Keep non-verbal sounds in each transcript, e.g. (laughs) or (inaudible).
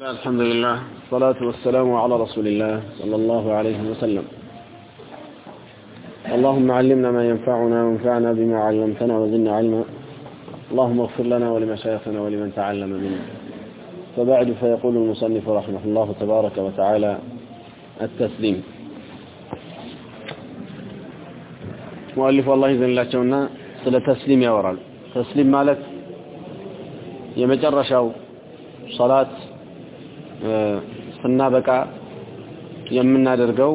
الحمد لله والصلاة والسلام على رسول الله صلى الله عليه وسلم. اللهم علمنا ما ينفعنا وانفعنا بما علمتنا وزدنا علما. اللهم اغفر لنا ولمشايخنا ولمن تعلم منا فبعد فيقول المصنف رحمه الله تبارك وتعالى التسليم. مؤلف والله إذن الله تعالى صلى تسليم يا ورال تسليم مالك؟ يمجرشوا صلاة ስናበቃ የምናደርገው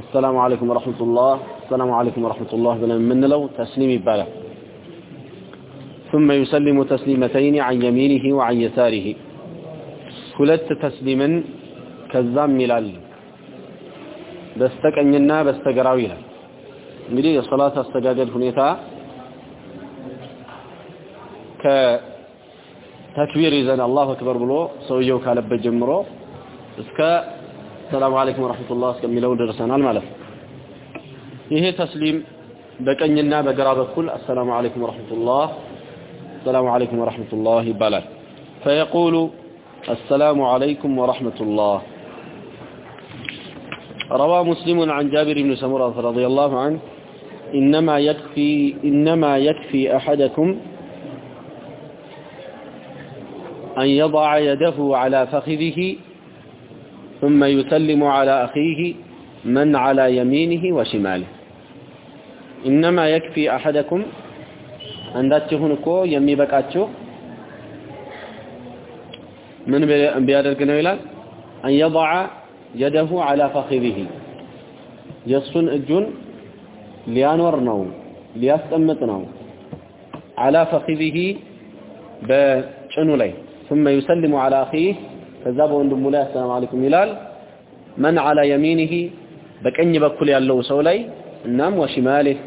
አሰላሙ አለይኩም ወረሕመቱላህ አሰላሙ አለይኩም ወረሕመቱላህ ብለን የምንለው ተስሊም ይባላል ثم يسلم تسليمتين عن يمينه وعن يساره ሁለት ተስሊምን ከዛም ይላል በስተቀኝና በስተግራው ይላል እንግዲህ የሶላት አስተጋገድ ሁኔታ ከተክቢር ይዘን አላሁ አክበር ብሎ ሰውየው ካለበት ጀምሮ እስከ ሰላም አለይኩም ወራህመቱላህ እስከሚለው ደርሰናል ማለት ነው። ይሄ ተስሊም በቀኝና በግራ በኩል አሰላሙ አለይኩም ወራህመቱላህ ሰላሙ አለይኩም ወራህመቱላህ ይባላል። فيقول السلام عليكم ورحمة الله روى مسلم عن جابر بن سمرة رضي الله عنه إنما يكفي إنما يكفي أحدكم أن يضع يده على فخذه ثم يسلم على أخيه من على يمينه وشماله. إنما يكفي أحدكم أن كو يمي بكاتشو. من بيادة القنويلة أن يضع يده على فخذه. يصن الجن ليانورنو ليستمتنو على فخذه بچنو ليه؟ ثم يسلم على اخيه ከዛ በወንድሙ ላይ አሰላሙ አለይኩም ይላል من على يمينه በቀኝ በኩል ያለው ሰው ላይ እናም ወሽማሌህ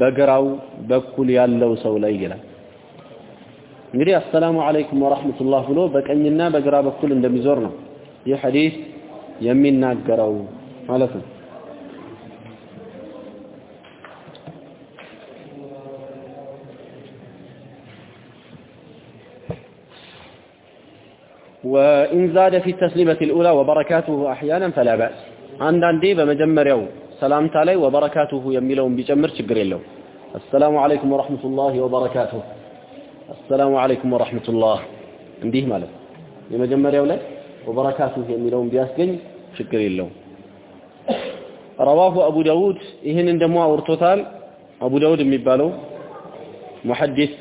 በግራው በኩል ያለው ሰው ላይ ይላል እንግዲህ አሰላሙ አለይኩም ወራህመቱላህ ብሎ በቀኝና በግራ በኩል እንደሚዞር ነው ይህ ሐዲስ የሚናገረው ማለት ነው وإن زاد في التسليمة الأولى وبركاته أحيانا فلا بأس አንዳንዴ በመጀመሪያው ሰላምታ ላይ ወበረካቱሁ የሚለውን ቢጨምር ችግር የለው አሰላሙ አለይኩም ወራህመቱላሂ ወበረካቱሁ አሰላሙ አለይኩም ወራህመቱላህ እንዲህ ማለት የመጀመሪያው ላይ ወበረካቱሁ የሚለውን ቢያስገኝ ችግር የለው ረዋሁ አቡ ዳውድ ይህንን ደግሞ አውርቶታል አቡ ዳውድ የሚባለው ሙሐዲስ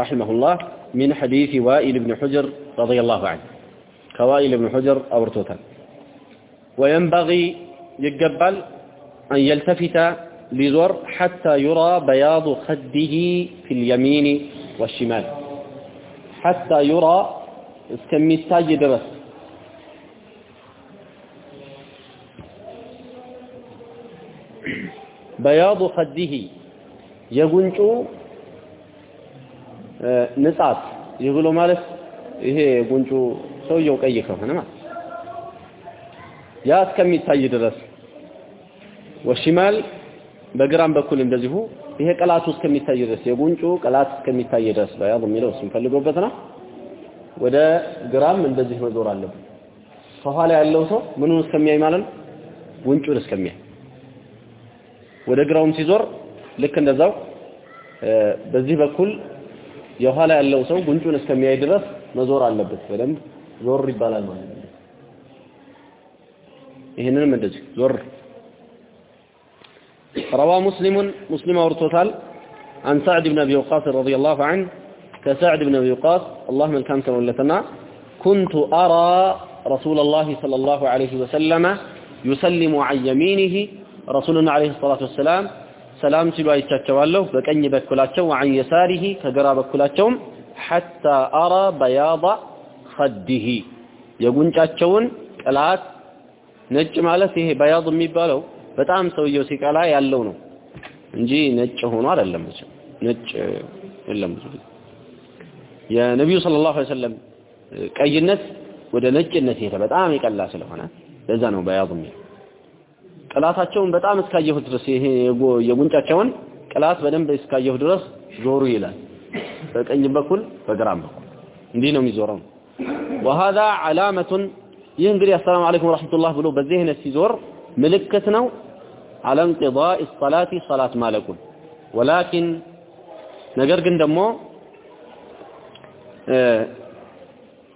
ረሒመሁላህ ሚን ሐዲስ ዋኢል ብን ሑጅር ረዲየላሁ ዐንሁ ከዋኢል ብን ሑጅር አውርቶታል وينبغي يقبل أن يلتفت لزور حتى يرى بياض خده في اليمين والشمال حتى يرى اسكميستاج درس بياض خده የጉንጩ ንጻት ይብሎ ማለት ይሄ ጉንጩ ሰውየው ቀይ ከሆነ ማለት ያ እስከሚታይ ድረስ ወሽማል በግራም በኩል እንደዚሁ ይሄ ቀላቱ እስከሚታይ ድረስ የጉንጩ ቀላት እስከሚታይ ድረስ በያዝ የሚለው ፈልጎበት ነው። ወደ ግራም እንደዚህ መዞር አለበት ከኋላ ያለው ሰው ምኑን እስከሚያይ ማለት ነው? ጉንጩን እስከሚያይ። ወደ ግራውም ሲዞር ልክ እንደዛው በዚህ በኩል የኋላ ያለው ሰው ጉንጩን እስከሚያይ ድረስ መዞር አለበት በደንብ ዞር ይባላል ማለት ነው ይህንንም እንደዚህ ዞር روى مسلم مسلم ورطوتال عن سعد بن أبي وقاص رضي الله عنه كسعد بن أبي وقاص اللهم الكام ولتنا كنت أرى رسول الله صلى الله عليه وسلم يسلم عن يمينه رسولنا عليه الصلاة والسلام سلام سلوا يتشوالله بكأن بكلاتشو وعن يساره كقرى بكلاتشوم حتى أرى بياض ኸዲሂ የጉንጫቸውን ቅላት ነጭ ማለት ይሄ በያዝ የሚባለው በጣም ሰውየው ሲቀላ ያለው ነው እንጂ ነጭ ሆኖ አይደለም። መቼም ነጭ የለም። ብዙ ጊዜ ሰለላሁ ዐለይሂ ወሰለም ቀይነት ወደ ነጭነት ይሄደ በጣም የቀላ ስለሆነ ለዛ ነው በያዝ የሚለው። ቅላታቸውን በጣም እስካየሁት ድረስ ይሄ የጉንጫቸውን ቅላት በደንብ እስካየሁ ድረስ ዞሩ ይላል። በቀኝ በኩል በግራም በኩል እንዲህ ነው የሚዞረው። وهذا علامة ይህ እንግዲህ አሰላሙ አለይኩም ወራህመቱላህ ብሎ በዚህ አይነት ሲዞር ምልክት ነው على انقضاء الصلاة صلاة ማለቁን ولكن ነገር ግን ደግሞ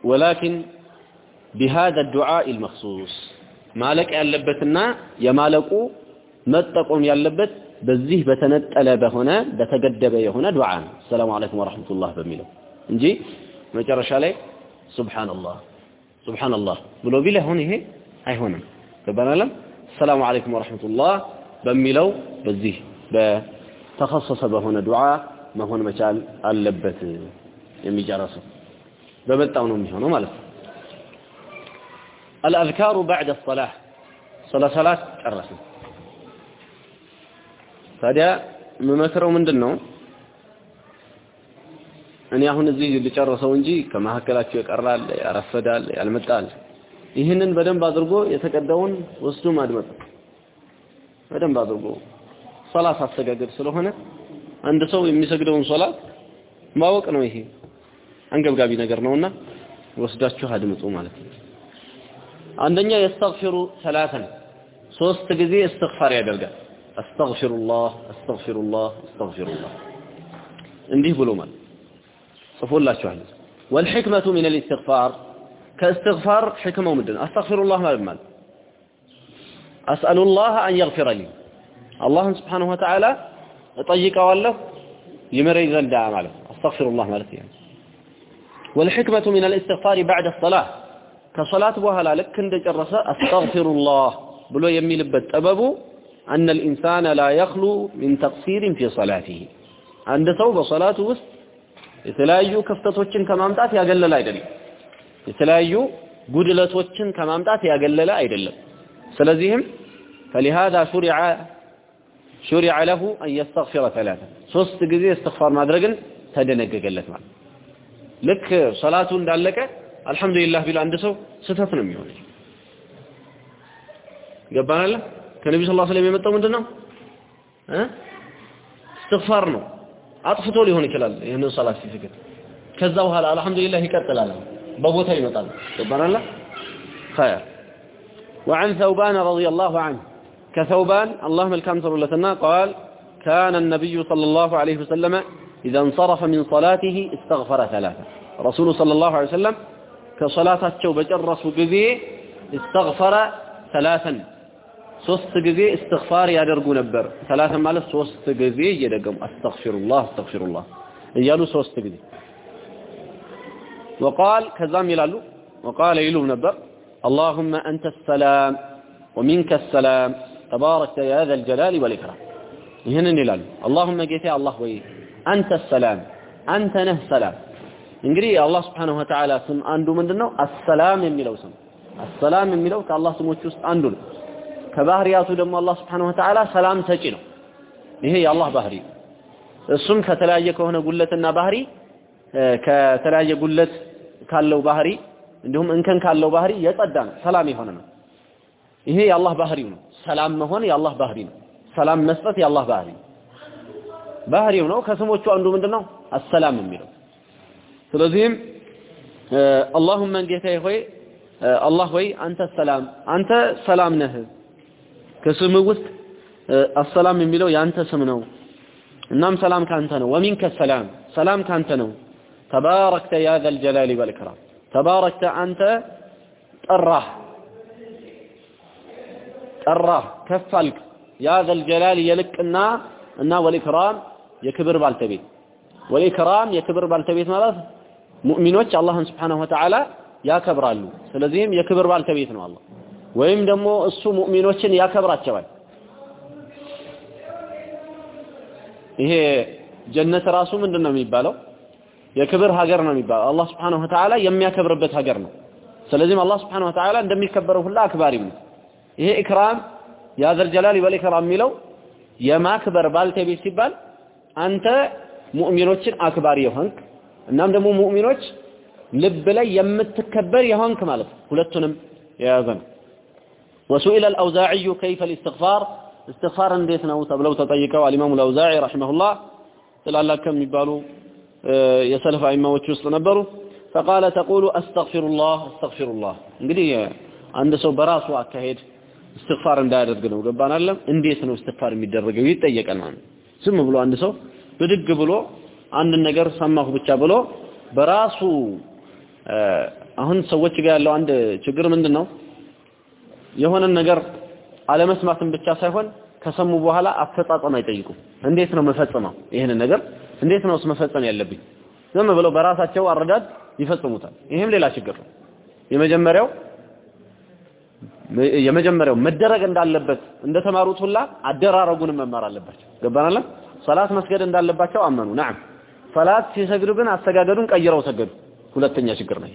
ولكن بهذا الدعاء المخصوص ማለቅ ያለበትና የማለቁ መጠቆም ያለበት በዚህ በተነጠለ በሆነ በተገደበ የሆነ ዱዓ ነው ሰላም አለይኩም ወራህመቱላህ በሚለው እንጂ መጨረሻ ላይ ሱብሃንአላህ ሱብሃንአላህ ብሎ ቢል አሁን ይሄ አይሆንም ገባናለም ሰላም አለይኩም ወራህመቱላህ በሚለው በዚህ በተኸሰሰ በሆነ ዱዓ መሆን መቻል አለበት የሚጨረሰው በመጣው ነው የሚሆነው ማለት ነው الأذكار بعد الصلاة صلاة صلاة ጨረስን ታዲያ የምመክረው ምንድን ነው እኔ አሁን እዚህ ልጨርሰው እንጂ ከመካከላቸው የቀራል ያረፈዳል ያልመጣል ይህንን በደንብ አድርጎ የተቀዳውን ወስዶ ማድመጥ በደንብ አድርጎ ሶላት አሰጋገድ ስለሆነ አንድ ሰው የሚሰግደውን ሶላት ማወቅ ነው ይሄ አንገብጋቢ ነገር ነውና ወስዳችሁ አድምጡ ማለት ነው። አንደኛ የስተግፊሩ ሰላተን ሶስት ጊዜ እስትግፋር ያደርጋል። አስተግፊሩላህ አስተግፊሩላህ አስተግፊሩላህ። እንዲህ ብሎ ማለት صفو الله شهد. والحكمة من الاستغفار كاستغفار حكمة ومدن أستغفر الله ما بمال أسأل الله أن يغفر لي. الله سبحانه وتعالى طيق والله يمري زندا ماله. أستغفر الله مالتي يعني. والحكمة من الاستغفار بعد الصلاة. كصلاة بوهلا لك عندك الرساء أستغفر الله. بلو لبت بالتبب أن الإنسان لا يخلو من تقصير في صلاته. عند ثوب صلاته وسط የተለያዩ ክፍተቶችን ከማምጣት ያገለለ አይደለም። የተለያዩ ጉድለቶችን ከማምጣት ያገለለ አይደለም። ስለዚህም فلهذا شرع شرع له أن يستغفر ثلاثة ሶስት ጊዜ እስትግፋር ማድረግን ተደነገገለት ማለት ልክ ሰላቱ እንዳለቀ አልহামዱሊላህ ቢል አንድ ሰው ስህተት ነው የሚሆነው። ገባናል ከነብዩ ሰለላሁ ዐለይሂ ወሰለም የመጣው ምንድነው? እስትግፋር ነው። አጥፍቶ ሊሆን ይችላል ይህንን ሰላት ሲስግድ ከዛ በኋላ አልহামዱሊላህ ይቀጥላል። በቦታ ይመጣል። ተባራላ خير وعن ثوبان رضي الله عنه كثوبان اللهم الكامثر لتنا قال كان النبي صلى الله عليه وسلم إذا انصرف من صلاته استغفر ثلاثة رسول صلى الله عليه وسلم كصلاة التوبة جرس بذي استغفر ثلاثا ሶስት ጊዜ እስትግፋር ያደርጉ ነበር ሰላተ ማለት ሶስት ጊዜ እየደገሙ አስተግፊሩላህ አስተግፊሩላህ እያሉ ሶስት ጊዜ وقال ከዛም ይላሉ وقال ይሉ ነበር اللهم أنت السلام ومنك السلام تبارك يا ذا الجلال والإكرام ይህንን ይላሉ اللهم ጌታ አላህ ወይ أنت السلام أنت ነህ ሰላም እንግዲህ የአላህ ስብሓንሁ ወተዓላ ስም አንዱ ምንድነው አሰላም የሚለው ስም አሰላም የሚለው ከአላህ ስሞች ውስጥ አንዱ ነው ከባህሪያቱ ደግሞ አላህ ስብሐነሁ ወተዓላ ሰላም ተጪ ነው። ይሄ የአላህ ባህሪ እሱም ከተለያየ ከሆነ ጉለትና ባህሪ ከተለያየ ጉለት ካለው ባህሪ እንዲሁም እንከን ካለው ባህሪ የጸዳ ነው፣ ሰላም የሆነ ነው። ይሄ የአላህ ባህሪው ነው። ሰላም መሆን የአላህ ባህሪ ነው። ሰላም መስጠት የአላህ ባህሪ ነው። ባህሪው ነው። ከስሞቹ አንዱ ምንድነው? አሰላም የሚለው ስለዚህም አላሁመ ጌታዬ ሆይ አላህ ሆይ አንተ ሰላም አንተ ሰላም ነህ ከስም ውስጥ አሰላም የሚለው ያንተ ስም ነው። እናም ሰላም ካንተ ነው። ወሚንከ ሰላም ሰላም ካንተ ነው። ተባረክተ ያ ዘል ጀላሊ ወልኢክራም ተባረክተ አንተ ጠራህ ጠራህ ከፍ አልክ። ያ ዘል ጀላሊ የልቅና እና ወልኢክራም የክብር ባልተቤት። ወልኢክራም የክብር ባልተቤት ማለት ሙእሚኖች አላህን ስብሓነሁ ወተዓላ ያከብራሉ። ስለዚህም የክብር ባልተቤት ነው አላህ ወይም ደግሞ እሱ ሙእሚኖችን ያከብራቸዋል። ይሄ ጀነት ራሱ ምንድን ነው የሚባለው? የክብር ሀገር ነው የሚባለው። አላህ Wa Ta'ala የሚያከብርበት ሀገር ነው። ስለዚህም አላህ Wa Ta'ala እንደሚከበረው ሁላ አክባሪም ነው። ይሄ ኢክራም ያ ዘል ጀላሊ ወል ኢክራም የሚለው የማክበር ባልተቤት ሲባል አንተ ሙእሚኖችን አክባሪ የሆንክ እናም ደግሞ ሙእሚኖች ልብ ላይ የምትከበር የሆንክ ማለት ሁለቱንም የያዘ ነው وسئل الأوزاعي كيف الاستغفار استغفار እንዴት ነው ተብለው ተጠይቀው الإمام الأوزاعي رحمه الله ስላላ ከሚባሉ የሰለፍ አይማዎች ውስጥ ነበሩ فقال تقول أستغفر الله أستغفر الله እንግዲህ አንድ ሰው በራሱ አካሄድ እስትግፋር እንዳያደርግ ነው ገባን አይደለም እንዴት ነው እስትግፋር የሚደረገው ይጠየቃል ማለት ዝም ብሎ አንድ ሰው ብድግ ብሎ አንድ ነገር ሰማሁ ብቻ ብሎ በራሱ አሁን ሰዎች ጋር ያለው አንድ ችግር ምንድን ነው የሆነን ነገር አለመስማትን ብቻ ሳይሆን ከሰሙ በኋላ አፈጻጸም አይጠይቁም። እንዴት ነው መፈጸመው ይህንን ነገር? እንዴት ነው መፈጸም ያለብኝ? ዝም ብለው በራሳቸው አረዳድ ይፈጽሙታል። ይሄም ሌላ ችግር ነው። የመጀመሪያው የመጀመሪያው መደረግ እንዳለበት እንደተማሩት ሁላ አደራረጉን መማር አለባቸው። ገባናል ሰላት መስገድ እንዳለባቸው አመኑ። ናም ሰላት ሲሰግዱ ግን አሰጋገዱን ቀይረው ሰገዱ። ሁለተኛ ችግር ነው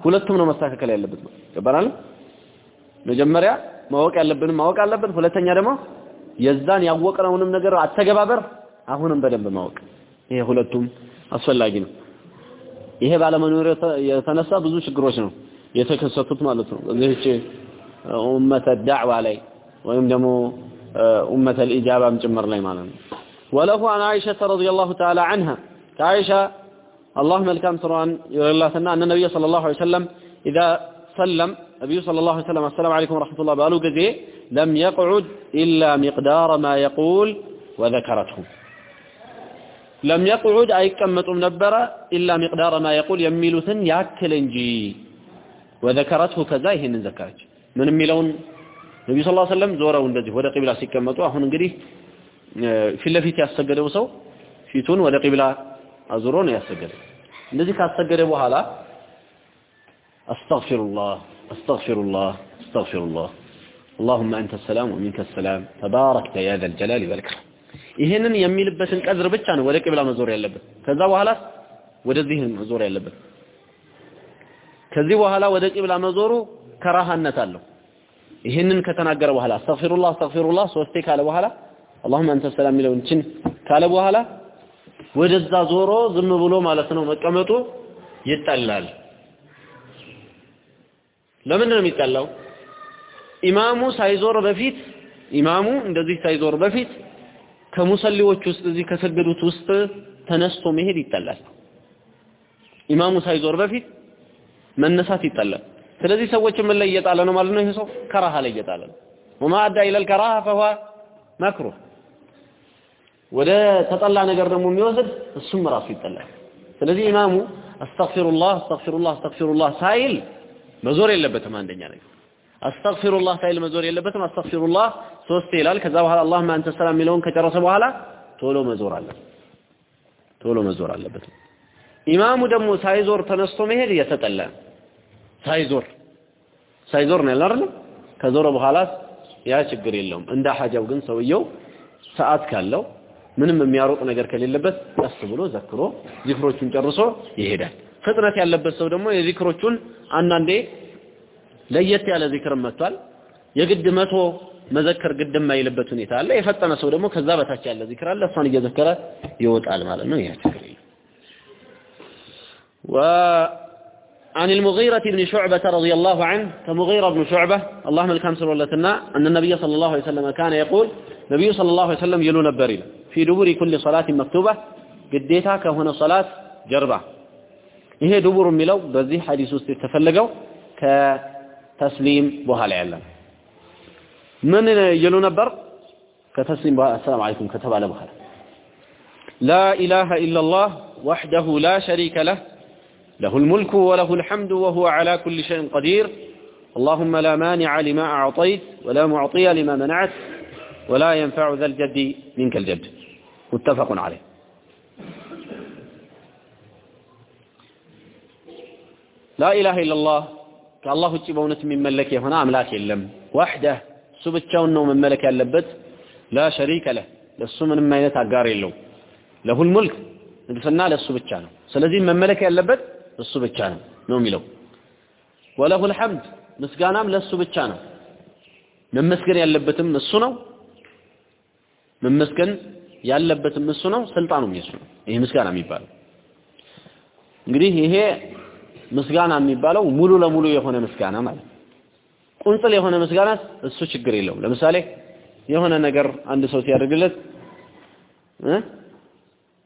ሁለቱም ነው መስተካከል ያለበት ነው። ገባናል መጀመሪያ ማወቅ ያለብን ማወቅ አለብን። ሁለተኛ ደግሞ የዛን ያወቅነውንም ነገር አተገባበር አሁንም በደንብ ማወቅ። ይሄ ሁለቱም አስፈላጊ ነው። ይሄ ባለመኖር የተነሳ ብዙ ችግሮች ነው የተከሰቱት ማለት ነው። እዚህች ኡመተ ዳዕዋ ላይ ወይም ደግሞ ኡመተ ልኢጃባም ጭምር ላይ ማለት ነው። ወለሁ አን አይሸተ ረዲየላሁ ተዓላ አንሃ ከአይሻ አላህ መልካም ስራዋን ይረላትና እነ ነቢይ ስለ ላሁ ሰለም ኢዛ ሰለም ነቢዩ ስለ ላሁ ሰለም አሰላሙ አለይኩም ወረሕመቱላህ ባሉ ጊዜ ለም የቅዑድ ኢላ ሚቅዳረ ማ የቁል ወዘከረትሁ ለም የቅዑድ አይቀመጡም ነበረ ኢላ ሚቅዳረ ማ የቁል የሚሉትን ያክል እንጂ ወዘከረትሁ ከዛ ይሄንን ዘከረች ምን የሚለውን ነቢዩ ስ ሰለም ዞረው እንደዚህ ወደ ቂብላ ሲቀመጡ አሁን እንግዲህ ፊት ለፊት ያሰገደው ሰው ፊቱን ወደ ቂብላ አዙሮ ነው ያሰገደው። እንደዚህ ካሰገደ በኋላ አስተግፊሩላህ አስተግፊሩላህ አስተግፊሩላህ اللهم أنت السلام ومنك السلام تباركت يا ذا الجلال والإكرام ይሄንን የሚልበትን ቀድር ብቻ ነው ወደ ቂብላ መዞር ያለበት ከዛ በኋላ ወደዚህ መዞር ያለበት ከዚህ በኋላ ወደ ቂብላ መዞሩ ከራሃነት አለው ይህንን ከተናገረ በኋላ አስተግፊሩላህ አስተግፊሩላህ ሶስቴ ካለ በኋላ اللهم انت السلام የሚለውን ችን ካለ በኋላ ወደዛ ዞሮ ዝም ብሎ ማለት ነው መቀመጡ ይጠላል ለምን ነው የሚጠላው? ኢማሙ ሳይዞር በፊት ኢማሙ እንደዚህ ሳይዞር በፊት ከሙሰሊዎች ውስጥ እዚህ ከሰገዱት ውስጥ ተነስቶ መሄድ ይጠላል። ኢማሙ ሳይዞር በፊት መነሳት ይጠላል። ስለዚህ ሰዎች ምን ላይ እየጣለ ነው ማለት ነው? ይሄ ሰው ከራሃ ላይ እየጣለ ነው። وما أدى إلى الكراهة فهو مكروه። ወደ ተጠላ ነገር ደግሞ የሚወስድ እሱም ራሱ ይጠላል። ስለዚህ ኢማሙ أستغفر الله أستغفر الله أستغفر الله ሳይል መዞር የለበትም አንደኛ ላይ አስተግፊሩላህ ሳይል መዞር የለበትም አስተግፊሩላህ ሶስት ይላል። ከዛ በኋላ አላሁመ አንተ ሰላም የሚለውን ከጨረሰ በኋላ ቶሎ መዞር አለበት ቶሎ መዞር አለበት። ኢማሙ ደግሞ ሳይዞር ተነስቶ መሄድ የተጠላ ሳይዞር ሳይዞር ነው ያለው አይደል? ከዞረ በኋላ ያ ችግር የለውም። እንደ ሐጃው ግን ሰውየው ሰዓት ካለው ምንም የሚያሮጥ ነገር ከሌለበት ቀስ ብሎ ዘክሮ ዚክሮቹን ጨርሶ ይሄዳል ፍጥነት ያለበት ሰው ደግሞ የዚክሮቹን አንዳንዴ ለየት ያለ ዚክር መጥቷል የግድ መቶ መዘከር ግድ የማይልበት ሁኔታ አለ የፈጠነ ሰው ደግሞ ከዛ በታች ያለ ዚክር አለ እሷን እየዘከረ ይወጣል ማለት ነው ይሄ ችግር የለም وعن المغيرة بن شعبة رضي الله عنه كمغيرة بن شعبة اللهم الكام سرولتنا أن النبي صلى الله عليه وسلم كان يقول نبي صلى الله عليه وسلم يلون البريل في دبر كل صلاة مكتوبة قديتها كهنا صلاة جربة ይሄ ድቡር የሚለው በዚህ ሐዲስ ውስጥ የተፈለገው ከተስሊም በኋላ ያለ ምን ይሉ ነበር? ከተስሊም በኋላ ሰላም አለይኩም ከተባለ በኋላ لا إله إلا الله وحده لا شريك له له الملك وله الحمد وهو على كل شيء قدير اللهم لا مانع لما أعطيت ولا معطي لما منعت ولا ينفع ذا الجد منك الجد متفق عليه ላኢላሃ ኢላላህ ከአላህ ውጭ በእውነት የሚመለክ የሆነ አምላክ የለም። ዋህደህ እሱ ብቻውን ነው መመለክ ያለበት። ላ ሸሪከ ለህ ለእሱ ምንም አይነት አጋር የለው ለሁል ሙልክ ንግስና ለእሱ ብቻ ነው። ስለዚህ መመለክ ያለበት እሱ ብቻ ነው ነው የሚለው። ወለሁል ሐምድ ምስጋናም ለእሱ ብቻ ነው። መመስገን ያለበትም እሱ ነው። መመስገን ያለበትም እሱ ነው። ስልጣኑም የሱ ነው። ይሄ ምስጋና የሚባለው። እንግዲህ ይሄ ምስጋና የሚባለው ሙሉ ለሙሉ የሆነ ምስጋና ማለት ቁንጽል የሆነ ምስጋና እሱ ችግር የለውም ለምሳሌ የሆነ ነገር አንድ ሰው ሲያደርግለት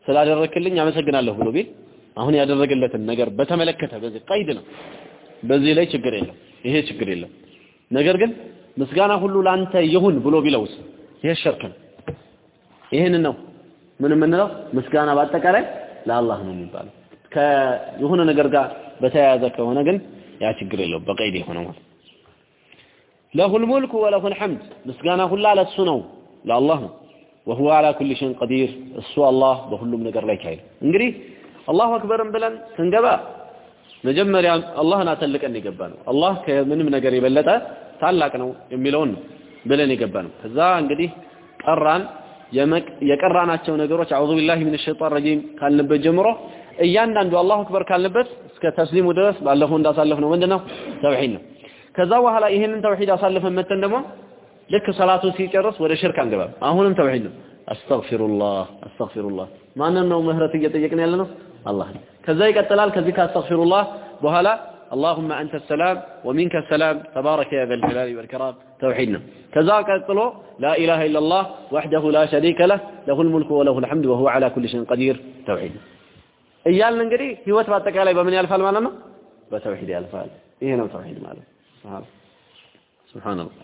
ስላደረክልኝ አመሰግናለሁ ብሎ ቢል አሁን ያደረገለትን ነገር በተመለከተ በዚህ ቀይድ ነው። በዚህ ላይ ችግር የለም። ይሄ ችግር የለም። ነገር ግን ምስጋና ሁሉ ላንተ ይሁን ብሎ ቢለውስ ይሄ ሽርክ ነው። ይህን ነው ምን የምንለው ምስጋና በአጠቃላይ ለአላህ ነው የሚባለው። ከየሆነ ነገር ጋር በተያያዘ ከሆነ ግን ያ ችግር የለውም። በቀይድ የሆነው ማለት ለሁል ሙልኩ ወለሁል ሐምድ ምስጋና ሁላ ለሱ ነው ለአላህ ነው። ወሁወ አላ ኩሊ ሸይን ቀዲር እሱ አላህ በሁሉም ነገር ላይ ቻይ እንግዲህ አላሁ አክበርን ብለን ስንገባ መጀመሪያ አላህን አተልቀን የገባ ነው አላህ ከምንም ነገር የበለጠ ታላቅ ነው የሚለውን ነው ብለን የገባ ነው ከዛ እንግዲህ ቀራን የቀራናቸው ነገሮች አዑዙ ቢላሂ ሚነ ሸይጣን ረጂም ካልንበት ጀምሮ እያንዳንዱ አላሁ አክበር ካልንበት እስከ ተስሊሙ ድረስ ባለፈው እንዳሳለፍ ነው ምንድነው ተውሂድ ነው ከዛ በኋላ ይሄንን ተውሂድ አሳልፈን መተን ደግሞ ልክ ሰላቱ ሲጨርስ ወደ ሽርክ አንገባም አሁንም ተውሂድ ነው አስተግፊሩላህ አስተግፊሩላህ ማንንም ነው ምህረት እየጠየቅን ያለ ነው አላህ ከዛ ይቀጥላል ከዚህ ካስተግፊሩላህ በኋላ اللهم أنت السلام ومنك السلام تبارك يا ذا الجلال والكرام توحيدنا كذا قتلوا لا إله إلا الله وحده لا شريك له له الملك وله الحمد وهو على كل شيء قدير توحيدنا እያልን እንግዲህ ህይወት በአጠቃላይ በምን ያልፋል ማለት ነው? በተውሂድ ያልፋል። ይሄ ነው ተውሂድ ማለት ሱብሃንአላህ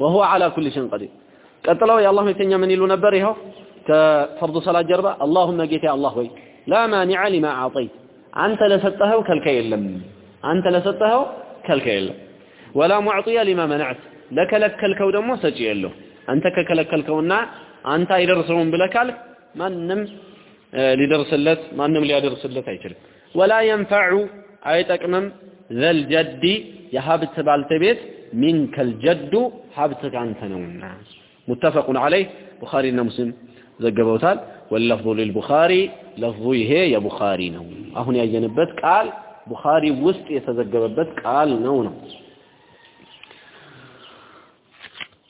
ወሁወ ዐላ ኩሊ ሸይን ቀዲር። ቀጥለው የአላህ ሁለተኛ ምን ይሉ ነበር? ይኸው ከፈርዱ ሰላት ጀርባ አላሁመ ጌታ አላህ ወይ ላ ማኒዐ ሊማ አዕጠይት አንተ ለሰጠኸው ከልካይ የለም አንተ ለሰጠኸው ከልካይ የለም ወላ ሙዕጢየ ሊማ መነዕት ለከለከልከው ደግሞ ሰጪ የለው አንተ ከከለከልከውና አንተ አይደርሰውም ብለካል ካልክ ማንም ሊደርስለት ማንም ሊያደርስለት አይችልም ወላ የንፈዑ አይጠቅምም ዘልጀዲ የሀብት ባልተቤት ሚንከል ጀዱ ሀብት ካንተ ነውና ሙተፈቁን ዐለይህ ቡኻሪና ሙስሊም ዘግበውታል ወለፍዙ ሊልቡኻሪ ለፍዙ ይሄ የቡኻሪ ነው አሁን ያየንበት ቃል ቡኻሪ ውስጥ የተዘገበበት ቃል ነው ነው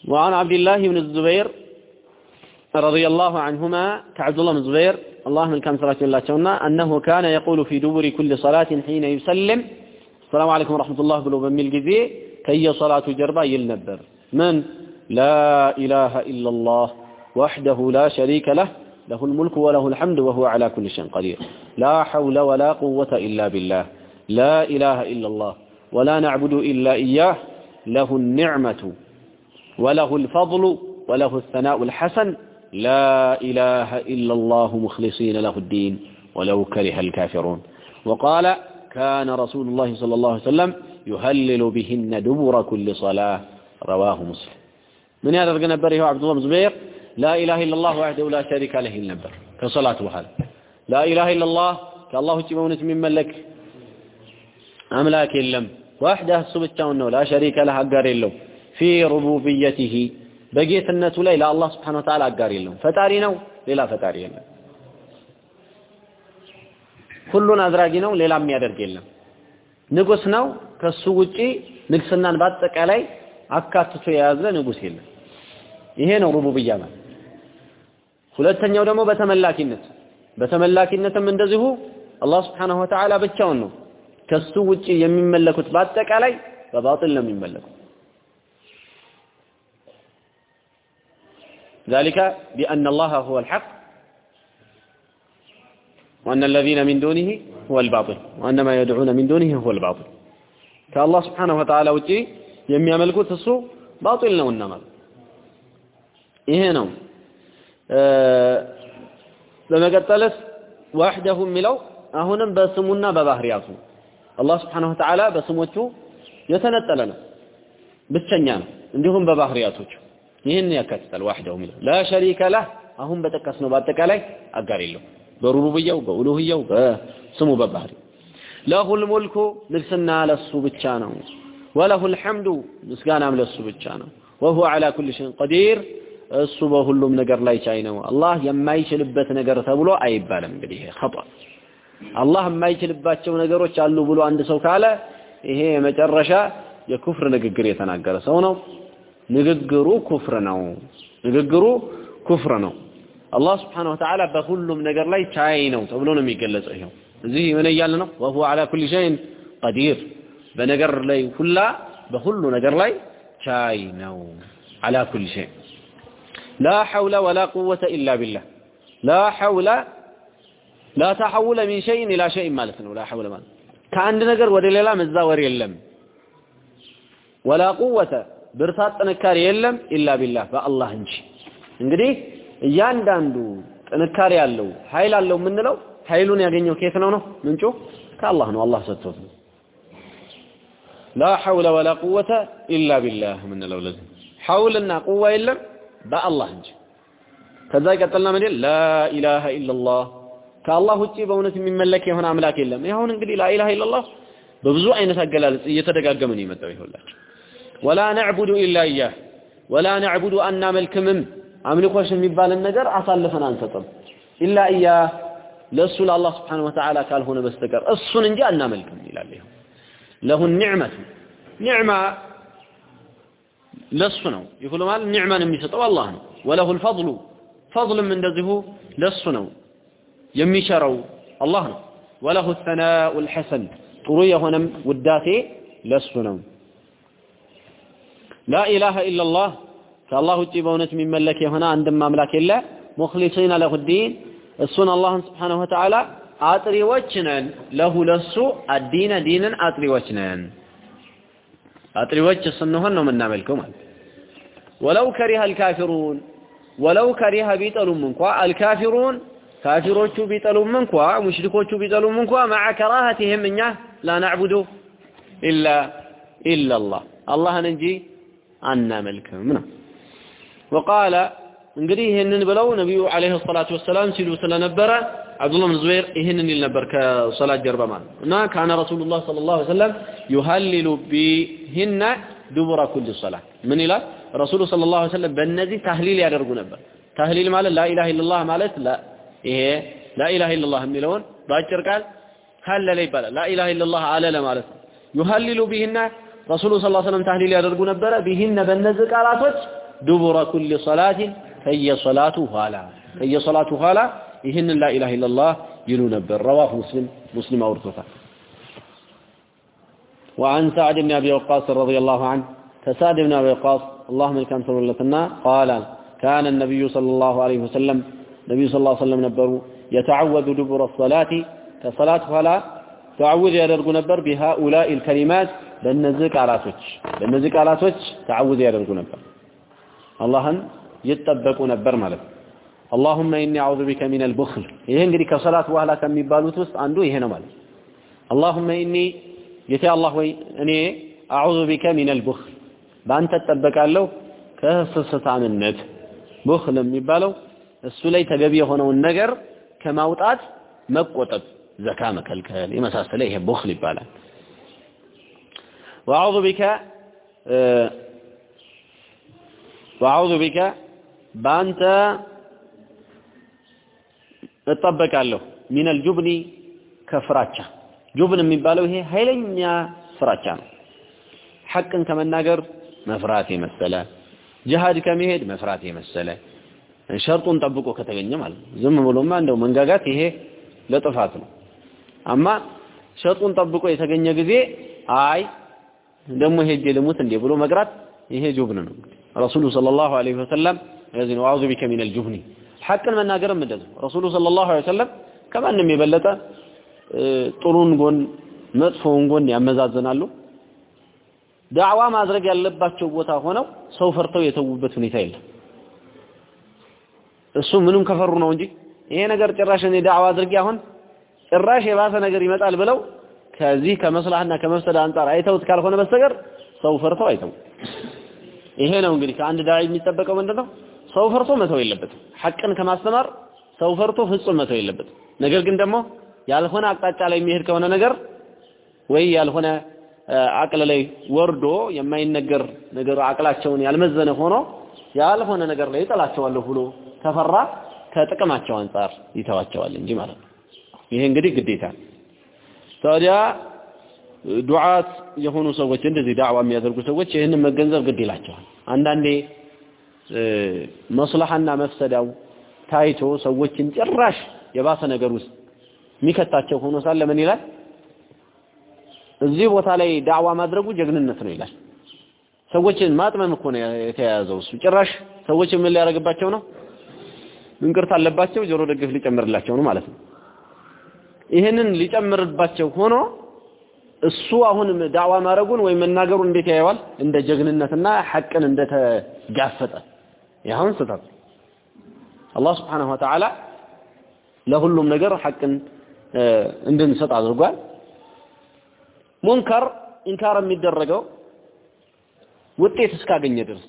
وعن عبد الله بن الزبير رضي الله عنهما كعبد الله بن الزبير الله من كان صلاة الله شونا أنه كان يقول في دبر كل صلاة حين يسلم السلام عليكم ورحمة الله بلو بميل جزي كي صلاة جربا يلنبر من؟ لا إله إلا الله وحده لا شريك له له الملك وله الحمد وهو على كل شيء قدير. لا حول ولا قوة إلا بالله. لا إله إلا الله ولا نعبد إلا إياه له النعمة وله الفضل وله الثناء الحسن لا إله إلا الله مخلصين له الدين ولو كره الكافرون. وقال كان رسول الله صلى الله عليه وسلم يهلل بهن دبر كل صلاة. رواه مسلم. من هذا النبر هو عبد الله بن زبير. لا إله إلا الله وحده لا شريك له النبر كصلاة وحال لا إله إلا الله. كالله تبونت من ملك أملاك اللم وحده السبتون لا شريك له. اللم في ربوبيته. በጌትነቱ ላይ ለአላህ ስብሐነ ወተዓላ አጋር የለውም። ፈጣሪ ነው፣ ሌላ ፈጣሪ የለም። ሁሉን አድራጊ ነው፣ ሌላ የሚያደርግ የለም። ንጉስ ነው፣ ከሱ ውጪ ንግስናን በአጠቃላይ አካትቶ የያዘ ንጉስ የለም። ይሄ ነው ሩቡብያ ማለት። ሁለተኛው ደግሞ በተመላኪነት በተመላኪነትም እንደዚሁ አላህ ስብሐነሁ ወተዓላ ብቻውን ነው። ከሱ ውጪ የሚመለኩት በአጠቃላይ በባጢል ነው የሚመለኩት። ذلك بأن الله هو الحق وأن الذين من دونه هو الباطل وأن ما يدعون من دونه هو الباطل كالله سبحانه وتعالى وجي يمي ملكوت السوء باطل ነው እና ማለት ይሄ ነው በመቀጠልስ ዋህደሁ የሚለው አሁንም በስሙና በባህሪያቱ አላህ ስብሓነሁ ወተዓላ በስሞቹ የተነጠለ ነው ብቸኛ ነው እንዲሁም በባህሪያቶቹ ይህን ያካትታል ዋህደሁ የሚለው ላ ለህ። አሁን በጠቀስነው በአጠቃላይ አጋር የለው በሩቡብያው በኡሉህያው በስሙ በባህሪ ለሁል ሙልኩ ንግስና ለሱ ብቻ ነው። ወለሁ ልሐምዱ ምስጋናም ለሱ ብቻ ነው። ወሁወ ዐላ ኩል ሸይን ቀዲር። እሱ በሁሉም ነገር ላይ ቻይ ነው። አላህ የማይችልበት ነገር ተብሎ አይባልም። እንግዲህ ኸጣ። አላህ የማይችልባቸው ነገሮች አሉ ብሎ አንድ ሰው ካለ ይሄ የመጨረሻ የኩፍር ንግግር የተናገረ ሰው ነው ንግግሩ ኩፍር ነው። ንግግሩ ኩፍር ነው። አላህ ስብሓነሁ ወተዓላ በሁሉም ነገር ላይ ቻይ ነው ተብሎ ነው የሚገለጸው ይኸው እዚህ ምን እያለ ነው? وهو على كل شيء قدير በነገር ላይ ሁላ በሁሉ ነገር ላይ ቻይ ነው። على كل شيء لا حول ولا قوة إلا بالله። لا حول لا تحول من شيء إلى شيء ማለት ነው። لا حول ማለት ከአንድ ነገር ወደ ሌላ መዛወር የለም። ولا قوة ብርታት ጥንካሬ የለም إلا بالله በአላህ እንጂ። እንግዲህ እያንዳንዱ ጥንካሬ ያለው ኃይል አለው የምንለው ኃይሉን ያገኘው ከየት ነው ነው ምንጩ ከአላህ ነው። አላህ ሰጥቶት ነው። ላ ሐውለ ወላ ቁወተ ኢላ ቢላህ የምንለው ለዚህ ሐውልና ቁዋ የለም በአላህ እንጂ። ከዛ ይቀጥልና ምን ይል ላ ኢላሃ ኢላላህ ከአላህ ውጪ በእውነት የሚመለክ የሆነ አምላክ የለም። ይሁን እንግዲህ ላ ኢላሃ ኢላላህ በብዙ አይነት አገላለጽ እየተደጋገመ ነው የመጣው ይሁላችሁ። ወላ ነዕቡዱ ኢላ ኢያህ ወላ ነዕቡዱ አናመልክምም አምልኮሽ የሚባልን ነገር አሳልፈን አንሰጥም ኢላ ኢያህ ለእሱ ለአላህ ስብሓነሁ ወተዓላ ካልሆነ በስተቀር እሱን እንጂ አናመልክም ይላል። ይኸው ለሁ ኒዕመቱ ኒዕማ ለሱ ነው። ይሁሉ ማለት ኒዕማን የሚሰጠው አላህ ነው። ወለሁ ልፈضሉ ፈضልም እንደዚሁ ለሱ ነው የሚቸረው አላህ ነው። ወለሁ ሰናኡ ልሐሰን ጥሩ የሆነም ውዳሴ ለሱ ነው። ላ ኢላሃ ኢላላህ ከአላህ ውጭ በእውነት የሚመለክ የሆነ አንድም አምላክ የለ ሙክሊሲነ ለሁ ዲን እሱን አላህን ስብሓነሁ ወተዓላ አጥሪዎች ነን ለሁ ለሱ አዲነ ዲንን አጥሪዎች ነን አጥሪዎች ስንሆን ነው የምናመልከው ማለት ወለው ከሪሀ አልካፊሩን ወለው ከሪሀ ቢጠሉም እንኳ አልካፊሩን ካፊሮቹ ቢጠሉም እንኳ ሙሽሪኮቹ ቢጠሉም እንኳ መዓ ከራሀቲህም እኛ ላ ናዕቡዱ ኢላ ኢላላህ አላህን እንጂ አናመልክም ነው ወቃለ እንግዲህ ይህንን ብለው ነቢዩ ዓለይሂ ሰላቱ ወሰላም ሲሉ ስለነበረ አብዱላህ ብን ዙበይር ይህንን ይል ነበር ከሶላት ጀርባ ማለት እና ካነ ረሱሉላህ ሰለላሁ ዐለይሂ ወሰለም ዩሀሊሉ ቢሂነ ዱቡረ ኩል ሶላት ምን ይላል ረሱሉ ሰለላሁ ዐለይሂ ወሰለም በእነዚህ ታህሊል ያደርጉ ነበር ታህሊል ማለት ላኢላሃ ኢለላህ ማለት ይሄ ላኢላሃ ኢለላህ የሚለውን በአጭር ቃል ሀለለ ይባላል ላኢላሃ ኢለላህ አለ ለማለት ነው ዩሀሊሉ ቢሂነ ረሱሉ ሰለላሁ ዐለይሂ ወሰለም ታህሊል ያደርጉ ነበረ ቢሂነ በእነዚህ ቃላቶች ዱቡረ ኩል ሶላቲን ከየሶላቱ ኋላ ከየሶላቱ ኋላ ይህንን ላኢላሃ ኢለላህ ይሉ ነበር ረዋህ ሙስሊም ሙስሊም አውርቶታል وعن سعد بن أبي وقاص رضي الله عنه كسعد بن أبي وقاص اللهم الكام لتنا قال كان النبي صلى الله عليه وسلم النبي صلى الله عليه وسلم نبروا يتعوذ دبر الصلاة كصلاة فلا تعوذ يدرق نبر بهؤلاء الكلمات በእነዚህ ቃላቶች በእነዚህ ቃላቶች ተዓውዝ ያደርጉ ነበር አላህን ይጠበቁ ነበር ማለት ነው اللهم اني اعوذ بك من البخل ይሄ እንግዲህ ከሰላት በኋላ ከሚባሉት ውስጥ አንዱ ይሄ ነው ማለት اللهم اني ጌታ አላህ ወይ እኔ አዑዙ ቢከ ሚን አልቡኽል በአንተ እጠበቃለሁ ከስስታምነት ቡኽል የሚባለው እሱ ላይ ተገቢ የሆነውን ነገር ከማውጣት መቆጠብ ዘካ መከልከል የመሳሰለ ይሄ ቡኽል ይባላል ወአዑዙ ቢከ ወአዑዙ ቢከ በአንተ እጠበቃለሁ ሚነል ጁብኒ ከፍራቻ ጁብን የሚባለው ይሄ ኃይለኛ ፍራቻ ነው። ሐቅን ከመናገር መፍራት የመሰለ ጅሃድ ከመሄድ መፍራት የመሰለ ሸርጡን ጠብቆ ከተገኘ ማለት ነው። ዝም ብሎማ እንደው መንጋጋት ይሄ ለጥፋት ነው። አማ ሸርጡን ጠብቆ የተገኘ ጊዜ አይ ደግሞ ሄጄ ልሙት እንዴ ብሎ መቅራት ይሄ ጁብን ነው። ረሱሉ ሰለላሁ ዐለይሂ ወሰለም ለዚህ ነው አዑዙ ቢከ ሚነል ጁብኒ ሐቅን መናገርም እንደዚህ ረሱሉ ሰለላሁ ዐለይሂ ወሰለም ከማንም የበለጠ ጥሩን ጎን መጥፎውን ጎን ያመዛዝናሉ። ዳዕዋ ማድረግ ያለባቸው ቦታ ሆነው ሰው ፈርተው የተዉበት ሁኔታ የለም። እሱ ምንም ከፈሩ ነው እንጂ ይሄ ነገር ጭራሽ እኔ ዳዕዋ አድርጌ አሁን ጭራሽ የባሰ ነገር ይመጣል ብለው ከዚህ ከመስላህና ከመፍሰድ አንጻር አይተውት ካልሆነ በስተቀር ሰው ፈርተው አይተው። ይሄ ነው እንግዲህ ከአንድ ዳዒ የሚጠበቀው ምንድነው? ሰው ፈርቶ መተው የለበትም። ሐቅን ከማስተማር ሰው ፈርቶ ፍጹም መተው የለበትም። ነገር ግን ደግሞ ያልሆነ አቅጣጫ ላይ የሚሄድ ከሆነ ነገር ወይ ያልሆነ አቅል ላይ ወርዶ የማይነገር ነገር አቅላቸውን ያልመዘነ ሆኖ ያልሆነ ነገር ላይ እጠላቸዋለሁ ብሎ ከፈራ ከጥቅማቸው አንጻር ይተዋቸዋል እንጂ ማለት ነው። ይሄ እንግዲህ ግዴታ ታዲያ ዱዓት የሆኑ ሰዎች እንደዚህ ዳዕዋ የሚያደርጉ ሰዎች ይህንን መገንዘብ ግድ ይላቸዋል። አንዳንዴ መስለሐና መፍሰዳው ታይቶ ሰዎችን ጭራሽ የባሰ ነገር ውስጥ የሚከታቸው ሆኖ ሳለ ምን ይላል? እዚህ ቦታ ላይ ዳዕዋ ማድረጉ ጀግንነት ነው ይላል። ሰዎችን ማጥመም እኮ ነው የተያያዘው እሱ። ጭራሽ ሰዎችን ምን ሊያደርግባቸው ነው? እንቅርት አለባቸው፣ ጆሮ ደግፍ ሊጨምርላቸው ነው ማለት ነው። ይህንን ሊጨምርባቸው ሆኖ እሱ አሁን ዳዕዋ ማድረጉን ወይም መናገሩን እንዴት ያየዋል? እንደ ጀግንነትና ሐቅን እንደተጋፈጠ። ይኸውን ስህተት። አላህ سبحانه وتعالى ለሁሉም ነገር ሐቅን እንድንሰጥ አድርጓል። ሙንከር ኢንካር የሚደረገው ውጤት እስካገኘ ድረስ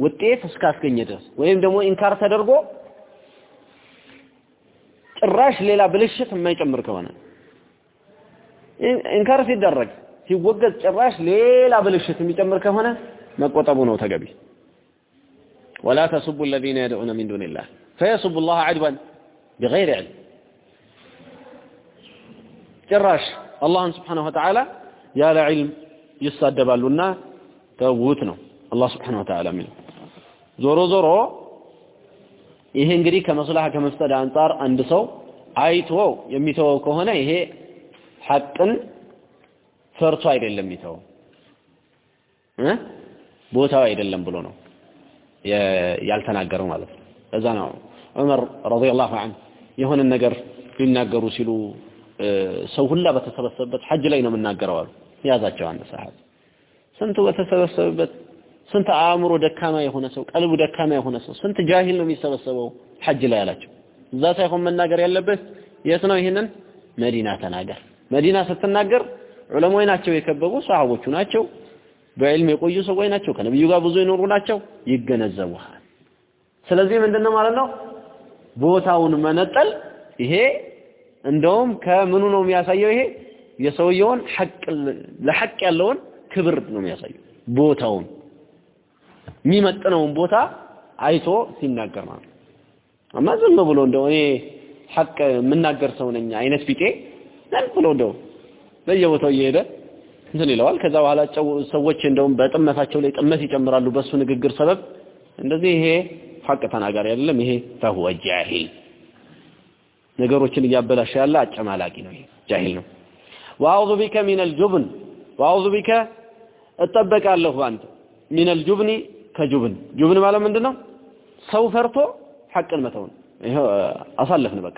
ውጤት እስካስገኘ ድረስ ወይም ደግሞ ኢንካር ተደርጎ ጭራሽ ሌላ ብልሽት የማይጨምር ከሆነ ኢንካር ሲደረግ ሲወገዝ ጭራሽ ሌላ ብልሽት የሚጨምር ከሆነ መቆጠቡ ነው ተገቢ። ወላ ተሱቡ الذين يدعون من دون الله فيسبوا الله عدوا بغير علم ጭራሽ አላህን ስብሓነሁ ወተዓላ ያለ ዒልም ይሳደባሉና ተውት ነው አላህ ስብሓነሁ ወተዓላ የሚለው። ዞሮ ዞሮ ይሄ እንግዲህ ከመስላሃ ከመፍሰድ አንጻር አንድ ሰው አይቶ የሚተወው ከሆነ ይሄ ሐቅን ፈርቶ አይደለም የሚተወው እ ቦታው አይደለም ብሎ ነው ያልተናገረው ማለት ነው። እዛ ነው ዑመር ረዲየላሁ ዐንሁ የሆነን ነገር ሊናገሩ ሲሉ ሰው ሁላ በተሰበሰበበት ሐጅ ላይ ነው የምናገረው አሉ። ያዛቸው አንድ ሰዓት ስንቱ በተሰበሰበበት ስንት አእምሮ ደካማ የሆነ ሰው ቀልቡ ደካማ የሆነ ሰው ስንት ጃሂል ነው የሚሰበሰበው ሐጅ ላይ አላቸው። እዛ ሳይሆን መናገር ያለበት የት ነው? ይሄንን መዲና ተናገር። መዲና ስትናገር ዑለሞች ናቸው የከበቡ ሰሃቦቹ ናቸው። በዕልም የቆዩ ሰዎች ናቸው። ከነብዩ ጋር ብዙ የኖሩ ናቸው። ይገነዘቡሃል። ስለዚህ ምንድነው ማለት ነው ቦታውን መነጠል ይሄ እንደውም ከምኑ ነው የሚያሳየው? ይሄ የሰውየውን ሐቅ ለሐቅ ያለውን ክብር ነው የሚያሳየው። ቦታውን የሚመጥነውን ቦታ አይቶ ሲናገር ማለት አማ ዝም ብሎ እንደው እኔ ሐቅ የምናገር ሰው ነኝ አይነት ቢጤ ዝም ብሎ እንደው በየቦታው እየሄደ እንትን ይለዋል። ከዛ በኋላ ሰዎች እንደውም በጥመታቸው ላይ ጥመት ይጨምራሉ በሱ ንግግር ሰበብ። እንደዚህ ይሄ ሐቅ ተናጋሪ አይደለም። ይሄ ፈሁወ ጃሂል ነገሮችን እያበላሸ ያለ አጨማላቂ ነው። ጃሂል ነው። ወአዑዙ ቢከ ሚነል ጁብን ወአዑዙ ቢከ እጠበቃለሁ አንተ ሚነል ጁብኒ ከጁብን ጁብን ማለት ምንድን ነው? ሰው ፈርቶ ሐቅን መተውን ይሄ አሳለፍን በቃ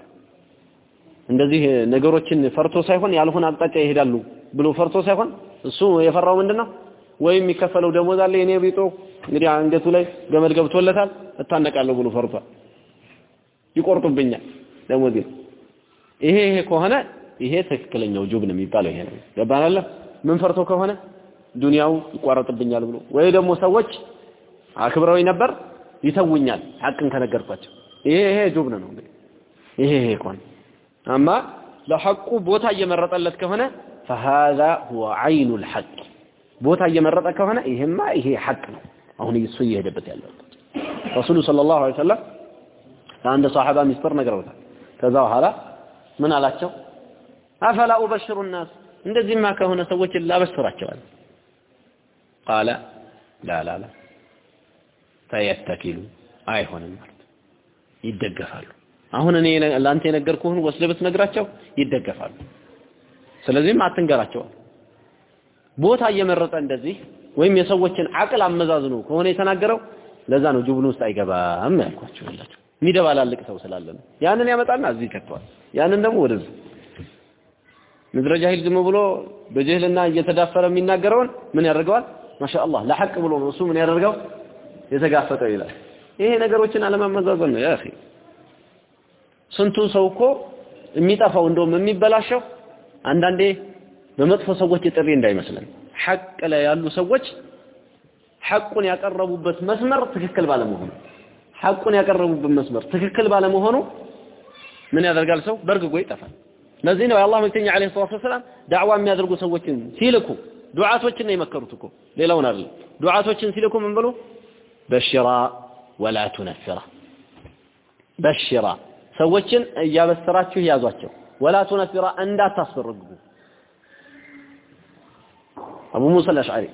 እንደዚህ ነገሮችን ፈርቶ ሳይሆን ያልሆነ አቅጣጫ ይሄዳሉ ብሎ ፈርቶ ሳይሆን እሱ የፈራው ምንድን ነው? ወይም የሚከፈለው ደሞዝ አለ የኔ ቢጦ እንግዲህ አንገቱ ላይ ገመድ ገብቶለታል እታነቃለሁ ብሎ ፈርቷል። ይቆርጡብኛል ደሞዝ ይሄ ይሄ ከሆነ ይሄ ትክክለኛው ጁብን የሚባለው ይሄ ነው። ገባናል? ምን ፈርቶ ከሆነ ዱንያው ይቋረጥብኛል ብሎ ወይ ደግሞ ሰዎች አክብረውኝ ነበር ይተውኛል ሐቅን ከነገርኳቸው ይሄ ይሄ ጁብን ነው እንግዲህ ይሄ ይሄ ከሆነ አማ ለሐቁ ቦታ እየመረጠለት ከሆነ فهذا هو عين الحق ቦታ እየመረጠ ከሆነ ይሄማ ይሄ ሐቅ ነው አሁን እሱ እየሄደበት ያለው ረሱሉ ሰለላሁ ዐለይሂ ወሰለም ለአንድ ሰሃባ ሚስጥር ነግረውታል ከዛ በኋላ ምን አላቸው አፈላ ኡበሽሩ الناس እንደዚህማ ከሆነ ሰዎችን ላበስራቸዋል ቃለ ላ ላ ላ ፈየተኪሉ አይሆንም ማለት ይደገፋሉ። አሁን እኔ ለአንተ የነገርኩህን ወስደህ ብትነግራቸው ይደገፋሉ። ስለዚህም አትንገራቸዋል ቦታ እየመረጠ እንደዚህ ወይም የሰዎችን አቅል አመዛዝኖ ከሆነ የተናገረው ለዛ ነው። ጅቡን ውስጥ አይገባም ያልኳቸው ያላቸው የሚደባላልቅ ሰው ስላለ ነው። ያንን ያመጣና እዚህ ይከተዋል። ያንን ደግሞ ወደዚህ ምድረ ጃሂል ዝም ብሎ በጀህልና እየተዳፈረ የሚናገረውን ምን ያደርገዋል? ማሻአላህ ለሐቅ ብሎ ነው እሱ ምን ያደርገው የተጋፈጠው ይላል ይሄ ነገሮችን አለማመዛዘን ነው ያ اخي ስንቱ ሰው እኮ የሚጠፋው እንደውም የሚበላሸው አንዳንዴ በመጥፎ ሰዎች ጥሪ እንዳይመስለን ሐቅ ላይ ያሉ ሰዎች ሐቁን ያቀረቡበት መስመር ትክክል ባለመሆኑ ሐቁን ያቀረቡበት መስመር ትክክል ባለመሆኑ ምን ያደርጋል ሰው በርግጎ ይጠፋል ለዚህ ነው የአላህ መልክተኛ አለይሂ ሰላቱ ወሰላም ዳዕዋ የሚያደርጉ ሰዎችን ሲልኩ ዱዓቶችን ነው የመከሩት እኮ ሌላውን አይደለም ዱዓቶችን ሲልኩ ምን ብሎ በሽራ ወላ ቱነፍራ በሽራ ሰዎችን እያበሰራችሁ ያዟቸው። ወላ ቱነፍራ እንዳታስፈርጉ. አቡ ሙሳ አልአሽዓሪ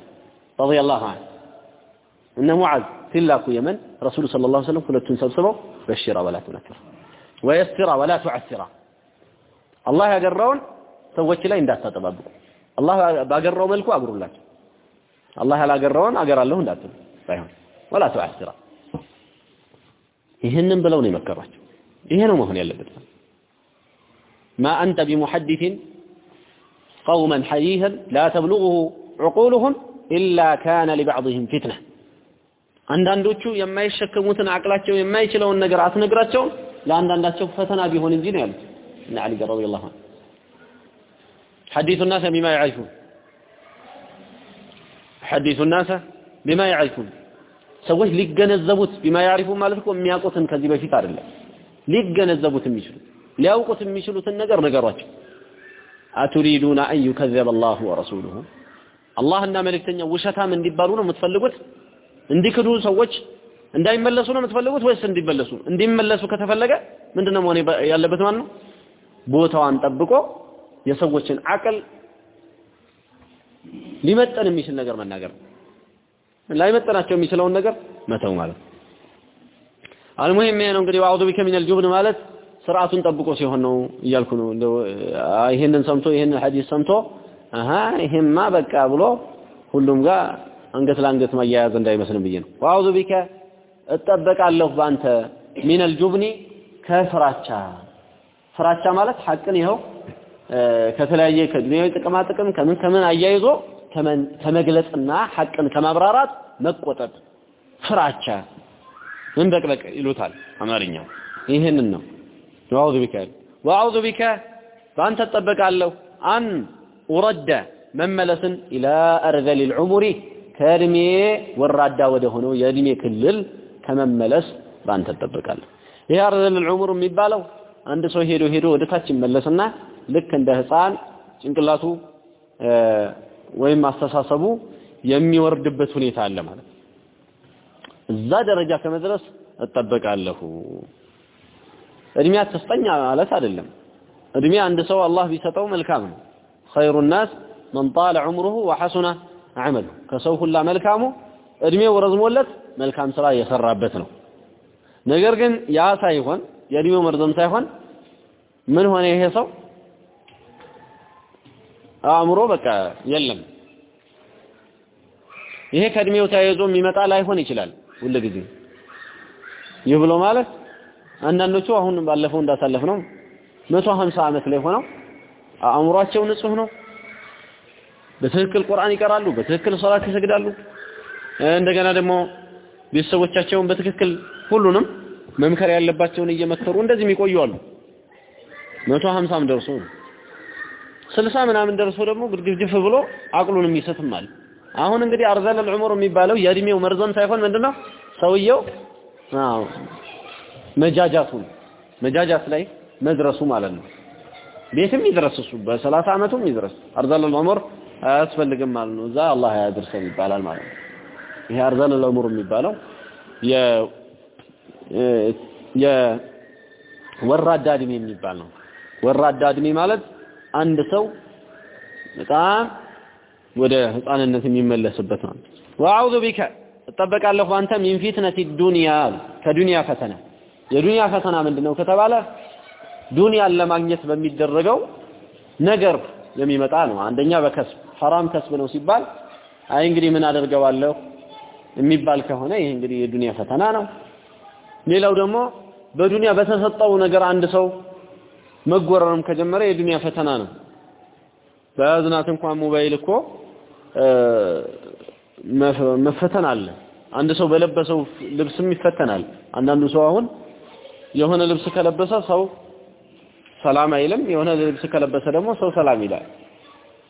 ረዲየላሁ ዐንሁ እነ ሙዓዝ ሲላኩ የመን ረሱሉ ሰለላሁ ዐለይሂ ወሰለም ሁለቱን ሰብስበው በሽራ ወላ ቱነፍራ ወየስራ ወላ ቱዐስራ አላህ ያገራውን ሰዎች ላይ እንዳታጠባብቁ። አላህ ባገራው መልኩ አግሩላቸው አላህ ያላገራውን አገራለሁ እንዳትሉ ባይሆን ወላ ቱዐስራ ይህንን ብለው ነው የመከሯቸው ይሄ ነው መሆን ያለበት ማ አንተ ቢሙሐዲትን ቀውመን ሐዲሰን ላ ተብሉغሁ ዕቁሉሁም ኢላ ካነ ሊባዕضህም ፊትነ አንዳንዶቹ የማይሸከሙትን አቅላቸው የማይችለውን ነገር አትነግራቸውም ለአንዳንዳቸው ፈተና ቢሆን እንጂ ነው ያሉት። እነ ዓሊ ረዲየላሁ ዐንሁ ሐዲሱ ናሰ ቢማ ያዕሪፉን ሐዲሱ ናሰ ቢማ ያዕሪፉን ሰዎች ሊገነዘቡት ቢማ ያዕሪፉን ማለት እኮ የሚያውቁትን ከዚህ በፊት አይደለም። ሊገነዘቡት የሚችሉ ሊያውቁት የሚችሉትን ነገር ነገሯቸው አቱሪዱና አን ዩከዘበ አላሁ ወረሱሉሁ። አላህና መልእክተኛው ውሸታም እንዲባሉ ነው የምትፈልጉት? እንዲክዱ ሰዎች እንዳይመለሱ ነው የምትፈልጉት ወይስ እንዲመለሱ? እንዲመለሱ ከተፈለገ ምንድነው መሆን ያለበት ማለት ነው? ቦታዋን ጠብቆ የሰዎችን አቅል ሊመጠን የሚችል ነገር መናገር ላይመጠናቸው የሚችለውን ነገር መተው ማለት አልሙሂም ይሄ ነው እንግዲህ ወአዑዙ ቢከ ሚነል ጁብን ማለት ስርዓቱን ጠብቆ ሲሆን ነው እያልኩ ነው። ይሄንን ሰምቶ ይሄንን ሐዲስ ሰምቶ አሃ ይሄማ በቃ ብሎ ሁሉም ጋር አንገት ለአንገት ማያያዝ እንዳይመስልም ብዬ ነው። ወአዑዙ ቢከ እጠበቃለሁ ባንተ ሚነል ጁብኒ ከፍራቻ። ፍራቻ ማለት ሐቅን ይኸው ከተለያየ ከዱንያዊ ጥቅማ ጥቅም ከምን ከምን አያይዞ ከመግለጽና ሐቅን ከማብራራት መቆጠብ። ፍራቻ። ምን በቅበቅ ይሉታል አማርኛው። ይህንን ነው። ወአዑዙ ቢከ። ወአዑዙ ቢከ። በአንተ እጠበቃለሁ። አን ኡረደ መመለስን ኢላ አርዘሊል ዑሙሪ ከእድሜ ወራዳ ወደ ሆነው የእድሜ ክልል ከመመለስ በአንተ እጠበቃለሁ። ይሄ አርዘሊል ዑሙር የሚባለው አንድ ሰው ሄዶ ሄዶ ወደ ታች ይመለስና ልክ እንደ ህፃን ጭንቅላቱ ወይም አስተሳሰቡ የሚወርድበት ሁኔታ አለ ማለት እዛ ደረጃ ከመድረስ እጠበቃለሁ። እድሜ አትስጠኝ ማለት አይደለም። እድሜ አንድ ሰው አላህ ቢሰጠው መልካም ነው። ኸይሩ ናስ መን ጣለ ዑምሩሁ ወሐሱነ አመሉ። ከሰው ሁላ መልካሙ እድሜው ረዝሞለት መልካም ስራ የሰራበት ነው። ነገር ግን ያ ሳይሆን የእድሜው መርዘም ሳይሆን ምን ሆነ ይሄ ሰው አእምሮ በቃ የለም። ይሄ ከእድሜው ተያይዞ የሚመጣ ላይሆን ይችላል ጊዜ። ይህ ብሎ ማለት አንዳንዶቹ አሁን ባለፈው እንዳሳለፍ ነው መቶ ሀምሳ ዓመት ላይ ሆነው አእምሯቸው ንጹህ ነው። በትክክል ቁርአን ይቀራሉ በትክክል ሶላት ይሰግዳሉ። እንደገና ደግሞ ቤተሰቦቻቸውን በትክክል ሁሉንም መምከር ያለባቸውን እየመከሩ እንደዚህ የሚቆዩ አሉ። መቶ ሀምሳም ደርሶ ነው ስልሳ ምናምን ደርሶ ደግሞ ግድግድፍ ብሎ አቅሉን የሚሰትም አለ። አሁን እንግዲህ አርዘለል ዑሙር የሚባለው የእድሜው መርዘም ሳይሆን ምንድነው? ሰውየው አዎ መጃጃቱን መጃጃት ላይ መድረሱ ማለት ነው። ቤትም ይድረስ እሱ በሰላሳ ዓመቱም ይድረስ። አርዘለል ዑሙር አያስፈልግም ማለት ነው። እዛ አላህ ያድርሰን ይባላል ማለት ነው። ይሄ አርዘለል ዑሙር የሚባለው የ የ ወራዳ እድሜ የሚባል ነው። ወራዳ እድሜ ማለት አንድ ሰው በጣም ወደ ህፃንነት የሚመለስበት ነው። ወአዑዙ ቢከ እጠበቃለሁ አንተ ሚን ፊትነት ዱንያ ከዱንያ ፈተና። የዱንያ ፈተና ምንድነው ከተባለ ዱንያን ለማግኘት በሚደረገው ነገር የሚመጣ ነው። አንደኛ በከስብ። ሐራም ከስብ ነው ሲባል አይ እንግዲህ ምን አደርገዋለሁ የሚባል ከሆነ ይሄ እንግዲህ የዱንያ ፈተና ነው። ሌላው ደግሞ በዱንያ በተሰጠው ነገር አንድ ሰው መጎረርም ከጀመረ የዱንያ ፈተና ነው። በያዝናት እንኳን ሞባይል እኮ መፈተን አለ። አንድ ሰው በለበሰው ልብስም ይፈተናል። አንዳንዱ ሰው አሁን የሆነ ልብስ ከለበሰ ሰው ሰላም አይልም የሆነ ልብስ ከለበሰ ደግሞ ሰው ሰላም ይላል።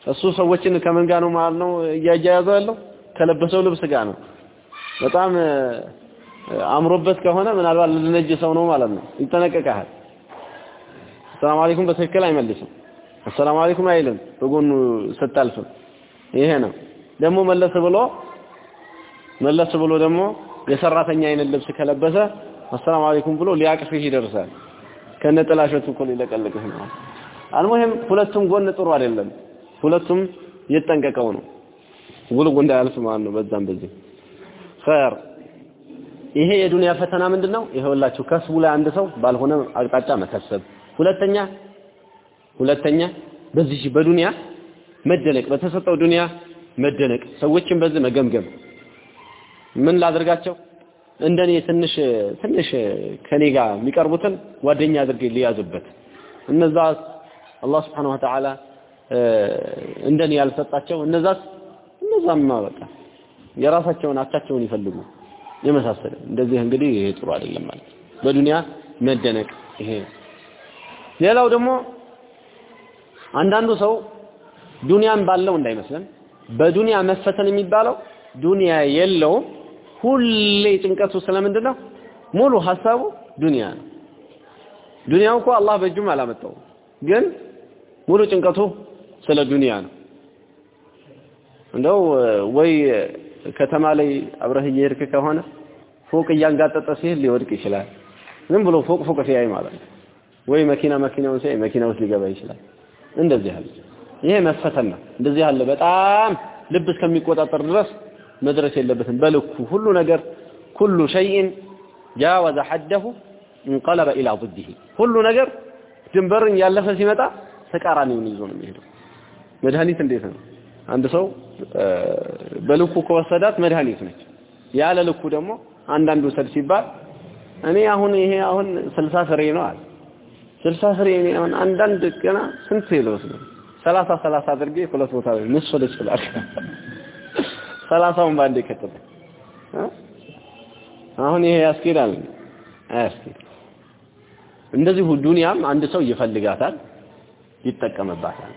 እሱ ሰዎችን ከምን ጋር ነው ማለት ነው እያያያዘ ያለው? ከለበሰው ልብስ ጋር ነው። በጣም አምሮበት ከሆነ ምናልባት ልነጅ ሰው ነው ማለት ነው። ይጠነቀቃል ሰላም አለይኩም በትክክል አይመልስም። አሰላሙ አለይኩም አይልም። በጎኑ ስታልፍ ይሄ ነው። ደግሞ መለስ ብሎ መለስ ብሎ ደግሞ የሰራተኛ አይነት ልብስ ከለበሰ አሰላሙ አለይኩም ብሎ ሊያቅፍህ ይደርሳል። ከነጥላሸቱ እኮ ሊለቀልቅህ ነው። አልሙሂም ሁለቱም ጎን ጥሩ አይደለም። ሁለቱም እየጠንቀቀው ነው። ጉልጉ እንዳያልፍ ማለት ነው። በዛም በዚህ ኸይር። ይሄ የዱንያ ፈተና ምንድነው? ይሄውላችሁ ከስቡ ላይ አንድ ሰው ባልሆነ አቅጣጫ መከሰብ ሁለተኛ ሁለተኛ በዚህ በዱንያ መደነቅ በተሰጠው ዱንያ መደነቅ ሰዎችን በዚህ መገምገም። ምን ላድርጋቸው? እንደኔ ትንሽ ትንሽ ከኔ ጋር የሚቀርቡትን ጓደኛ አድርጌ ሊያዙበት። እነዛ አላህ ስብሓነሁ ወተዓላ እንደኔ ያልሰጣቸው እነዛስ? እነዛማ በቃ የራሳቸውን አቻቸውን ይፈልጉ። የመሳሰለ እንደዚህ እንግዲህ ይሄ ጥሩ አይደለም ማለት በዱንያ መደነቅ ይሄ ሌላው ደግሞ አንዳንዱ ሰው ዱንያን ባለው እንዳይመስለን በዱንያ መፈተን የሚባለው ዱንያ የለውም። ሁሌ ጭንቀቱ ስለምንድን ነው ሙሉ ሀሳቡ ዱንያ ነው። ዱንያው እኮ አላህ በእጁም አላመጣው ግን ሙሉ ጭንቀቱ ስለ ዱንያ ነው። እንደው ወይ ከተማ ላይ አብረህ እየሄድክ ከሆነ ፎቅ እያንጋጠጠ ሲሄድ ሊወድቅ ይችላል። ዝም ብሎ ፎቅ ፎቅ ሲያይ ማለት ነው ወይ መኪና መኪናውን ሲያይ መኪና ውስጥ ሊገባ ይችላል እንደዚህ ያለ ይሄ መፈተን ነው እንደዚህ ያለ በጣም ልብ እስከሚቆጣጠር ድረስ መድረስ የለበትም በልኩ ሁሉ ነገር ኩሉ ሸይን ጃወዘ ሐደሁ እንቀለበ ኢላ ضده ሁሉ ነገር ድንበርን ያለፈ ሲመጣ ተቃራኒውን ይዞ ነው የሚሄደው መድኃኒት እንዴት ነው አንድ ሰው በልኩ ከወሰዳት መድኃኒት ነች ያለ ልኩ ደግሞ አንዳንድ ውሰድ ሲባል እኔ አሁን ይሄ አሁን ስልሳ ፍሬ ነው አለ ስልሳ ፍሬ እኔ አሁን አንዳንድ ገና ስንት ልወስድ ነው ሰላሳ ሰላሳ አድርጌ ሁለት ቦታ ላይ ልወስድ ይችላል። (laughs) ሰላሳውን ባንዴ ከተተ። አሁን ይሄ ያስኬዳል? አያስኬድ እንደዚሁ ዱንያም አንድ ሰው ይፈልጋታል ይጠቀምባታል።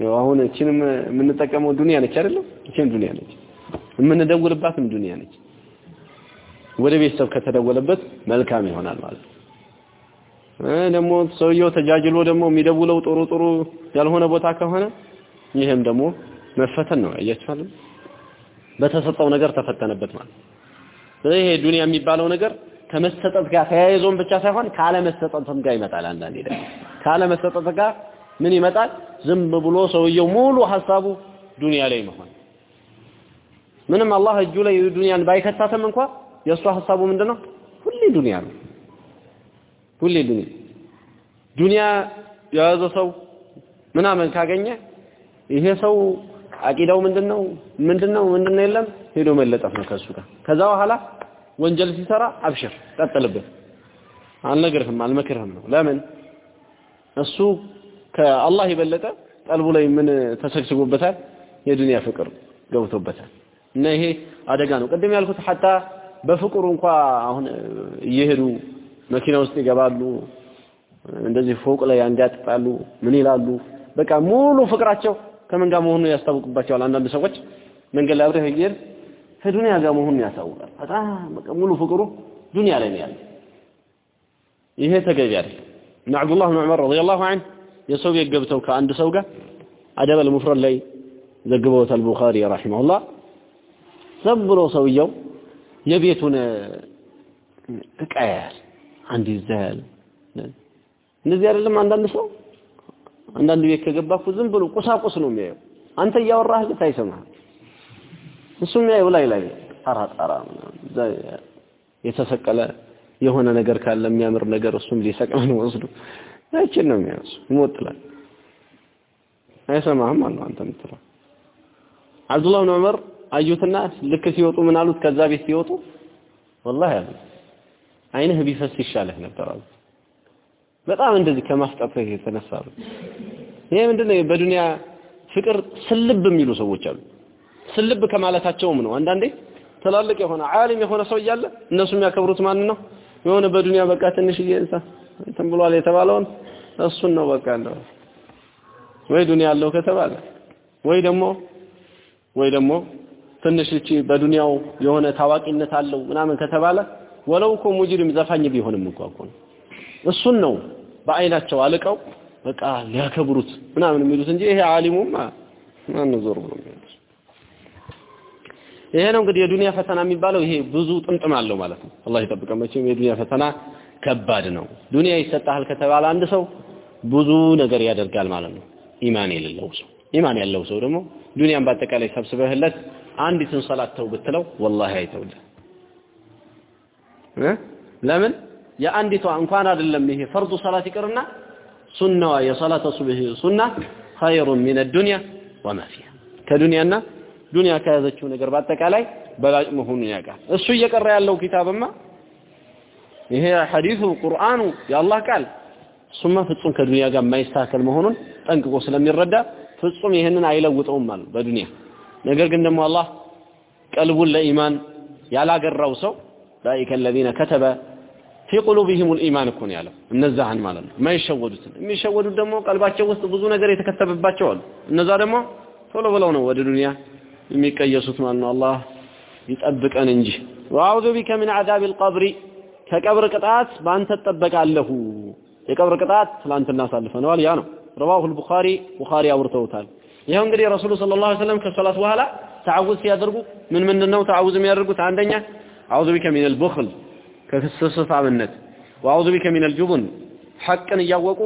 ያው አሁን እቺንም የምንጠቀመው ዱንያ ነች አይደለም እቺም ዱንያ ነች። የምንደውልባትም ዱንያ ነች። ወደ ቤተሰብ ከተደወለበት መልካም ይሆናል ማለት ነው ደግሞ ሰውየው ተጃጅሎ ደግሞ የሚደውለው ጥሩ ጥሩ ያልሆነ ቦታ ከሆነ ይህም ደግሞ መፈተን ነው። አያችኋል? በተሰጠው ነገር ተፈተነበት ማለት ይሄ ዱንያ የሚባለው ነገር ከመሰጠት ጋር ተያይዞም ብቻ ሳይሆን ካለ መሰጠትም ጋር ይመጣል አንዳንዴ ደግሞ። ካለ መሰጠት ጋር ምን ይመጣል? ዝም ብሎ ሰውየው ሙሉ ሐሳቡ ዱንያ ላይ መሆን። ምንም አላህ እጁ ላይ ዱንያን ባይከታተም እንኳ የእሱ ሐሳቡ ምንድነው? ሁሌ ዱንያ ነው ሁሌ ዱንያ ዱንያ የያዘ ሰው ምናምን ካገኘ ይሄ ሰው አቂዳው ምንድነው? ምንድነው? ምንድነው? የለም ሄዶ መለጠፍ ነው ከሱ ጋር። ከዛ በኋላ ወንጀል ሲሰራ አብሽር ቀጥልበት። አልነግርህም አልመክርህም ነው። ለምን? እሱ ከአላህ የበለጠ ቀልቡ ላይ ምን ተሰግስጎበታል? የዱንያ ፍቅር ገብቶበታል። እና ይሄ አደጋ ነው። ቅድም ያልኩት ሐታ በፍቅሩ እንኳ አሁን እየሄዱ መኪና ውስጥ ይገባሉ እንደዚህ ፎቅ ላይ ያንጋጥጣሉ ምን ይላሉ? በቃ ሙሉ ፍቅራቸው ከምን ጋር መሆኑን ያስታውቅባቸዋል። አንዳንድ ሰዎች መንገድ ላይ አብረህ እየሄድክ ከዱንያ ጋር መሆኑን ያሳውቃል። በጣም በቃ ሙሉ ፍቅሩ ዱንያ ላይ ነው ያለው። ይሄ ተገቢ አይደል እና አብዱላህ ብን ዑመር ረዲየላሁ ዐንሁ የሰው ቤት ገብተው ከአንድ ሰው ጋር አደበል ሙፍረድ ላይ ዘግበውታል ቡኻሪ ረሂመሁላህ። ዝም ብሎ ሰውየው የቤቱን እቃ ያያል አንድ ይዛያል እንደዚህ አይደለም አንዳንድ ሰው? አንዳንድ ቤት ከገባ እኮ ዝም ብሎ ቁሳቁስ ነው የሚያየው። አንተ እያወራህ ግን አይሰማህም። እሱ የሚያየው ላይ ላይ ጣራ ጣራ የተሰቀለ የሆነ ነገር ካለ የሚያምር ነገር እሱም ሊሰቅል ነው ወስዶ ያችን ነው የሚያነሱ ይሞጥላል አይሰማህም አለው አንተ የምትለው። አብዱላህ ብን ዑመር አዩትና ልክ ሲወጡ ምን አሉት? ከዛ ቤት ሲወጡ ወላሂ አሉ አይንህ ቢፈስ ይሻለህ ነበር አሉ በጣም እንደዚህ ከማፍጠጥህ የተነሳ ይሄ ምንድነው? በዱንያ ፍቅር ስልብ የሚሉ ሰዎች አሉ። ስልብ ከማለታቸውም ነው። አንዳንዴ ትላልቅ የሆነ ዓሊም የሆነ ሰው እያለ እነሱ የሚያከብሩት ማን ነው? የሆነ በዱንያ በቃ ትንሽ እየንሳ እንትን ብሏል የተባለውን እሱን ነው በቃ እንደው ወይ ዱንያ አለው ከተባለ ወይ ደግሞ ወይ ደግሞ ትንሽ እቺ በዱንያው የሆነ ታዋቂነት አለው ምናምን ከተባለ ወለው እኮ ሙጅሪም ዘፋኝ ቢሆንም እንኳ እኮ ነው። እሱን ነው በአይናቸው አልቀው በቃ ሊያከብሩት ምናምን የሚሉት እንጂ ይሄ ዓሊሙማ ማን ዞር ብሎ ይሄ ነው እንግዲህ የዱንያ ፈተና የሚባለው። ይሄ ብዙ ጥምጥም አለው ማለት ነው። አላህ ይጠብቀን። መቼም የዱንያ ፈተና ከባድ ነው። ዱንያ ይሰጣል ከተባለ አንድ ሰው ብዙ ነገር ያደርጋል ማለት ነው። ኢማን የሌለው ሰው ኢማን ያለው ሰው ደግሞ ዱንያን በአጠቃላይ ሰብስበህለት አንዲትን ሰላት ተው ብትለው ወላሂ አይተውልህ ለምን? የአንዲቷ እንኳን አይደለም ይሄ ፈርዱ ሰላት ይቅርና ሱናዋ የሰላተ ሱብህ ሱና ኸይሩን ሚነ ዱንያ ወማ ፊሃ። ከዱንያና ዱንያ ከያዘችው ነገር በአጠቃላይ በላጭ መሆኑን ያውቃል። እሱ እየቀረ ያለው ኪታብማ ይሄ ሐዲሱ ቁርአኑ የአላህ ቃል እሱማ ፍጹም ከዱንያ ጋር የማይስተካከል መሆኑን ጠንቅቆ ስለሚረዳ ፍጹም ይህንን አይለውጠውም አሉ በዱንያ። ነገር ግን ደግሞ አላህ ቀልቡን ለኢማን ያላገራው ሰው ላኢከ አለዚነ ከተበ ፊ ቁሉቢሂም ልኢማን እኮ ነው ያለው። እነዛህን ማለት ነው። የማይሸወዱትን የሚሸወዱት ደግሞ ቀልባቸው ውስጥ ብዙ ነገር የተከተበባቸው አሉ። እነዛ ደግሞ ቶሎ ብለው ነው ወደ ዱንያ የሚቀየሱት ማለት ነው። አላህ ይጠብቀን እንጂ። ወአዑዙ ቢከ ሚን ዐዛብ ልቀብሪ ከቀብር ቅጣት በአንተ እጠበቃለሁ። የቀብር ቅጣት ትላንትና አሳልፈነዋል። ያ ነው። ረዋሁ ልቡኻሪ ቡኻሪ አውርተውታል። ይኸው እንግዲህ ረሱሉ ስለ ላ ሰለም ከሰላት በኋላ ተዓውዝ ሲያደርጉ ምን ምንድን ነው ተዓውዝ የሚያደርጉት? አንደኛ አዑዙ ቢከ ሚን ልቡኽል ከስስታምነት ወአዑዙ ቢከ ሚን ልጁቡን ሐቅን እያወቁ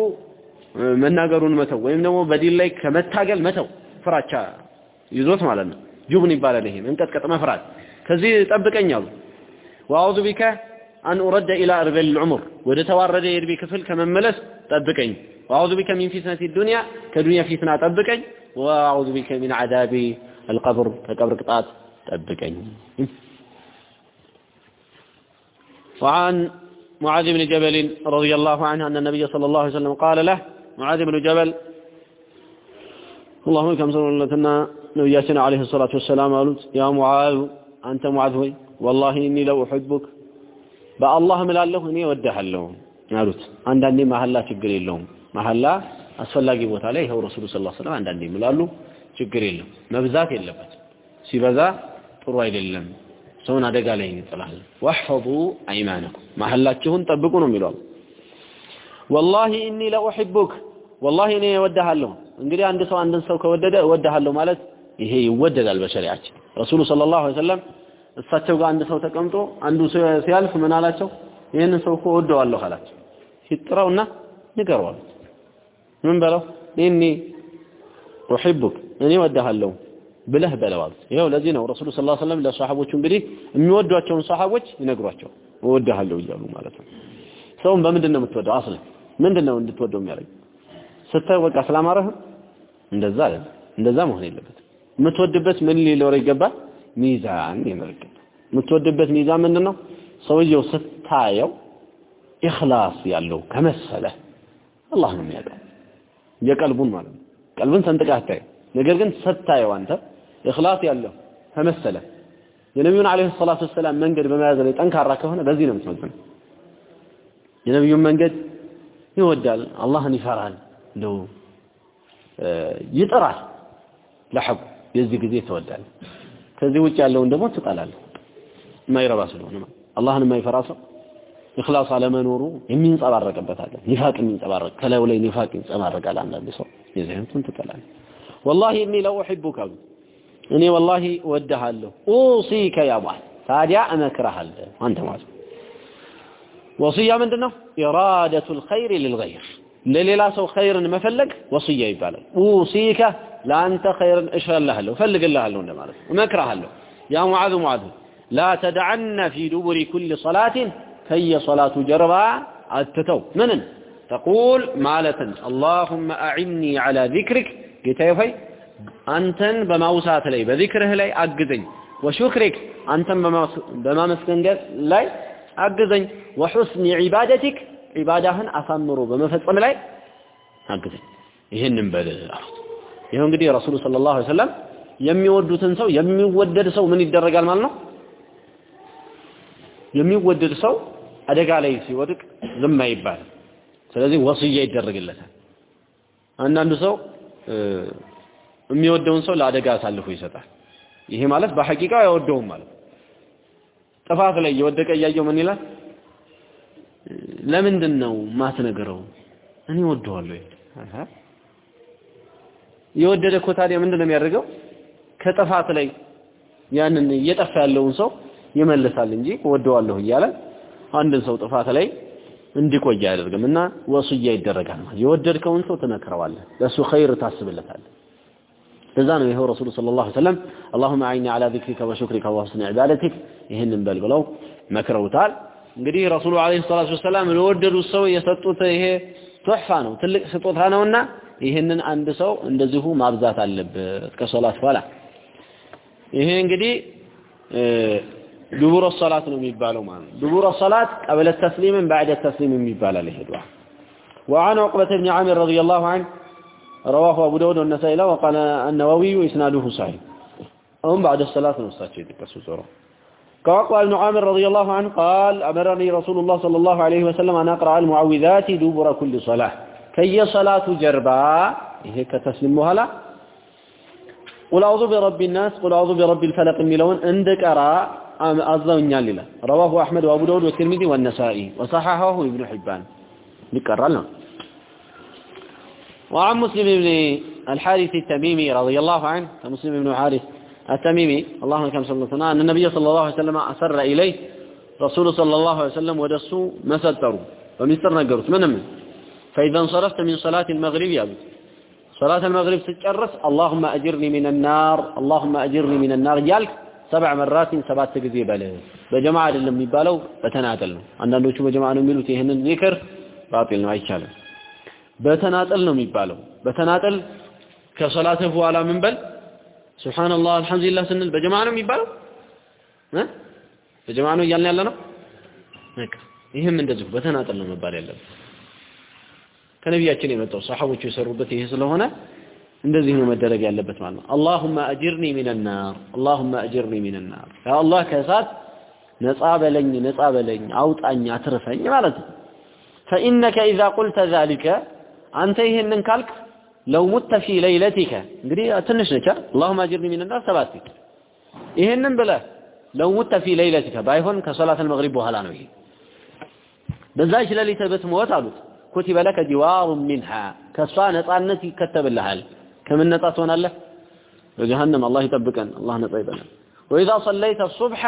መናገሩን መተው ወይም ደግሞ በዲን ላይ ከመታገል መተው። ፍራቻ ይዞት ማለት ነው። ጁብን ይባላል ይሄ መንቀጥቀጥ መፍራት። ከዚህ ጠብቀኝ አሉ። ወአዑዙ ቢከ አን ኡረደ ኢላ እርዘል ዑሙር ወደ ተዋረደ የእድሜ ክፍል ከመመለስ ጠብቀኝ። ወአዑዙ ቢከ ሚን ፊትነቲ ዱንያ ከዱንያ ፊትና ጠብቀኝ። ወአዑዙ ቢከ ሚን ዐዛቢ አልቀብር ከቀብር ቅጣት ጠብቀኝ وعن معاذ بن جبل رضي الله عنه أن النبي صلى الله عليه وسلم قال له معاذ بن جبل اللهم كم سنة نبياتنا عليه الصلاة والسلام قالوا يا معاذ أنت معاذ هوي والله إني لو أحبك በአላህ እምላለሁ እኔ እወድሃለሁ አሉት አንዳንዴ መሐላ ችግር የለውም መሐላ አስፈላጊ ቦታ ላይ ይኸው ረሱሉ ሰለላሁ ዐለይሂ ወሰለም አንዳንዴ ይምላሉ ችግር የለም መብዛት የለበትም ሲበዛ ጥሩ አይደለም ሰውን አደጋ ላይ ይጥላል ወህፈዙ አይማነኩም። መሐላችሁን ጠብቁ ነው የሚለው ወላሂ ኢኒ ለኡሂቡክ ወላሂ እኔ እወድሃለሁ። እንግዲህ አንድ ሰው አንድን ሰው ከወደደ እወድሃለሁ ማለት ይሄ ይወደዳል በሸሪዓችን። ረሱሉ ሰለላሁ ዐለይሂ ወሰለም እሳቸው ጋር አንድ ሰው ተቀምጦ አንዱ ሲያልፍ ምን አላቸው? ይህንን ሰው እኮ እወደዋለሁ አላቸው። ሲጥረውና ንገረው ምን በለው? ኢኒ ኡሂቡክ እኔ እወድሃለሁ ብለህ አሉት ይኸው ለዚህ ነው ረሱሉ ስ ሰለም ለሰሓቦቹ እንግዲህ የሚወዷቸውን ሰሓቦች ይነግሯቸው። እወድሃለሁ እያሉ ማለት ነው። ሰውን በምንድን ነው የምትወደው? አስለን ምንድን ነው እንድትወደው የሚያደርግ? ስታየው በቃ ስላማረህም እንደዛ አለ እንደዛ መሆን የለበትም። የምትወድበት ምን ሊኖረው ይገባል? ሚዛን ይመልከት የምትወድበት ሚዛን ምንድን ነው? ሰውየው ስታየው ኢኽላስ ያለው ከመሰለ አላህ ነው የሚያውቀው። የቀልቡን ማለት ነው። ቀልብን ሰንጥቀህ አታየው ነገር ግን ስታየው አንተ ኢኽላስ ያለው ከመሰለ የነቢዩን ዓለይሂ ሰላቱ ወሰላም መንገድ በመያዝ ላይ ጠንካራ ከሆነ በዚህ ነው የምትመዝነው የነቢዩን መንገድ ይወዳል አላህን ይፈራል እንደው ይጥራል ለሐቁ የዚህ ጊዜ ትወዳል ከዚህ ውጭ ያለውን ደግሞ ትጠላለህ የማይረባ ስለሆነ አላህን የማይፈራ ሰው ኢኽላስ አለመኖሩ የሚንጸባረቅበት አለ ኒፋቅ የሚንጸባረቅ ከላዩ ላይ ኒፋቅ ይንጸባረቃል አንዳንድ ሰው የዚህ አይነቱን ትጠላለህ ወላሂ እኒ ለኡሒቡከ አሉ እኔ ወላሂ እወድሃለሁ። ኡሲከ ያ ሙዓዝ ታዲያ እመክርሃለሁ። አንተ ሙዓዝ ወስያ ምንድን ነው ኢራደቱ ልኸይር ልልገይር ለሌላ ሰው ኸይርን መፈለግ ወስያ ይባላል። ኡሲከ ለአንተ ኸይርን እሸልሃለሁ እፈልግልሃለሁ እንደማለት ነው። እመክርሃለሁ። يا معاذ معاذ لا تدعن في دبر كل صلاة ከየሰላቱ ጀርባ አትተው። ምንን? تقول ማለትን። اللهم أعني على ذكرك። ጌታዬ ሆይ አንተን በማውሳት ላይ በዚክርህ ላይ አግዘኝ። وشكرك አንተን በማመስገን ላይ አግዘኝ። وحسن عبادتك ዒባዳህን አሳምሮ በመፈጸም ላይ አግዘኝ። ይህንን በል አሉት። ይኸው እንግዲህ ረሱሉ ሰለላሁ ዐለይሂ ወሰለም የሚወዱትን ሰው የሚወደድ ሰው ምን ይደረጋል ማለት ነው? የሚወደድ ሰው አደጋ ላይ ሲወድቅ ዝም አይባልም። ስለዚህ ወስያ ይደረግለታል። አንዳንዱ ሰው የሚወደውን ሰው ለአደጋ አሳልፎ ይሰጣል። ይሄ ማለት በሐቂቃ አይወደውም ማለት ጥፋት ላይ እየወደቀ እያየው ምን ይላል? ለምንድን ነው ማትነገረው እኔ ወደዋለሁ የወደደ እኮ ታዲያ ምንድን ነው የሚያደርገው? ከጥፋት ላይ ያንን እየጠፋ ያለውን ሰው ይመልሳል እንጂ ወደዋለሁ እያለ አንድን ሰው ጥፋት ላይ እንዲቆይ አያደርግም እና ወስያ ይደረጋል ማለት የወደድከውን ሰው ትመክረዋለህ። ለእሱ ኸይር ታስብለታለህ ለዛ ነው ይኸው ረሱሉ ሰለላሁ ዐለይሂ ወሰለም አላሁመ አዕኒ ዐላ ዚክሪከ ወሹክሪከ ወሑስኒ ዒባደቲክ ይህንን በል ብለው መክረውታል እንግዲህ ረሱሉ ዐለይሂ ሰላቱ ወሰላም ለወደዱት ሰው የሰጡት ይሄ ቱሕፋ ነው ትልቅ ስጦታ ነውና ይህንን አንድ ሰው እንደዚሁ ማብዛት አለበት ከሶላት በኋላ ይሄ እንግዲህ ዱቡረ ሶላት ነው የሚባለው ማለት ነው ዱቡረ ሶላት ቀብለ ተስሊምን ባዕደ ተስሊም የሚባላል ይሄ ዱዓ وعن عقبة بن عامر رضي الله عنه رواه أبو داود والنسائي له وقال النووي إسناده صحيح. أم بعد الصلاة نصاتي ذكر سورة. كعقبة بن عامر رضي الله عنه قال أمرني رسول الله صلى الله عليه وسلم أن أقرأ المعوذات دبر كل صلاة. كي صلاة جربا؟ هيك تسلمها لا قل أعوذ برب الناس قل أعوذ برب الفلق الملون عندك أرى أظن لله. رواه أحمد وأبو داود والترمذي والنسائي وصححه ابن حبان. نكرر لنا وعن مسلم بن الحارث التميمي رضي الله عنه. مسلم بن حارث التميمي اللهم كم عليه وسلم أن النبي صلى الله عليه وسلم أسر إليه رسول صلى الله عليه وسلم ودسوا مسدروا ومستر نقرت من من فإذا انصرفت من صلاة المغرب يا بيت صلاة المغرب تتجرس اللهم أجرني من النار اللهم أجرني من النار جالك سبع مرات سبعة تقذي بله بجماعة لم يبالوا بتناتل عندنا نوشو بجماعة نميلو تيهن الذكر باطل ما يشاله በተናጠል ነው የሚባለው። በተናጠል ከሶላት በኋላ ምን በል? ሱብሃንአላህ አልሐምዱሊላህ ስንል በጀማ ነው የሚባለው? እ? በጀማ ነው እያልን ያለ ነው ይህም እንደዚሁ በተናጠል ነው መባል ያለበት ከነቢያችን የመጣው ሰሐቦቹ የሰሩበት ይሄ ስለሆነ እንደዚህ ነው መደረግ ያለበት ማለት ነው። አላሁማ አጅርኒ ሚነናር አላሁማ አጅርኒ اجرني من ያ አላህ ከእሳት ነጻ በለኝ ነፃ በለኝ አውጣኝ አትርፈኝ ማለት ነው። فإنك إذا قلت ذلك አንተ ይሄንን ካልክ ለው ሙተ ፊ ለይለቲከ እንግዲህ ትንሽ ነች اللهم اجرني من النار ሰባት ይሄንን ብለህ ለው ሙተ ፊ ለይለቲከ ባይሆን ከሶላት المغرب በኋላ ነው ይሄ በዛች ሌሊት ብትሞት አሉት ኩቲበ ለከ ጂዋሩ ሚንሃ ከሷ ነፃነት ይከተብልሃል ከምን ነፃ ትሆናለህ በጀሃነም አላህ ይጠብቀን አላህ ነፃ ይበለን وإذا صليت الصبح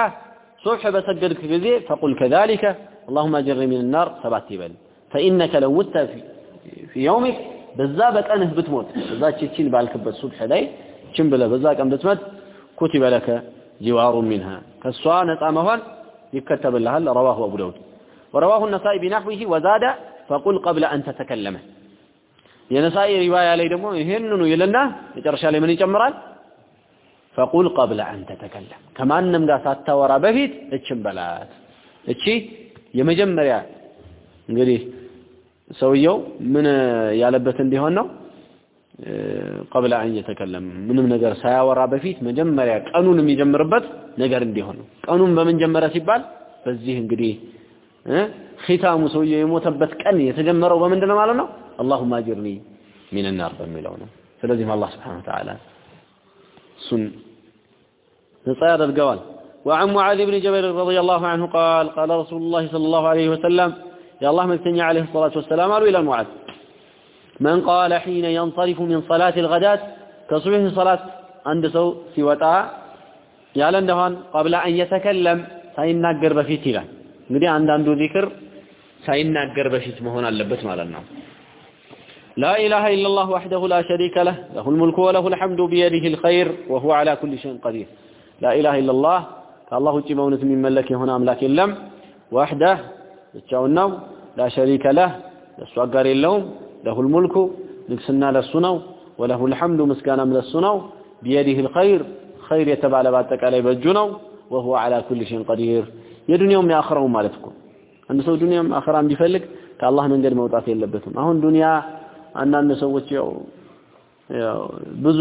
صبح بسجدك ጊዜ فقل كذلك اللهم اجرني من النار ሰባት ይበል فإنك لو مت في في يومك በዛ በቀንህ ብትሞት በዛች እቺን ባልክበት ሱብህ ላይ እቺን ብለህ በዛ ቀን ብትሞት ኩቲበ ለከ ጂዋሩ ሚንሃ ከሷ ነፃ መሆን ይከተብልሃል رواه أبو داود ورواه النسائي بنحوه وزاد فقل قبل أن تتكلم የነሳኢ ሪዋያ ላይ ደግሞ ይሄንኑ ይልና መጨረሻ ላይ ምን ይጨምራል فقل قبل أن تتكلم ከማንም ጋር ሳታወራ በፊት እችን በላት እቺ የመጀመሪያ እንግዲህ ሰውየው ምን ያለበት እንዲሆን ነው قبل أن يتكلم ምንም ነገር ሳያወራ በፊት መጀመሪያ ቀኑን የሚጀምርበት ነገር እንዲሆን ነው ቀኑን በምን ጀመረ ሲባል በዚህ እንግዲህ ኺታሙ ሰውየው የሞተበት ቀን የተጀመረው በምንድን ነው ማለት ነው اللهم اجرني من النار በሚለው ነው ስለዚህም አላህ Subhanahu Wa Ta'ala እሱን ነፃ ያደርገዋል وعن معاذ بن جبل رضي الله عنه قال قال رسول الله صلى الله عليه وسلم يا الله من سني عليه الصلاة والسلام أروي إلى المعاد من قال حين ينصرف من صلاة الغداة كصبح صلاة عند سو سوتا يا لندهان قبل أن يتكلم ሳይናገር በፊት عند ذكر አንዳንዱ قرب ሳይናገር በፊት هنا አለበት مال النعم لا إله إلا الله وحده لا شريك له له الملك وله الحمد بيده الخير وهو على كل شيء قدير. لا إله إلا الله الله تجمونة من ملك هنا أملاك اللم وحده يتشاو النوم ላ ሸሪከ ለህ ለእሱ አጋር የለውም ለሁል ሙልኩ ንግስና ለሱ ነው ወለሁ ልሐምዱ ምስጋናም ለሱ ነው። ቢየዲህ ልኸይር ኸይር የተባለ በአጠቃላይ በእጁ ነው። ወሁወ ዓላ ኩል ሸይን ቀዲር። የዱንያውም የአኸራውም ማለት እኮ አንድ ሰው ዱንያም አኸራም ቢፈልግ ከአላህ መንገድ መውጣት የለበትም። አሁን ዱንያ አንዳንድ ሰዎች ያው ብዙ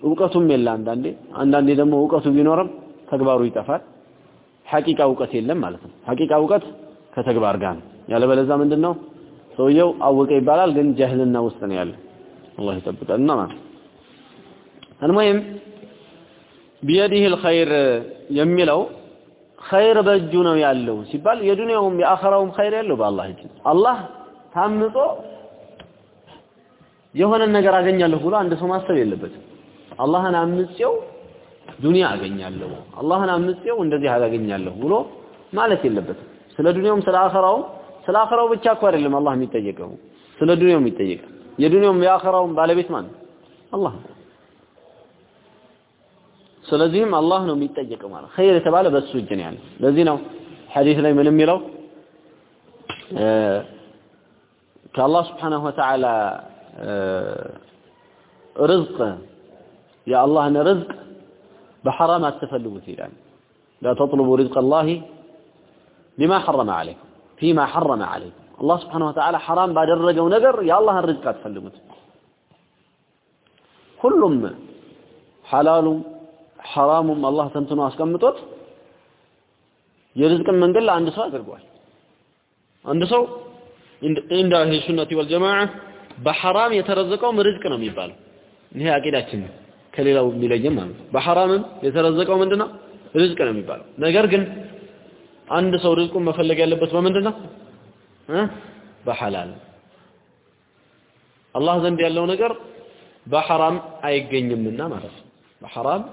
እውቀቱም የለ አንዳንዴ። አንዳንዴ ደግሞ እውቀቱ ቢኖርም ተግባሩ ይጠፋል። ሐቂቃ እውቀት የለም ማለት ነው። ሐቂቃ እውቀት ከተግባር ጋር ነው ያለበለዚያ ምንድነው ሰውየው አወቀ ይባላል ግን ጃህልና ውስጥ ነው ያለ አላህ ይጠብቀንና ማለት المهم بيده الخير የሚለው ኸይር በእጁ ነው ያለው ሲባል የዱንያውም የአኸራውም ኸይር ያለው በአላህ እጅ አላህ ታምጾ የሆነ ነገር አገኛለሁ ብሎ አንድ ሰው ማሰብ የለበትም አላህን አምጼው ዱንያ አገኛለሁ አላህን አምጼው እንደዚህ አገኛለሁ ብሎ ማለት የለበትም ስለ ዱንያውም ስለ አኸራውም ስለ አኸራው ብቻ እኮ አይደለም አላህ የሚጠየቀው ስለ ዱንያውም ይጠየቃል የዱንያውም የአኸራውም ባለቤት ማን አላህ ስለዚህም አላህ ነው የሚጠየቀው ማለት ኸይር የተባለ በሱ እጅ ነው ያለው ለዚህ ነው ሐዲስ ላይ ምን የሚለው ከአላህ Subhanahu Wa Ta'ala ርዝቅ የአላህን ርዝቅ በሐራም አትፈልጉት ይላል لا تطلبوا رزق الله ቢማ ሐረመ አለይኩም ፊማ ሐረመ አለይኩም አላህ ስብሓነሁ ወተዓላ ሐራም ባደረገው ነገር የአላህን ርዝቅ አትፈልጉት። ሁሉም ሐላሉም ሐራሙም አላህ ተንትኖ አስቀምጦት የርዝቅን መንገድ ለአንድ ሰው አድርጓል። አንድ ሰው እንደ አህል ሱነቲ ወልጀማዓ በሐራም የተረዘቀውም ርዝቅ ነው የሚባለው። ይሄ አቂዳችን ነው። ከሌላው የሚለየም ማለት ነው። በሐራምም የተረዘቀው ምንድነው? ርዝቅ ነው የሚባለው። ነገር ግን አንድ ሰው ርዝቁን መፈለግ ያለበት በምንድን ነው እ በሐላል አላህ ዘንድ ያለው ነገር በሐራም አይገኝምና ማለት ነው። በሐራም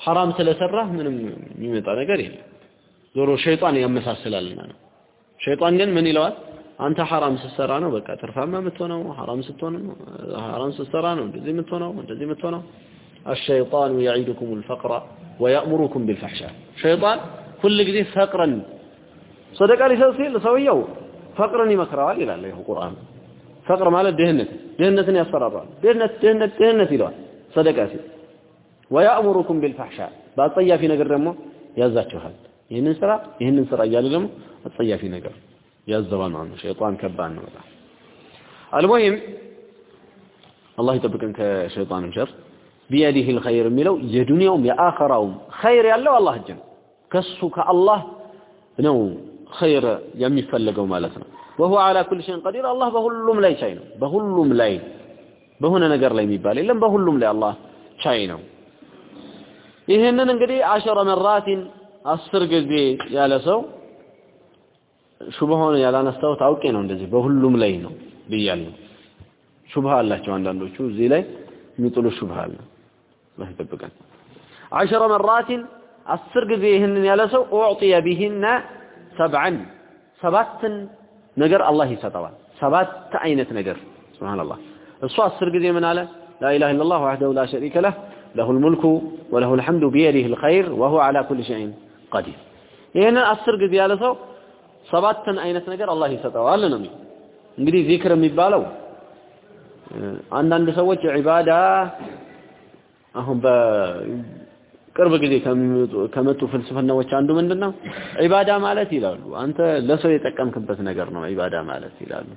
ሐራም ስለሰራህ ምንም የሚመጣ ነገር የለም። ዞሮ ሸይጣን ያመሳስላልና ነው። ሸይጣን ግን ምን ይለዋል? አንተ ሐራም ስትሰራ ነው በቃ ትርፋማ የምትሆነው፣ ሐራም ስትሆን ነው፣ ሐራም ስትሰራ ነው እንደዚህ የምትሆነው፣ እንደዚህ የምትሆነው። الشيطان يعيدكم الفقر ويأمركم بالفحشاء ሸይጣን ሁል ጊዜ ፈቅረን ሰደቃ ሊሰጥ ሲል ሰውየው ፈቅርን ይመክረዋል ይላል ይኸው ቁርአን። ፈቅር ማለት ድህነት ድህነትን ያስፈራራል። ድህነት ድህነት ድህነት ይለዋል ሰደቃ ሲል ወያእሙሩኩም ቢልፈሕሻ በአጸያፊ ነገር ደግሞ ያዛችኋል። ይህንን ስራ ይህንን ስራ እያለ ደግሞ አጸያፊ ነገር ያዘባል ማለት ነው። ሸይጣን ከባድ ነው በጣም። المهم አላህ ይጠብቀን ከሸይጣንም ሸር። بيده الخير የሚለው የዱንያውም የአኸራውም ኸይር ያለው አላህ እጅ ነው። ከሱ ከአላህ ነው ኸይር የሚፈለገው ማለት ነው። وهو على كل شيء قدير አላህ በሁሉም ላይ ቻይ ነው። በሁሉም ላይ በሆነ ነገር ላይ የሚባል የለም። በሁሉም ላይ አላህ ቻይ ነው። ይህንን እንግዲህ عشر مرات አስር ጊዜ ያለ ሰው ሹብሃውን ያላነሳሁት አውቄ ነው። እንደዚህ በሁሉም ላይ ነው ብያለሁ። ሹብሃ አላቸው አንዳንዶቹ እዚህ ላይ የሚጥሉ ሹብሃ አለ። ይጠብቀን። አሸረ መራቲን አስር ጊዜ ይህንን ያለ ሰው ኡዕጢየ ቢሂነ ሰብዐን ሰባትን ነገር አላህ ይሰጠዋል። ሰባት አይነት ነገር ሱብሃንአላህ። እሱ አስር ጊዜ ምን አለ? ላኢላሃ ኢለላህ ወሕደሁ ላ ሸሪከ ለህ ለሁል ሙልኩ ወለሁል ሐምዱ ቢየዲሂል ኸይር ወሁወ ዐላ ኩሊ ሸይኢን ቀዲር። ይህንን አስር ጊዜ ያለ ሰው ሰባትን አይነት ነገር አላህ ይሰጠዋል ነው የሚለው። እንግዲህ ዚክር የሚባለው አንዳንድ ሰዎች ዒባዳ አሁን በቅርብ ጊዜ ከመጡ ፍልስፍናዎች አንዱ ምንድን ነው ዒባዳ ማለት ይላሉ። አንተ ለሰው የጠቀምክበት ነገር ነው ዒባዳ ማለት ይላሉ።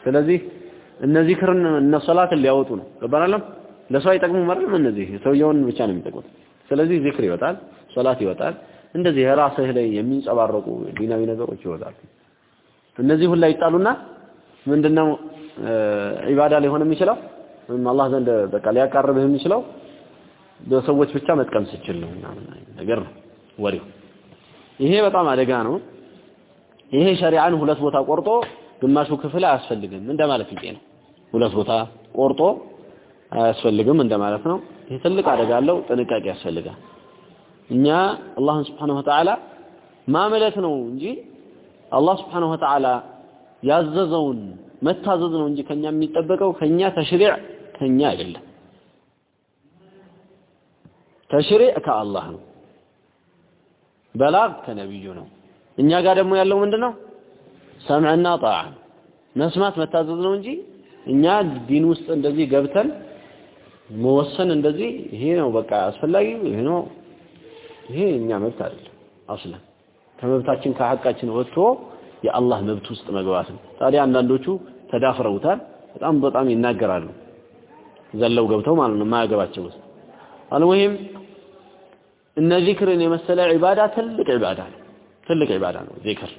ስለዚህ እነ ዚክርን እነ ሶላትን ሊያወጡ ነው። ገባናለም ለሰው አይጠቅሙም አይደለም። እነዚህ ሰውየውን ብቻ ነው የሚጠቅሙት። ስለዚህ ዚክር ይወጣል፣ ሶላት ይወጣል። እንደዚህ የራስህ ላይ የሚንጸባረቁ ዲናዊ ነገሮች ይወጣሉ። እነዚህ ሁላ ይጣሉና ምንድነው ዒባዳ ሊሆን የሚችለው አላህ ዘንድ በቃ ሊያቃርብህ የሚችለው በሰዎች ብቻ መጥቀም ስችል ነው ነገር ወሬው። ይሄ በጣም አደጋ ነው። ይሄ ሸሪዓን ሁለት ቦታ ቆርጦ ግማሹ ክፍል አያስፈልግም እንደማለት ይጤ ነው። ሁለት ቦታ ቆርጦ አያስፈልግም እንደማለት ነው። ይሄ ትልቅ አደጋ አለው። ጥንቃቄ ያስፈልጋል። እኛ አላህን ስብሓነሁ ወተዓላ ማምለክ ነው እንጂ አላህ ስብሓነሁ ወተዓላ ያዘዘውን መታዘዝ ነው እንጂ ከኛ የሚጠበቀው ከኛ ተሽሪዕ ከኛ አይደለም። ተሽሪዕ ከአላህ ነው። በላግ ከነቢዩ ነው። እኛ ጋር ደግሞ ያለው ምንድነው? ሰምዕና ጣዓ መስማት መታዘዝ ነው እንጂ እኛ ዲን ውስጥ እንደዚህ ገብተን መወሰን እንደዚህ ይሄ ነው በቃ አስፈላጊ ይሄ ነው ይሄ እኛ መብት አይደለም። አስለን ከመብታችን ከሐቃችን ወጥቶ የአላህ መብት ውስጥ መግባት ነው። ታዲያ አንዳንዶቹ ተዳፍረውታል። በጣም በጣም ይናገራሉ። ዘለው ገብተው ማለት ነው የማያገባቸው ውስጥ المهم እነ ዚክርን የመሰለ ዒባዳ ትልቅ ዒባዳ ነው። ትልቅ ዒባዳ ነው ዚክር።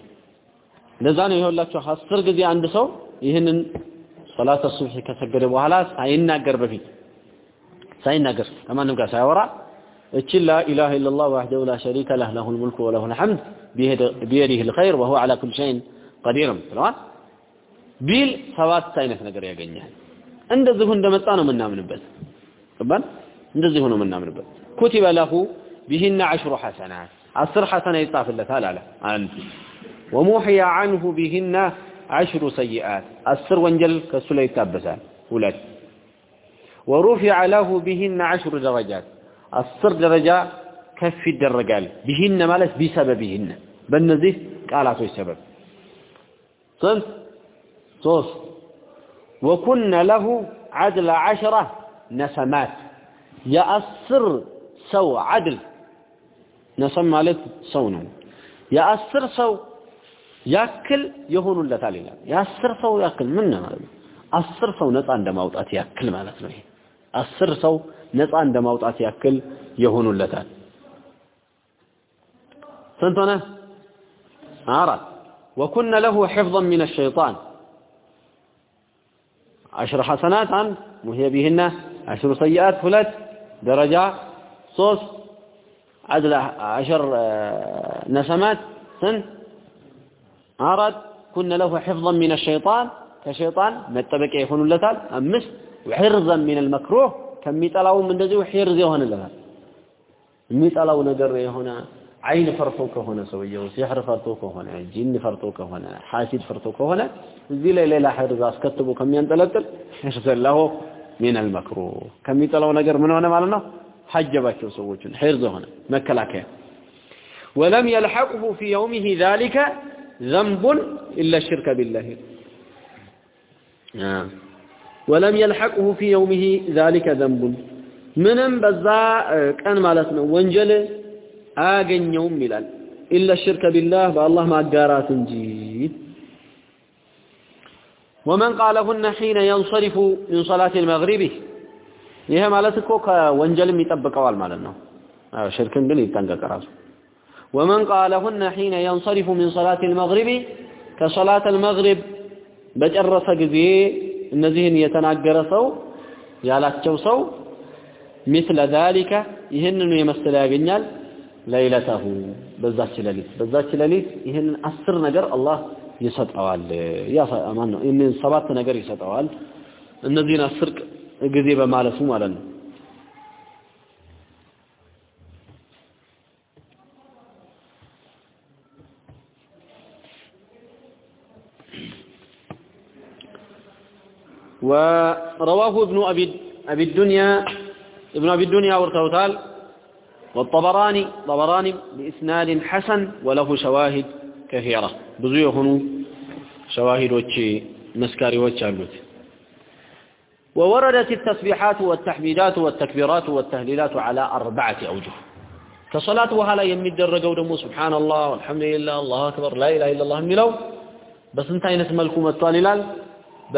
ለዛ ነው ይኸውላችሁ አስር ጊዜ አንድ ሰው ይህንን ሶላተ ሱብህ ከሰገደ በኋላ ሳይናገር በፊት ሳይናገር ከማንም ጋር ሳያወራ እችን لا إله إلا الله وحده لا شريك له له الملك وله الحمد بيده الخير وهو على كل شيء قدير ብለዋል። ቢል ሰባት አይነት ነገር ያገኛል። እንደዚሁ እንደመጣ ነው የምናምንበት። ገባን? እንደዚሁ ነው የምናምንበት። ኩቲበ ለሁ ቢሂነ ዐሽሩ ሐሰናት አስር ሐሰና ይጻፍለታል አለ አንድ ወሙሕያ ዐንሁ ቢሂነ ዐሽሩ ሰይአት አስር ወንጀል ከእሱ ላይ ይታበሳል። ሁለት። ወሩፊዐ ለሁ ቢሂነ ዐሽሩ ደረጃት አስር ደረጃ ከፍ ይደረጋል። ቢሂነ ማለት ቢሰበቢሂነ በእነዚህ ቃላቶች ሰበብ። ስንት? ሶስት። ወኩነ ለሁ ዐድለ ዐሽራ ነሰማት يا يأثر سو عدل. نسمى لك سونا يأثر سو يأكل يهون الله تعالى يأثر سو يأكل. منا هذا أثر سو نت عند موت أتي أكل ما نسميه أثر سو نت عند موت أتي أكل يهون الله تعالى سنتنا عارا وكنا له حفظا من الشيطان. عشر حسنات عن مهي بهن عشر سيئات فلات ደረጃ ሶስት عدل عشر نسمات سن አራት ኩነ ለሁ ሕፍظን ሚን ሸይጣን ከሸይጣን መጠበቂያ ይሆኑለታል። አምስት ወሕርዘን ሚን አልመክሩህ ከሚጠላውም እንደዚሁ ሒርዝ ይሆንለታል። የሚጠላው ነገር የሆነ አይን ፈርቶ ከሆነ ሰውየው ሲሕር ፈርቶ ከሆነ ጂን ፈርቶ ከሆነ ሐሲድ ፈርቶ ከሆነ እዚህ ላይ ሌላ ሕርዝ አስከትቦ ከሚያንጠለጥል حرزا له من المكروه ከሚጠላው ነገር ምን ሆነ ማለት ነው? ሐጀባቸው ሰዎችን ሕርዝ ሆነ መከላከያ። ولم يلحقه في يومه ذلك ذنب إلا الشرك بالله ولم يلحقه في يومه ዛሊከ ዘንቡን። ምንም በዛ ቀን ማለት ነው ወንጀል አያገኘውም ይላል። ኢላ ሽርከ ቢላህ በአላህ ማጋራት እንጂ ወመን ቃለሁነ ሒነ የንሰሪፉ ሚን ሰላት ልመግሪቢ ይሄ ማለት እኮ ከወንጀልም ይጠብቀዋል ማለት ነው። ሽርክን ግን ይጠንቀቅ ራሱ። ወመን ቃለሁነ ሒነ የንሰሪፉ ሚን ሰላት ልመግሪቢ ከሰላት ልመግሪብ በጨረሰ ጊዜ እነዚህን የተናገረ ሰው ያላቸው ሰው ሚስለ ዛሊከ ይህንኑ የመሰለ ያገኛል ለይለተሁ በዛች ሌሊት በዛች ሌሊት ይህንን አስር ነገር አላህ ይሰጠዋል ማን ነው ይህንን ሰባት ነገር ይሰጠዋል እነዚህን አስር ጊዜ በማለፉ ማለት ነው ورواه ابن أبي, أبي الدنيا ابن أبي الدنيا ورتوتال والطبراني طبراني بإسناد حسن وله شواهد ቀሂራ ብዙ شواهد ሸዋሂዶች መስካሪዎች አሉት። ووردت التسبيحات والتحميدات والتكبيرات والتهليلات على أربعة أوجه كصلاة وهلا يمدرجوا دمو سبحان الله والحمد لله الله أكبر لا إله إلا الله ملو بس انت اين اسم الكومة طالل ب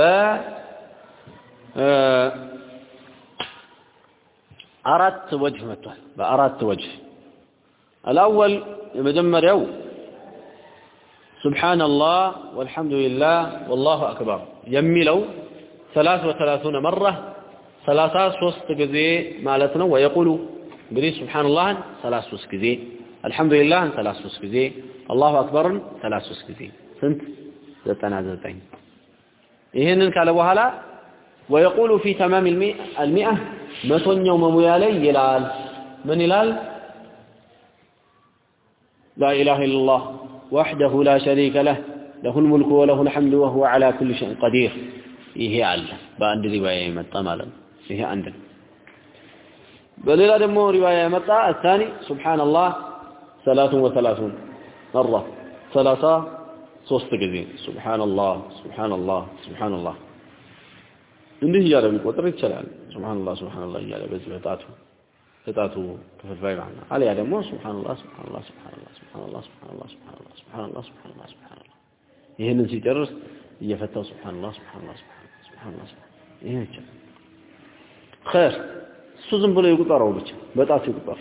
أردت وجه متوال أردت وجه الأول يمدمر يوم سبحان الله والحمد لله والله أكبر. يميلو ثلاث وثلاثون مرة ثلاثة سوست كذي مالتنا ويقول قري سبحان الله ثلاث سوست كذي. الحمد لله ثلاث سوست كذي. الله أكبر ثلاث سوست كذي. سنت زتنا زتين إهنن قال وهلا ويقول في تمام المئة, المئة متن يوم ميالي يلال. من يلال؟ لا إله إلا الله. وحده لا شريك له له الملك وله الحمد وهو على كل شيء قدير ይሄ አለ በአንድ ሪዋያ የመጣ ማለት ነው ይሄ አንድ ነው በሌላ ደግሞ ሪዋያ የመጣ الثاني سبحان الله ثلاث وثلاثون مرة ثلاثة ሶስት ጊዜ سبحان الله سبحان الله سبحان الله እንዲህ እያለ ሊቆጥር ይችላል ሱብሃንአላህ ሱብሃንአላህ እያለ በዚህ በጣቱ በጣቱ ክፍልፋይ ማለት ነው አልያ ደግሞ ሱብሃንአላህ ሱብሃንአላህ ሱብሃንአላህ ሱብሃንአላህ ሱብሃንአላህ ሱብሃንአላህ ሱብሃንአላህ ሱብሃንአላህ ሱብሃንአላህ ይህንን ሲጨርስ እየፈታው ሱብሃንአላህ ሱብሃንአላህ ሱብሃንአላህ ይሄ ብቻ ኸይር እሱ ዝም ብሎ ይቁጠረው ብቻ በጣቱ ይቁጠር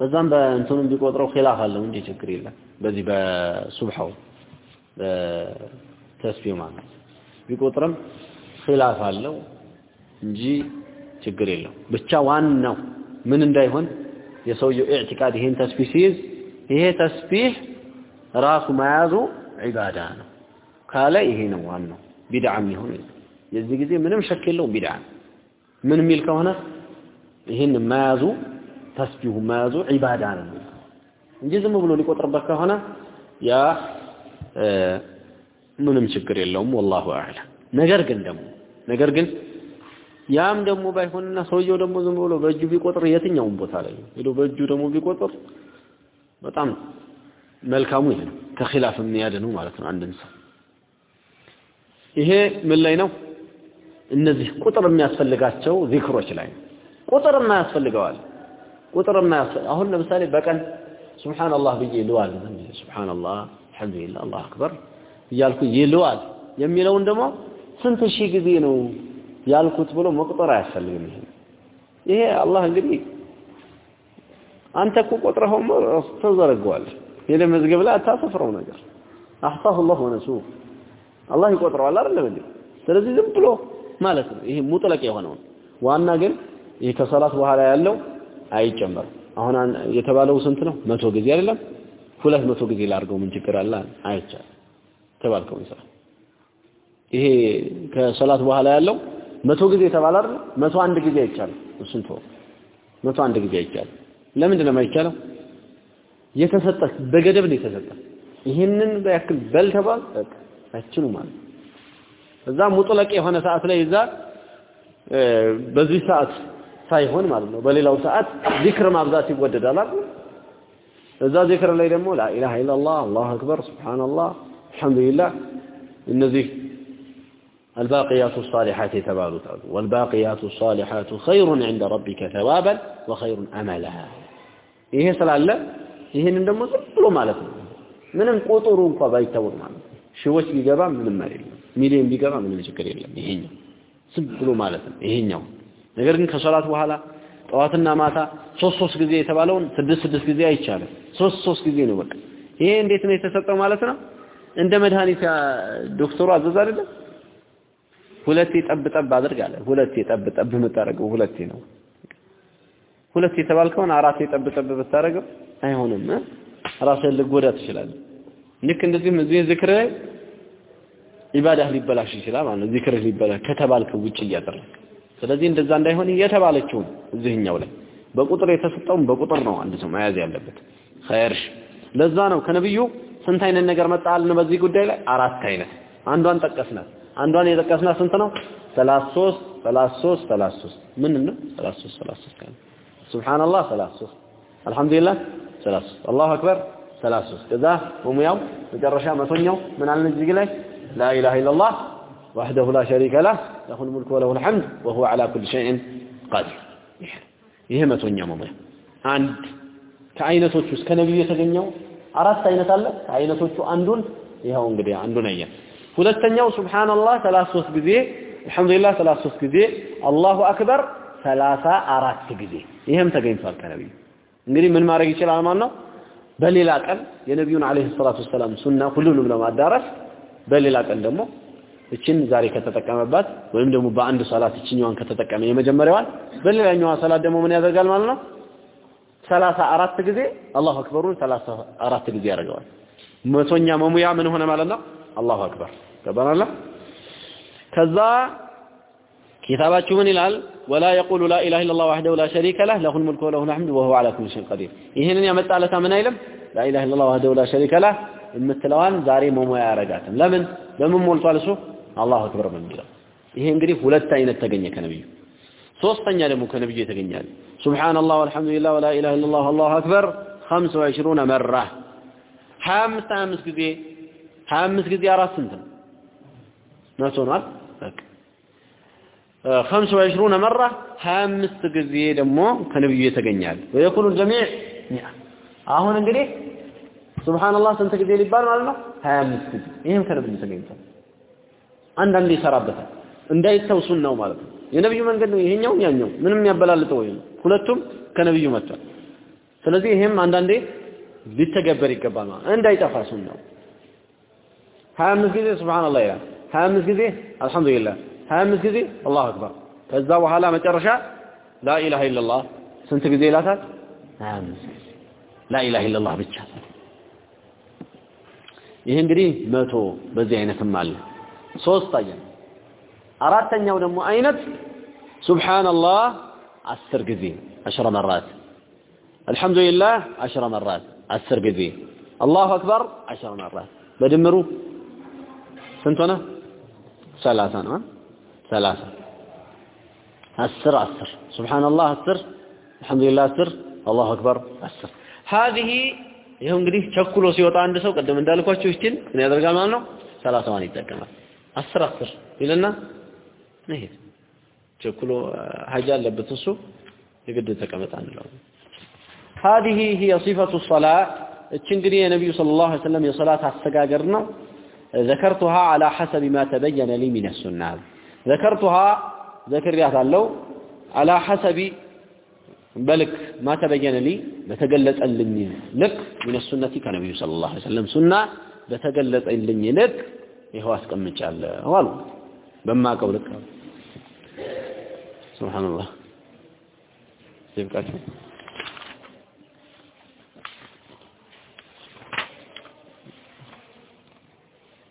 በዛም በእንትኑ ቢቆጥረው ኺላፍ አለው እንጂ ችግር የለም በዚህ በሱብሃው በተስቢህ ማለት ቢቆጥርም ኺላፍ አለው እንጂ ችግር የለው ብቻ ዋናው ምን እንዳይሆን የሰውየው ኢዕቲቃድ ይሄን ተስቢህ ሲይዝ ይሄ ተስቢህ ራሱ መያዙ ዒባዳ ነው ካለ ይሄ ነው ዋናው ቢድዓ የሚሆን የዚህ ጊዜ ምንም ሸክ የለውም ቢድዓ። ምን የሚል ከሆነ ይህን መያዙ ተስቢሁ መያዙ ዒባዳ ነው እንጂ ዝም ብሎ ሊቆጥርበት ከሆነ ያ ምንም ችግር የለውም። ወላሁ አዕለም። ነገር ግን ደግሞ ነገር ግን ያም ደግሞ ባይሆንና ሰውየው ደግሞ ዝም ብሎ በእጁ ቢቆጥር የትኛውም ቦታ ላይ ሄዶ በእጁ ደግሞ ቢቆጥር በጣም መልካሙ ይሄ ነው። ከኺላፍ የሚያድነው ማለት ነው አንድን ሰው። ይሄ ምን ላይ ነው? እነዚህ ቁጥር የሚያስፈልጋቸው ዚክሮች ላይ ቁጥር የማያስፈልገዋል። ቁጥር አሁን ለምሳሌ በቀን ሱብሃንአላህ ብዬ ልዋል ሱብሃንአላህ አልሐምዱሊላህ አላሁ አክበር እያልኩ ይልዋል የሚለውን ደግሞ ስንት ሺህ ጊዜ ነው ያልኩት ብሎ መቁጠር አያስፈልግም። ይሄ ይሄ አላህ እንግዲህ አንተ እኮ ቆጥረኸው ተዘረገዋለህ። ሄደህ መዝገብ ላይ አታሰፍረው ነገር አህሳሁ አላህ ወነሱህ አላህ ይቆጥረዋል አይደለም እንዴ? ስለዚህ ዝም ብሎ ማለት ነው። ይሄ ሙጥለቅ የሆነውን ዋና ግን ይሄ ከሰላት በኋላ ያለው አይጨመርም። አሁን የተባለው ስንት ነው? መቶ ጊዜ አይደለም? ሁለት መቶ ጊዜ ላድርገው ምን ችግር አለ? አይቻልም። ተባልከው ይሰራ ይሄ ከሰላት በኋላ ያለው መቶ ጊዜ የተባለ አይደል? መቶ አንድ ጊዜ አይቻልም። እሱን ተወው። መቶ አንድ ጊዜ አይቻልም። ለምንድን ነው የማይቻለው? የተሰጠ በገደብ ነው የተሰጠ። ይህንን ያክል በል ተባል አይችሉም ማለት እዛ ሙጥለቅ የሆነ ሰዓት ላይ እዛ በዚህ ሰዓት ሳይሆን ማለት ነው በሌላው ሰዓት ዚክር ማብዛት ይወደዳል አይደል? እዛ ዚክር ላይ ደግሞ ላኢላሃ ኢላላህ አላሁ አክበር ሱብሃንአላህ አልሐምዱሊላህ እነዚህ አልባቂያቱ ሷሊሓት የተባሉት አሉ። ወልባቂያቱ ሷሊሓቱ ኸይሩን ዐንደ ረቢከ ተዋበን ወኸይሩን አመላ። ይሄ ስላለ ይህንን ደግሞ ዝም ብሎ ማለት ነው። ምንም ቁጥሩ እንኳ ባይታወቅ ማለት ነው። ሺዎች ቢገባ ምንም አይደለም። ሚሊዮን ቢገባ ምንም ችግር የለም። ይሄኛው ዝም ብሎ ማለት ነው። ይሄኛው ነገር ግን ከሶላት በኋላ ጠዋትና ማታ ሶስት ሶስት ጊዜ የተባለውን ስድስት ስድስት ጊዜ አይቻልም። ሶስት ሶስት ጊዜ ነው በቃ። ይሄ እንዴት ነው የተሰጠው ማለት ነው? እንደ መድኃኒት ዶክተሩ አዘዝ አይደለም ሁለቴ ጠብ ጠብ አድርግ አለ። ሁለቴ ጠብ ጠብ የምታደርገው ሁለቴ ነው። ሁለቴ የተባልከውን አራቴ ጠብ ጠብ ብታደርገው አይሆንም። ራስህን ልጎዳ ትችላለህ። ልክ እንደዚህም እዚህ ዝክር ኢባዳህ ሊበላሽ ይችላል ማለት ነው። ዚክርህ ሊበላሽ ከተባልከው ውጭ እያደረግ ስለዚህ እንደዛ እንዳይሆን እየተባለችውን እዚህኛው ላይ በቁጥር የተሰጠውን በቁጥር ነው አንድ ሰው መያዝ ያለበት። ኸይርሽ ለዛ ነው ከነብዩ ስንት አይነት ነገር መጣልን በዚህ ጉዳይ ላይ አራት አይነት አንዷን ጠቀስናት። አንዷን የጠቀስናት ስንት ነው? 33 33 33 ምን ነው? 33 33 ካለ ሱብሃንአላህ 33 አልሐምዱሊላህ 33 አላሁ አክበር 33 ከዛ ሙሙያው መጨረሻ መቶኛው ምን አለን እዚህ ላይ لا اله الا الله وحده لا شريك له له الملك وله الحمد وهو على كل شيء قادر ይሄ መቶኛ ሙሙያ አንድ ከአይነቶች ውስጥ ከነብዩ የተገኘው አራት አይነት አለ ከአይነቶቹ አንዱን ይኸው እንግዲህ አንዱን አየን ሁለተኛው ሱብሃንአላህ 33 ጊዜ አልহামዱሊላህ 33 ጊዜ አላሁ አክበር 34 ጊዜ። ይሄም ተገኝቷል ከነብዩ እንግዲህ ምን ማድረግ ይችላል ማለት ነው? በሌላ ቀን የነቢዩን አለይሂ ሰላቱ ወሰላም ሱና ሁሉንም ለማዳረስ በሌላ ቀን ደግሞ እችን ዛሬ ከተጠቀመባት ወይም ደግሞ በአንድ ሰላት እችኛዋን ከተጠቀመ የመጀመሪያዋን በሌላኛዋ ሰላት ደግሞ ምን ያደርጋል ማለት ነው? 34 ጊዜ አላሁ አክበሩን 34 ጊዜ ያደርገዋል። መቶኛ መሙያ ምን ሆነ ማለት ነው አላሁ አክበር። ገባናላ ከዛ ኪታባችሁ ምን ይላል? ወላ የቁሉ ላ ኢላሃ ኢለላህ ወህደሁ ላ ሸሪከ ለህ ለሁል ሙልኩ ወለሁል ሐምዱ ወሁወ ዐላ ኩሊ ሸይኢን ቀዲር ይህንን ያመጣለታ ምን አይልም? ላ ኢላሃ ኢለላህ ወህደሁ ላ ሸሪከ ለህ የምትለዋን ዛሬ መሙያ ያረጋትም። ለምን? በምን ሞልቷል እሱ? አላሁ አክበር በሚለው ይሄ እንግዲህ ሁለት አይነት ተገኘ ከነብዩ ሶስተኛ ደግሞ ከነብዩ የተገኛል ሱብሃንአላህ ወልሐምዱሊላህ ወላ ኢላሃ ኢለላህ አላሁ አክበር 25 መራ። 25 25 ጊዜ 25 ጊዜ አራት ስንት ነው መቶ ነው በቃ 25 መራ 25 ጊዜ ደግሞ ከነብዩ የተገኛል ወይኩኑ الجميع አሁን እንግዲህ ሱብሃንአላህ ስንት ጊዜ ሊባል ማለት ነው 25 ጊዜ ይሄም ከነብዩ ተገኝቷል አንዳንድ ይሰራበታል እንዳይተው ሱናው ማለት ነው የነብዩ መንገድ ነው ይሄኛው ያኛው ምንም ያበላልጠው ወይ ሁለቱም ከነብዩ መጥቷል ስለዚህ ይሄም አንዳንዴ ሊተገበር ይገባል ማለት هامس كذي سبحان الله يعني. يا هامس كذي الحمد لله هامس كذي الله أكبر. فإذا وهلا ما ترشى لا إله إلا الله. سنت كذي لا تك لا إله إلا الله بتشا يهند لي ماتوا بزينة المال صوص طيب أردت أن يولد مؤينة سبحان الله أسر كذي عشر مرات الحمد لله عشر مرات أسر كذي الله أكبر عشر مرات بدمرو ስንት ሆነ? 30 ነው 30 አስር 10 ሱብሃንአላህ 10 አልሐምዱሊላህ 10 አላሁ አክበር 10 هذه ይሄው እንግዲህ ቸኩሎ ሲወጣ አንድ ሰው ቀደም እንዳልኳቸው እቺን ምን ያደርጋል ማለት ነው? 30ዋን ይጠቀማል። 10 10 ይልና ነይት ቸኩሎ ሀጃ አለበት እሱ የግድ ተቀመጣ እንለው هذه هي صفة الصلاة እቺ እንግዲህ የነቢዩ ሰለላሁ ዐለይሂ ወሰለም የሶላት አስተጋገር ነው። ذكرتها على حسب ما تبين لي من السنة. ذكرتها ذكريات الله على حسب بلك ما تبين لي بتقلت أن لني لك من السنة كنبي صلى الله عليه وسلم. سنة بتقلت أن لني لك هو أسكن من شال والو. بما قولك. سبحان الله. سيبقى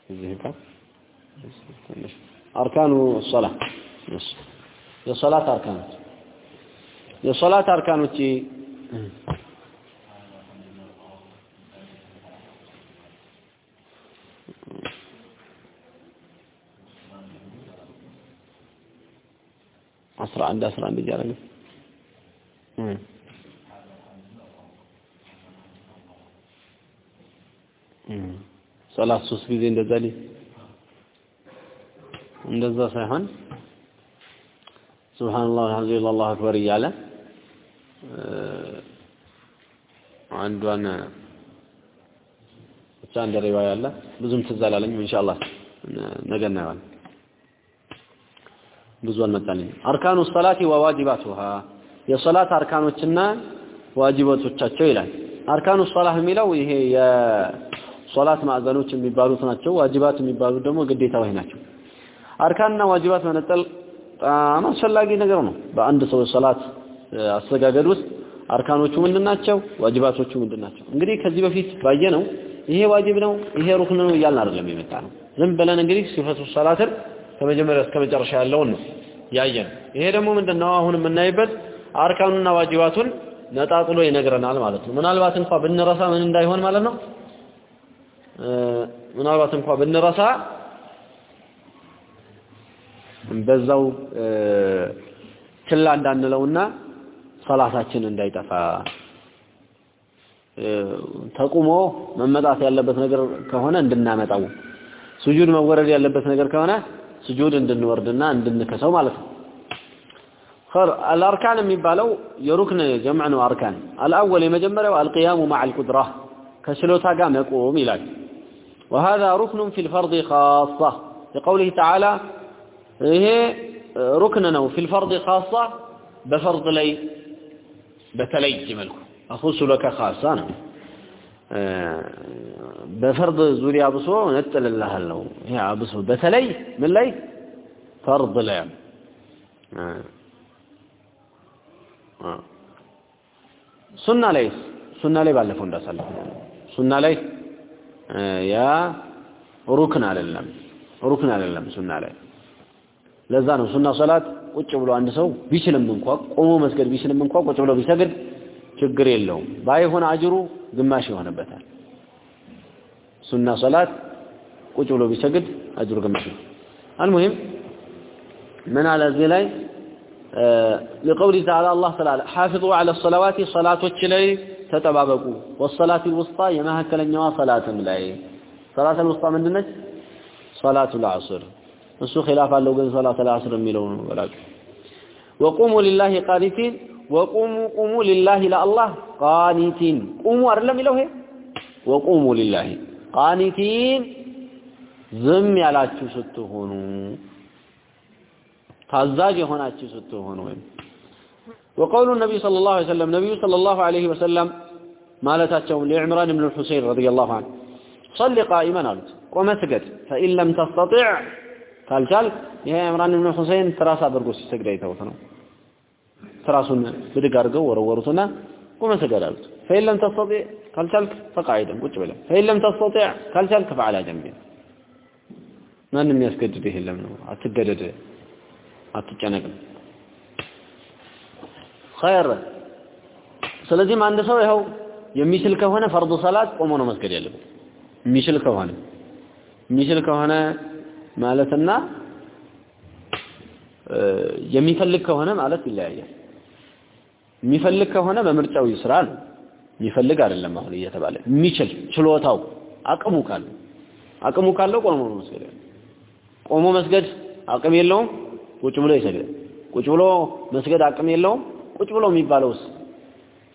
ይብቃችሁ እዚህ ጋር አርካኑ ሶላ የሶላት አርካኖች የሶላት አርካኖች አስራ አንድ አስራ አንድ እያደረገ ሶላት ሶስት ጊዜ እንደዛ ሊ እንደዛ ሳይሆን ሱብሃንአላህ አልሐምዱሊላህ አላሁ አክበር እያለ አንዷን ብቻ እንደ ሪዋያ አለ። ብዙም ትዝ አላለኝም። ኢንሻአላህ ነገ እናየዋለን። ብዙ አልመጣልኝ አርካኑ ሰላቲ ወዋጅባቱሃ። የሶላት አርካኖችና ዋጅባቶቻቸው ይላል። አርካኑ ሶላህ የሚለው ይሄ የሶላት ማዕዘኖች የሚባሉት ናቸው ዋጅባት የሚባሉት ደግሞ ግዴታዎች ናቸው። አርካንና ዋጅባት መነጠል በጣም አስፈላጊ ነገር ነው። በአንድ ሰው ሶላት አሰጋገድ ውስጥ አርካኖቹ ምንድናቸው ዋጅባቶቹ ምንድናቸው እንግዲህ ከዚህ በፊት ባየ ነው ይሄ ዋጅብ ነው ይሄ ሩክን ነው እያልን አይደለም የመጣ ነው ዝም ብለን እንግዲህ ሲፈቱ ሶላትን ከመጀመሪያ እስከ መጨረሻ ያለውን ነው ያየን ይሄ ደግሞ ምንድነው? አሁን የምናይበት አርካኑና ዋጅባቱን ነጣጥሎ ይነግረናል ማለት ነው። ምናልባት እንኳን ብንረሳ ምን እንዳይሆን ማለት ነው ምናልባት እንኳን ብንረሳ በዛው ችላ እንዳንለውና ሰላታችን እንዳይጠፋ ተቁሞ መመጣት ያለበት ነገር ከሆነ እንድናመጣው ስጁድ መወረድ ያለበት ነገር ከሆነ ስጁድ እንድንወርድና እንድንከሰው ማለት ነው خير الاركان የሚባለው የሩክን ጀምዕ ነው አርካን الاول የመጀመሪያው القيام مع القدره ከችሎታ ጋር መቆም ይላል وهذا ركن في الفرض خاصة. لقوله تعالى إيه ركننا في الفرض خاصة بفرض لي بتلي جملك أخص لك خاصة أه بفرض زوري عبسو ونتل الله اللو يا عبسو بتلي من لي؟ فرض لي. سنة ليس سنة لي بألفون ده سنة ليس ያ ሩክን አይደለም ሩክን አይደለም ሱና ላይ። ለዛ ነው ሱና ሶላት ቁጭ ብሎ አንድ ሰው ቢችልም እንኳ ቆሞ መስገድ ቢችልም እንኳ ቁጭ ብሎ ቢሰግድ ችግር የለውም። ባይሆን አጅሩ ግማሽ ይሆንበታል። ሱና ሶላት ቁጭ ብሎ ቢሰግድ አጅሩ ግማሽ ነው አልሙሂም ምን አለ እዚህ ላይ? لقوله تعالى الله تعالى حافظوا على الصلوات صلاتك لي ተጠባበቁ። ወሰላቲ ውስጣ የመካከለኛዋ ሰላትም ላይ صلاة الوسطى ምንድነች? صلاة العصر እሱ ኺላፍ አለው ግን صلاة العصر የሚለው ነው በላችሁ። وقوموا لله قانتين وقوموا قوموا لله ለአላህ قانتين ቁሙ አይደለም ይለው ይሄ وقوموا لله قانتين ዝም ያላችሁ ስትሆኑ ታዛዥ የሆናችሁ ስትሆኑ ወይም وقول النبي صلى الله عليه وسلم نبي صلى الله عليه وسلم مالتاتهم لعمران بن الحسين رضي الله عنه صل قائما قالت قم اسجد فإن لم تستطع قال قال يا عمران بن الحسين تراس አድርጎ ሲሰግድ አይተውት ነው ትራሱን ብድግ አድርገው ወረወሩትና ቁመ ስገድ አሉት فإن لم تستطع ካልቻልክ فقاعدا ቁጭ ብለህ فإن لم تستطع ካልቻልክ فعلى جنب ማንም ያስገድድህ የለም ነው አትገደድ አትጨነቅ ኸይር ስለዚህም አንድ ሰው ይኸው የሚችል ከሆነ ፈርዱ ሰላት ቆሞ ነው መስገድ ያለበት የሚችል ከሆነ የሚችል ከሆነ ማለትና የሚፈልግ ከሆነ ማለት ይለያያል። የሚፈልግ ከሆነ በምርጫው ይስራ ነው። አይደለም አሁን እየተባለ የሚችል ችሎታው አቅሙ ካለው አቅሙ ካለው ቆሞ ነው መስገድ ቆሞ መስገድ አቅም የለውም ቁጭ ብሎ ይሰግዳል። ቁጭ ብሎ መስገድ አቅም የለውም ቁጭ ብሎ የሚባለውስ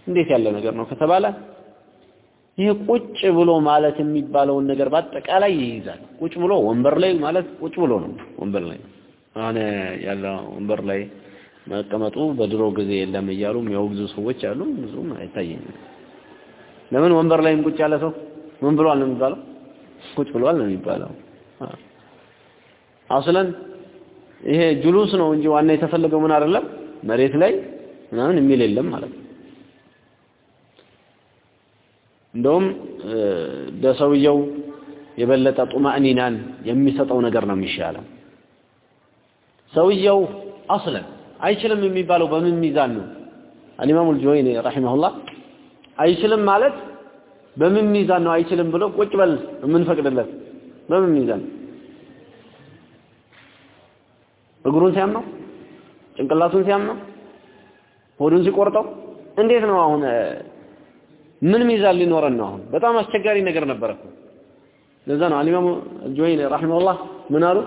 እንዴት ያለ ነገር ነው ከተባለ ይህ ቁጭ ብሎ ማለት የሚባለውን ነገር በአጠቃላይ ይይዛል። ቁጭ ብሎ ወንበር ላይ ማለት ቁጭ ብሎ ነው። ወንበር ላይ አሁን ያለ ወንበር ላይ መቀመጡ በድሮ ጊዜ የለም እያሉ የሚያወግዙ ሰዎች አሉ። ብዙም አይታየኝም። ለምን ወንበር ላይም ቁጭ ያለ ሰው ምን ብሏል ነው የሚባለው? ቁጭ ብሏል ነው የሚባለው። አስለን ይሄ ጁሉስ ነው እንጂ ዋና የተፈለገው ምን አይደለም መሬት ላይ ምናምን የሚል የለም ማለት ነው። እንደውም ለሰውየው የበለጠ ጡማእኒናን የሚሰጠው ነገር ነው የሚሻለው። ሰውየው አስለን አይችልም የሚባለው በምን ሚዛን ነው? አልኢማሙ አልጁወይኒ ረሂመሁላህ አይችልም ማለት በምን ሚዛን ነው አይችልም ብሎ ቁጭ በል የምንፈቅድለት በምን ሚዛን እግሩን ሲያም ነው ጭንቅላቱን ሲያም ነው ሆዱን ሲቆርጠው? እንዴት ነው አሁን ምን ሚዛን ሊኖረን ነው አሁን? በጣም አስቸጋሪ ነገር ነበረ ለዛ ነው አልኢማሙ አልጁወይኒ ረሂመሁላህ ምን አሉ?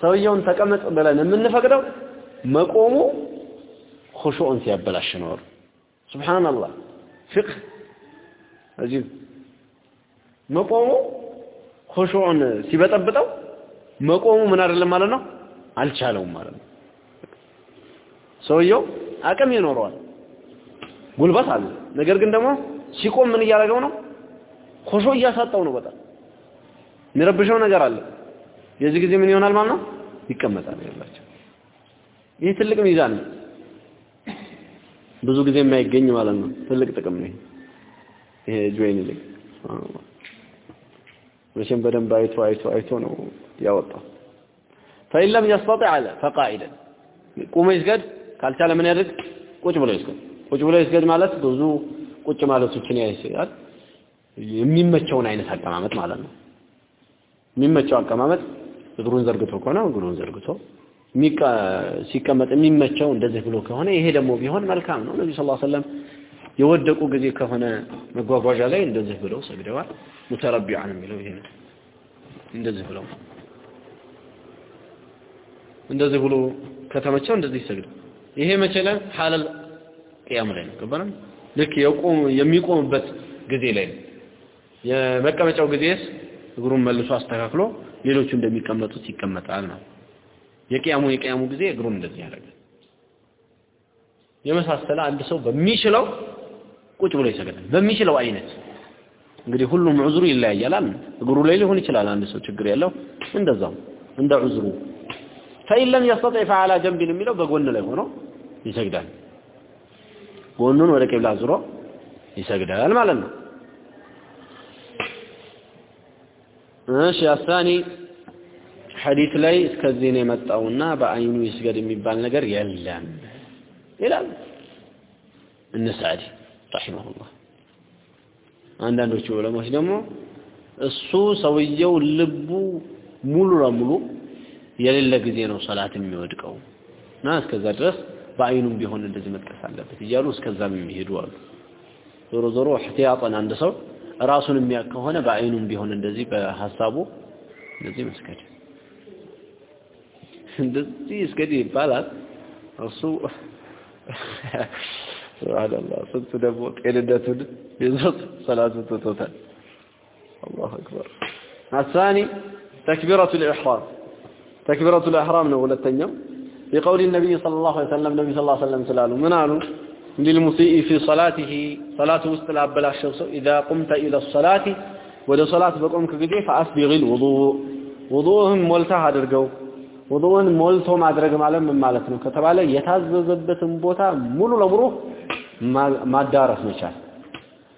ሰውየውን ተቀመጥ ብለን የምንፈቅደው መቆሙ ኹሹዕን ሲያበላሽ ነው ሱብሃንአላህ ፍቅህ አጂብ መቆሙ ኹሹዕን ሲበጠብጠው መቆሙ ምን አይደለም ማለት ነው? አልቻለውም ማለት ነው። ሰውየው አቅም ይኖረዋል። ጉልበት አለ። ነገር ግን ደግሞ ሲቆም ምን እያደረገው ነው? ኹሹዕ እያሳጣው ነው በጣም። የሚረብሸው ነገር አለ። የዚህ ጊዜ ምን ይሆናል ማለት ነው ይቀመጣል ያላቸው ይህ ትልቅ ሚዛን ነው። ብዙ ጊዜ የማይገኝ ማለት ነው። ትልቅ ጥቅም ነው ይሄ። ጆይን ላይ መቼም በደንብ አይቶ አይቶ አይቶ ነው ያወጣው። فإن لم يستطع አለ فقاعدا። ቁሞ ይስገድ ካልቻለ ምን ያድርግ ቁጭ ብሎ ይስገድ። ቁጭ ብሎ ይስገድ ማለት ብዙ ቁጭ ማለቶችን ያይሳል የሚመቸውን አይነት አቀማመጥ ማለት ነው። የሚመቸው አቀማመጥ እግሩን ዘርግቶ ከሆነ እግሩን ዘርግቶ ሲቀመጥ የሚመቸው እንደዚህ ብሎ ከሆነ ይሄ ደግሞ ቢሆን መልካም ነው። ነብዩ ሰለላሁ ዐለይሂ የወደቁ ጊዜ ከሆነ መጓጓዣ ላይ እንደዚህ ብለው ሰግደዋል። ሙተረቢዓን የሚለው ይሄ ነው። እንደዚህ ብለው እንደዚህ ብሎ ከተመቸው እንደዚህ ይሰግድ ይሄ መቼ ላይ? ሐለል ቅያም ላይ ነው። ገባና ልክ የቆም የሚቆምበት ጊዜ ላይ ነው። የመቀመጫው ጊዜስ እግሩን መልሶ አስተካክሎ ሌሎቹ እንደሚቀመጡት ይቀመጣል ነው። የቅያሙ የቅያሙ ጊዜ እግሩን እንደዚህ ያደርጋል። የመሳሰለ አንድ ሰው በሚችለው ቁጭ ብሎ ይሰግዳል። በሚችለው አይነት እንግዲህ ሁሉም ዑዝሩ ይለያያል። እግሩ ላይ ሊሆን ይችላል አንድ ሰው ችግር ያለው። እንደዛው እንደ ዑዝሩ ፈኢን ለም የስተጢዕ ፈዓላ ጀንቢን የሚለው በጎን ላይ ሆኖ ይሰግዳል። ጎኑን ወደ ቂብላ ዙሮ ይሰግዳል ማለት ነው። እሺ አሳኒ ሐዲስ ላይ እስከዚህ ነው የመጣውና በአይኑ ይስገድ የሚባል ነገር የለም ይላል እነ ሳዕዲ ረሒመሁላህ አንዳንዶቹ ዑለሞች ደግሞ እሱ ሰውየው ልቡ ሙሉ ለሙሉ የሌለ ጊዜ ነው ሰላት የሚወድቀው። እና እስከዛ ድረስ በአይኑም ቢሆን እንደዚህ መጥቀስ አለበት እያሉ እስከዛም የሚሄዱ አሉ። ዞሮ ዞሮ እህትያጠን አንድ ሰው ራሱን የሚያውቅ ከሆነ በአይኑም ቢሆን እንደዚህ በሀሳቡ እንደዚህ መስገድ እንደዚህ እስገድ ይባላል። እሱ ሱብሃንአላህ ስንት ደግሞ ጤንነቱን ይዞት ሰላቱን ትቶታል። አላሁ አክበር። አሳኒ ተክቢረቱል ኢሕራም ተክቢረቱል ኢሕራም ነው ሁለተኛው بقول النبي صلى الله عليه وسلم النبي صلى الله عليه وسلم ስላሉ ምን አሉ للمسيء في صلاته صلاة ውስጥ ላበላሸው ሰው إذا قمت إلى الصلاة ወደ ሶላት በቆምክ ጊዜ فأسبغ الوضوء ውዱእህን ሞልተህ አድርገው ውዱእን ሞልቶ ማድረግ ማለት ምን ማለት ነው ከተባለ የታዘዘበትን ቦታ ሙሉ ለሙሉ ማዳረስ መቻል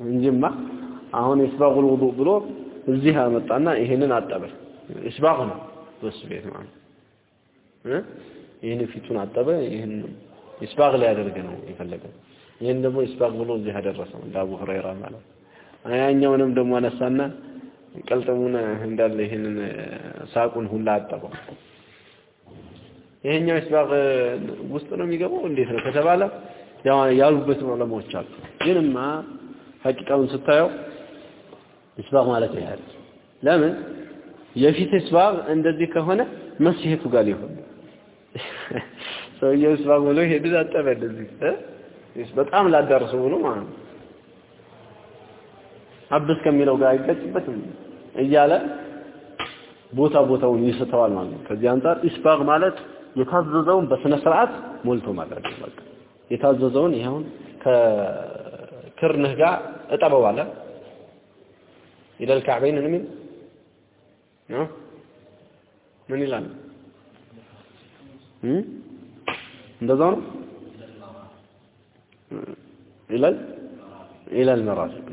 እንጂማ አሁን ኢስባጉል ውዱእ ብሎ እዚህ አመጣና ይሄንን አጠበ ኢስባግ ነው በሱ ቤት ማለት ይህን ፊቱን አጠበ ይህን ኢስባግ ላይ ያደርግ ነው የፈለገው። ይህን ደግሞ ኢስባግ ብሎ እዚህ አደረሰው እንደ አቡ ሁረይራ ማለት ያኛውንም ደግሞ አነሳና ቀልጥሙን እንዳለ ይህንን ሳቁን ሁላ አጠበው። ይሄኛው ኢስባግ ውስጥ ነው የሚገባው? እንዴት ነው ከተባለ ያሉበት ዑለማዎች አሉ። ግንማ ሐቂቃውን ስታየው ኢስባግ ማለት ነው ያለ ለምን? የፊት ኢስባግ እንደዚህ ከሆነ መስሄቱ ጋር ሊሆን ሰውየው ኢስባግ ብሎ ሄድን አጠበ እንደዚህ በጣም ላዳርሰው ብሎ ማለት ነው። አብስ ከሚለው ጋር አይገጭበትም እያለ ቦታ ቦታውን ይስተዋል ማለት ነው። ከዚህ አንጻር ኢስባግ ማለት የታዘዘውን በስነ ስርዓት ሞልቶ ማድረግ ነው። በቃ የታዘዘውን ይኸውን ከክርንህ ጋር እጠበው አለ ኢለል የሚል ነው። ምን ይላል? እንደዛው ነው። ኢለል ኢለል መራፊቅ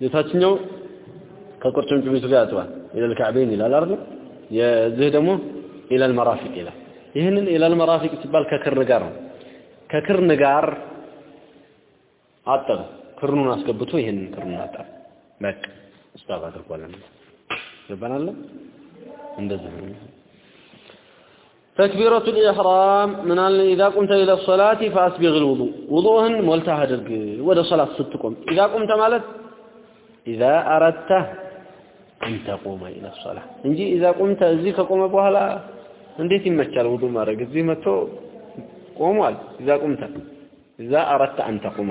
የታችኛው ከቁርጭምጭሚቱ ጋር ያጥባል። ኢለል ከዕበይን ይላል አይደል? የዚህ ደግሞ ኢለል መራፊቅ ይላል። ይህንን ኢለል መራፊቅ ሲባል ከክር ጋር ነው። ከክርን ጋር አጠበ። ክርኑን አስገብቶ ይህንን ክርኑን አጠበ። በቃ እስባብ አድርጓል። ገባናል? እንደዚህ ነው። تكبيرة الإحرام من إذا قمت إلى الصلاة فأسبغ الوضوء وضوءهن مولتها درق ودا صلاة ستكم إذا قمت مالت إذا أردت أن تقوم إلى الصلاة እንጂ إذا قمت እዚህ ከቆመ በኋላ እንዴት ይመቻል ውዱ ማድረግ እዚህ መጥቶ ቆሟል إذا قمت إذا أردت أن تقوم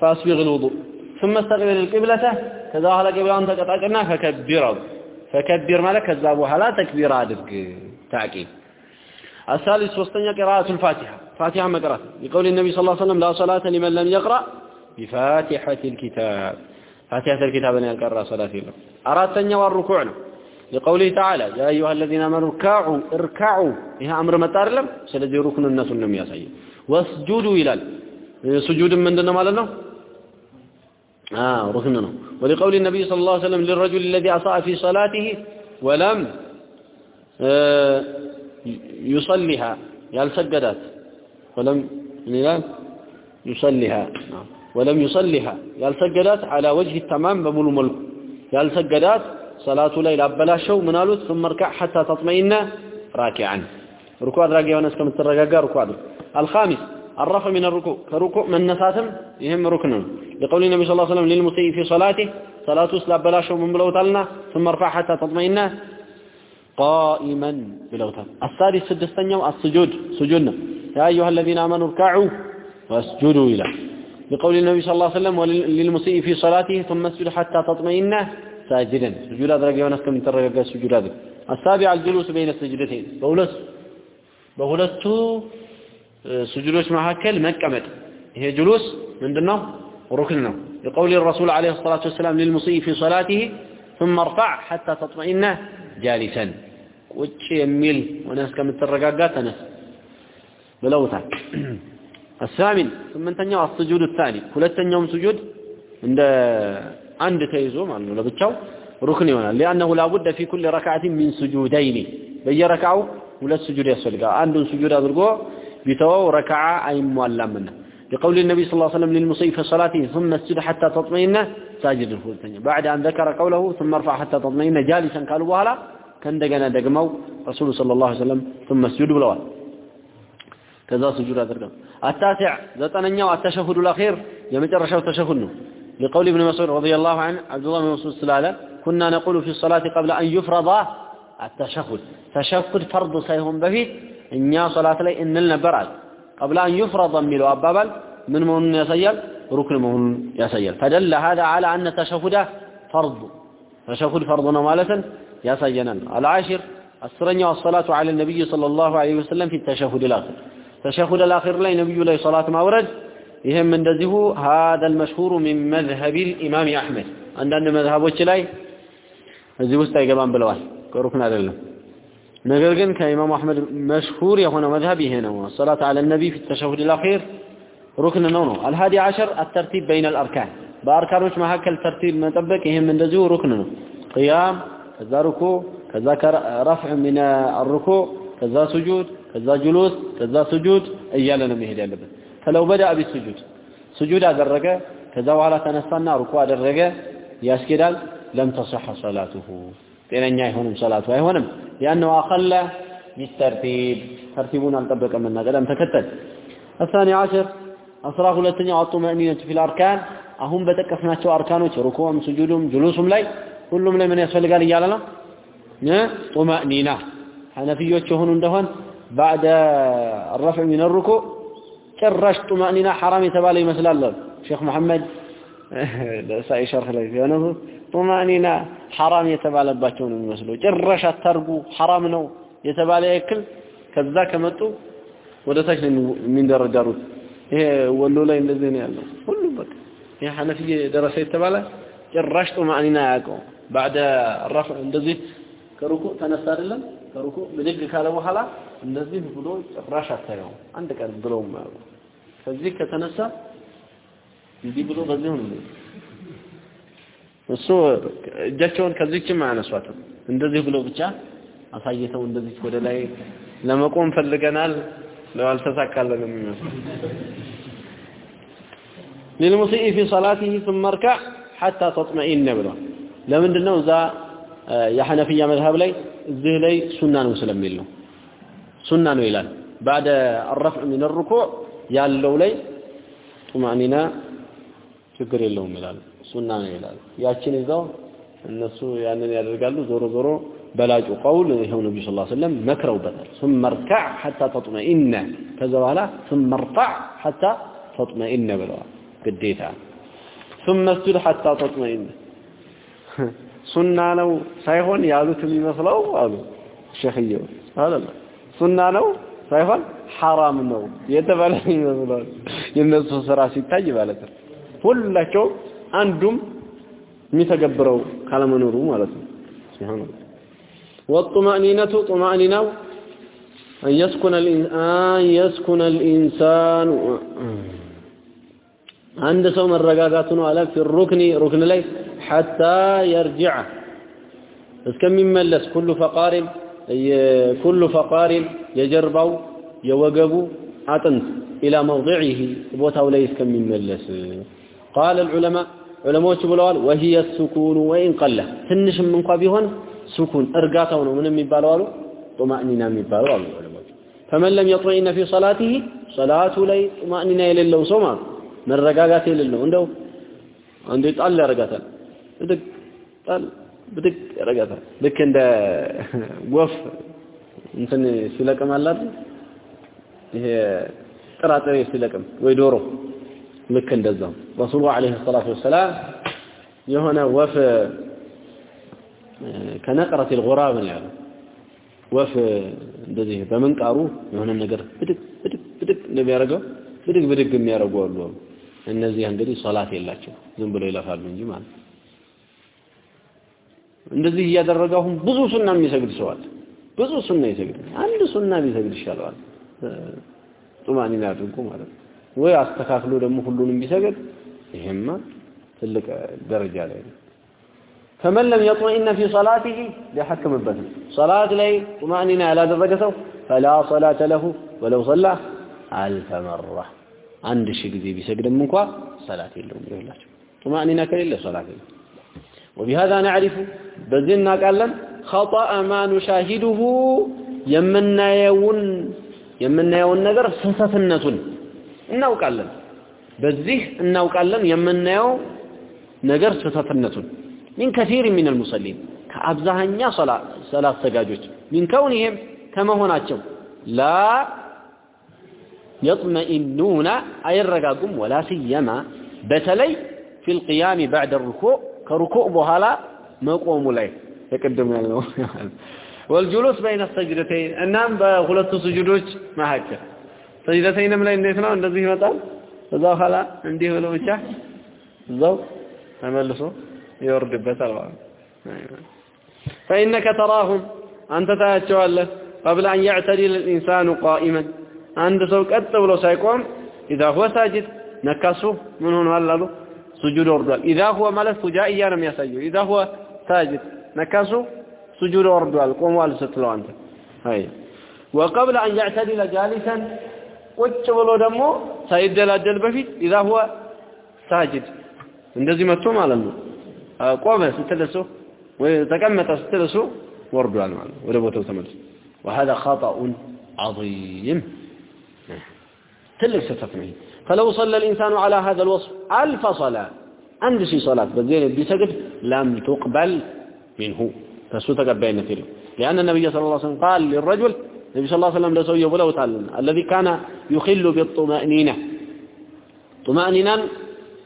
فأسبغ الوضوء ثم استقبل القبلة ከዛ በኋላ ቂብላውን ተቀጣቅና ፈከቢረው ፈከቢር ማለት ከዛ በኋላ ተክቢር አድርግ تعقيب الثالث وستنيا قراءة الفاتحة. فاتحة مقرأة لقول النبي صلى الله عليه وسلم لا صلاة لمن لم يقرأ بفاتحة الكتاب. فاتحة الكتاب أن يقرأ صلاة الله أرادتنيا والركوع لقوله تعالى يا أيها الذين آمنوا اركعوا اركعوا. إها أمر متار لم؟ سلذي ركن الناس لم يسعي واسجدوا إلى سجود من دون مالنا آه ركننا ولقول النبي صلى الله عليه وسلم للرجل الذي أصاء في صلاته ولم آه يصليها. يالسجدات ولم يلال يصليها. ولم يصليها. يالسجدات على وجه التمام بملو ملك. يالسجدات صلاة ليل أبلاشو منالوت ثم اركع حتى تطمئن راكعا. ركوع راكع وناس كم ترقاقا ركوع الخامس الرفع من الركوع. كركوع من نساتم يهم ركن. لقول النبي صلى الله عليه وسلم للمسيء في صلاته صلاة سلاب بلاشو من بلوتالنا ثم ارفع حتى تطمئن. قائما ብለውታል السادس ስድስተኛው يوم السجود. سجودنا. يا أيها الذين آمنوا اركعوا واسجدوا إلى. بقول النبي صلى الله عليه وسلم للمسيء في صلاته ثم اسجد حتى تطمئن ساجدا. سجود አድርገ የሆነ እስከምትረጋጋ السجود አድርግ السابع الجلوس بين السجدتين. በሁለቱ مع ስጁዶች መካከል መቀመጥ ይሄ ጅሉስ ምንድነው? ሩክን ነው። بقول الرسول عليه الصلاة والسلام للمصيف في صلاته ثم ارفع حتى تطمئن جالسا. ቁጭ የሚል ሆነ እስከምትረጋጋ ተነስ ብለውታል። (clears throat) አሳሚን ስምንተኛው አስጁድ ታኒ ሁለተኛውም ስጁድ እንደ አንድ ተይዞ ማለት ነው ለብቻው ሩክን ይሆናል። ሊአነሁ ላቡደ ፊ ኩል ረክዓቲን ሚን ስጁደይኒ በየረክዓው ሁለት ስጁድ ያስፈልጋል። አንዱን ስጁድ አድርጎ ቢተወው ረክዓ አይሟላምና لقول النبي صلى الله عليه وسلم للمصيب في صلاته ثم اسجد حتى تطمئن ساجد الفلتين بعد أن ذكر قوله ثم ارفع حتى تطمئن ከእንደገና ደግመው ረሱሉ ሰለላሁ ዐለይሂ ወሰለም ثم اسجد ብለዋል ከዛ ስጁድ አድርገው التاسع ዘጠነኛው التشهد الأخير የመጨረሻው ተሸሁድ ነው لقول ابن مسعود رضي الله عنه عبد الله بن مسعود ስላለ كنا نقول في الصلاة قبل أن يفرض التشهد تشهد فرض ሳይሆን በፊት እኛ ሶላት ላይ እንል ነበር አለ قبل أن يفرض የሚለው አባባል ምን መሆኑን ያሳያል ሩክን መሆኑን ያሳያል فدل هذا على أن التشهد فرض تشهد فرض ነው ማለትን ያሳየናል። አልዓሽር አስረኛው አሰላቱ ዐለ ነቢይ ሰለላሁ ዐለይሂ ወሰለም ፊት ተሸሁድ ልአኺር ተሸሁድ ልአኺር ላይ ነቢዩ ላይ ሰላት ማውረድ ይህም እንደዚሁ هذا المشهور من مذهب الإمام أحمد አንዳንድ መዝሀቦች ላይ እዚህ ውስጥ አይገባም ብለዋል። ከሩክን አይደለም። ነገር ግን ከኢማሙ አሕመድ መሽሁር የሆነ መዝሀብ ይሄ ነው። الصلاة على النبي في التشهد الأخير ሩክን ነው ነው። الحادي عشر الترتيب بين الأركان በአርካኖች መካከል ተርቲብ መጠበቅ ይህም እንደዚሁ ሩክን ነው። ቅያም ከዛ ሩኩ ከዛ ረፍዕ من الركوع ከዛ ስጁድ ከዛ ጁሉስ ከዛ ስጁድ እያለ ነው መሄድ ያለበት فلو بدا بالسجود ስጁድ አደረገ ከዛ በኋላ ተነሳና ሩኩ አደረገ ያስኬዳል ለም تصح صلاته ጤነኛ አይሆንም ሰላቱ አይሆንም ያነው አኸለ ቢተርቲብ ተርቲቡን አልጠበቀምና ቀደም ተከተል الثاني عشر አስራ ሁለተኛው አጡመእኒነቱ ፊል አርካን አሁን በጠቀስናቸው አርካኖች ሩኩዕም ስጁዱም ጁሉሱም ላይ ሁሉም ላይ ምን ያስፈልጋል ይላል አላ ነ ጡማኒና ሐነፊዮች ሆኑ እንደሆን بعد الرفع من الركوع ترش طمأنينة حرام تبالي مثل مثلا شيخ محمد سأي شرح لك فيه طمأنينة حرام يتبالي باتون المسلو ترش الترقو حرام نو يتبالي اكل كذا كمتو ودتاش من در داروت ولو لين لذيني الله كله بك يا حنفي تبع تبالي ترش طمأنينة ياكو بعد الرفع እንደዚህ ከሩኩ ተነሳ አይደለም ከሩኩ ብድግ ካለ በኋላ እንደዚህ ብሎ ጭራሽ አታየው አንድ ቀን ብለው ማያውቁ ከዚህ ከተነሳ እንዲህ ብሎ በዚህ ነው እሱ እጃቸውን ከዚህችም አያነሷትም እንደዚህ ብሎ ብቻ አሳይተው እንደዚህ ወደ ላይ ለመቆም ፈልገናል ለው አልተሳካለንም የሚመስለው للمسيء في صلاته ثم اركع حتى تطمئن ብለዋል ለምንድን ነው እዛ የሐነፊያ መዝሀብ ላይ እዚህ ላይ ሱና ነው ስለሚል ነው ሱና ነው ይላል بعد الرفع من الركوع ያለው ላይ ጡማኒና ችግር የለውም ይላል ሱና ነው ይላል ያችን ይዘው እነሱ ያንን ያደርጋሉ ዞሮ ዞሮ በላጩ ቀውል ይኸው ነብዩ ሰለላሁ ዐለይሂ ወሰለም መክረውበታል ثم اركع حتى تطمئن ከዛ በኋላ ثم ارفع حتى تطمئن ብለዋል ግዴታ ثم اسجد حتى تطمئن ሱና ነው ሳይሆን ያሉት የሚመስለው አሉ ሸኽየው አይደል ሱና ነው ሳይሆን ሐራም ነው የተባለ ይመስላል የነሱ ስራ ሲታይ ማለት ነው ሁላቸው አንዱም የሚተገብረው ካለመኖሩ ማለት ነው ሱብሃንአላህ والطمأنينة طمأنينة أن يسكن الإنسان يسكن الإنسان عند سوم الرجاجات نوالك في الركن ركن لي حتى يرجع. بس كم يملس كل فقار كل فقار يجربوا يوجبوا عطن إلى موضعه. بوته ليس كم يملس قال العلماء علماء تقولون وهي السكون وإن قله تنش من قبيهن سكون. أرجعتهن من مبارواه وما أننا مبارواه فمن لم يطعن في صلاته صلاة لي وما أننا إلا لو መረጋጋት የሌለው እንደው አንዴ ጣል ያረጋታል ብድግ ጣል ብድግ ያረጋታል ልክ እንደ ወፍ እንትን ሲለቅም አለ ይሄ ጥራጥሬ ሲለቅም ወይ ዶሮ ልክ እንደዛው ረሱሉ አለይሂ ሰላቱ ወሰላም የሆነ ወፍ ከነቀረት الغراب ነው ያለው ወፍ እንደዚህ በምንቃሩ የሆነ ነገር ብድግ ብድግ ብድግ እንደሚያደርገው ብድግ ብድግ የሚያደርጉ አሉ እነዚህ እንግዲህ ሶላት የላቸው ዝም ብሎ ይለፋሉ እንጂ ማለት እንደዚህ እያደረገ አሁን ብዙ ሱና የሚሰግድ ሰው አለ ብዙ ሱና ይሰግድ አንድ ሱና ቢሰግድ ይሻለዋል ጡማኒና አድርጎ ማለት ነው ወይ አስተካክሎ ደግሞ ሁሉንም ቢሰግድ ይሄማ ትልቅ ደረጃ ላይ ነው فمن لم يطمئن في صلاته ليحكم بته صلاة لي طمأنينة على درجته فلا صلاة له ولو صلى ألف مرة አንድ ሺህ ጊዜ ቢሰግድም እንኳ ሰላት የለውም ይላቸው። ጡማኒና ከሌለ ሰላት የለም ወቢሃዛ ነዕሪፉ በዚህ እናውቃለን። ኸጣአ ማ ኑሻሂዱሁ የምናየውን የምናየውን ነገር ስህተትነቱን እናውቃለን። በዚህ እናውቃለን የምናየው ነገር ስህተትነቱን። ሚን ከቲር ሚን አልሙሰሊን ከአብዛኛ ሰላት ሰጋጆች ሚን ከውኒህም ከመሆናቸው ላ የጥመኢኑና አይረጋጉም ወላ ሲየማ በተለይ ፊ ልቅያም ባዕድ ሩኩዕ ከሩኩዕ በኋላ መቆሙ ላይ የቅድም ያልነው ወልጁሉስ በይነ ሰጅደተይን እናም በሁለቱ ስጁዶች መካከል ሰጅደተይንም ላይ እንዴት ነው እንደዚህ ይመጣል እዛ በኋላ እንዲህ ብሎ ብቻ እዛው ተመልሶ ይወርድበታል ማለት فإنك تراهم أنت تأتشواله قبل أن يعتدل الإنسان قائما عند سو قد ብሎ ሳይቆም إذا هو ساجد ነካሱ ምን ሆኗል አሉ ስጁድ ወርዷል إذا هو ማለት ፉጃኢያ ነው የሚያሳየው إذا هو ساجد ነካሱ ስጁድ ወርዷል ቆሟል ስትለው አንተ አይ وقبل أن يعتدل جالسا ቁጭ ብሎ ደግሞ ሳይደላደል በፊት ኢዛ ሁወ ሳጅድ እንደዚህ መጥቶ ማለት ነው ቆመ ስትለሱ ወይ ተቀመጠ ስትለሱ ወርዷል ማለት ወደ ቦታው ተመልሶ وهذا خطأ عظيم تلك ستفعي فلو صلى الإنسان على هذا الوصف ألف صلاة عند شي صلاة بذين بسجد لم تقبل منه فستك بين فيه لأن النبي صلى الله عليه وسلم قال للرجل النبي صلى الله عليه وسلم لسوي بلو تعلم الذي كان يخل بالطمأنينة طمأنينة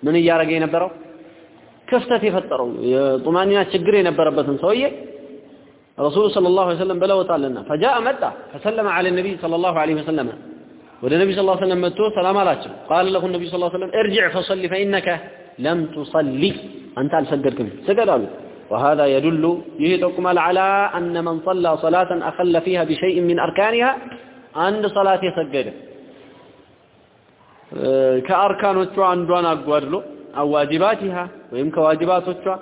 من يارقين نبرو كفتتي فترة طمأنينة شقرين نبرو بسن سوي رسول صلى الله عليه وسلم بلو تعلم فجاء مدى فسلم على النبي صلى الله عليه وسلم ወደ ነቢ ሰለላሁ ዐለይሂ ወሰለም መጥቶ ሰላም አላቸው ቃለ ለሁ ነቢ ሰለላሁ ዐለይሂ ወሰለም እርጅዕ ፈሰሊ ፈኢነከ ለም ቱሰሊ አንተ አልሰገድክም ስገድ አሉት وهذا يدل يهتكم على أن من صلى صلاة أخل فيها بشيء من أركانها عند صلاة يسجد كأركان وتوى عندنا أقوال أو واجباتها ويمكن واجبات وتوى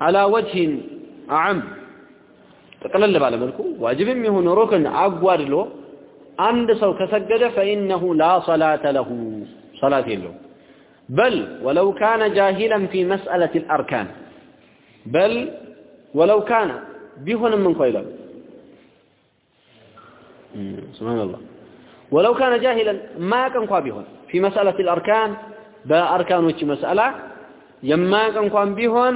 على وجه أعم تقلل بالي ملكو عند سو كسجد فإنه لا صلاة له صلاة له بل ولو كان جاهلا في مسألة الأركان بل ولو كان بهن من قيل سبحان الله ولو كان جاهلا ما كان قابيهن في مسألة الأركان بأركان وش مسألة يما كان قام بيهن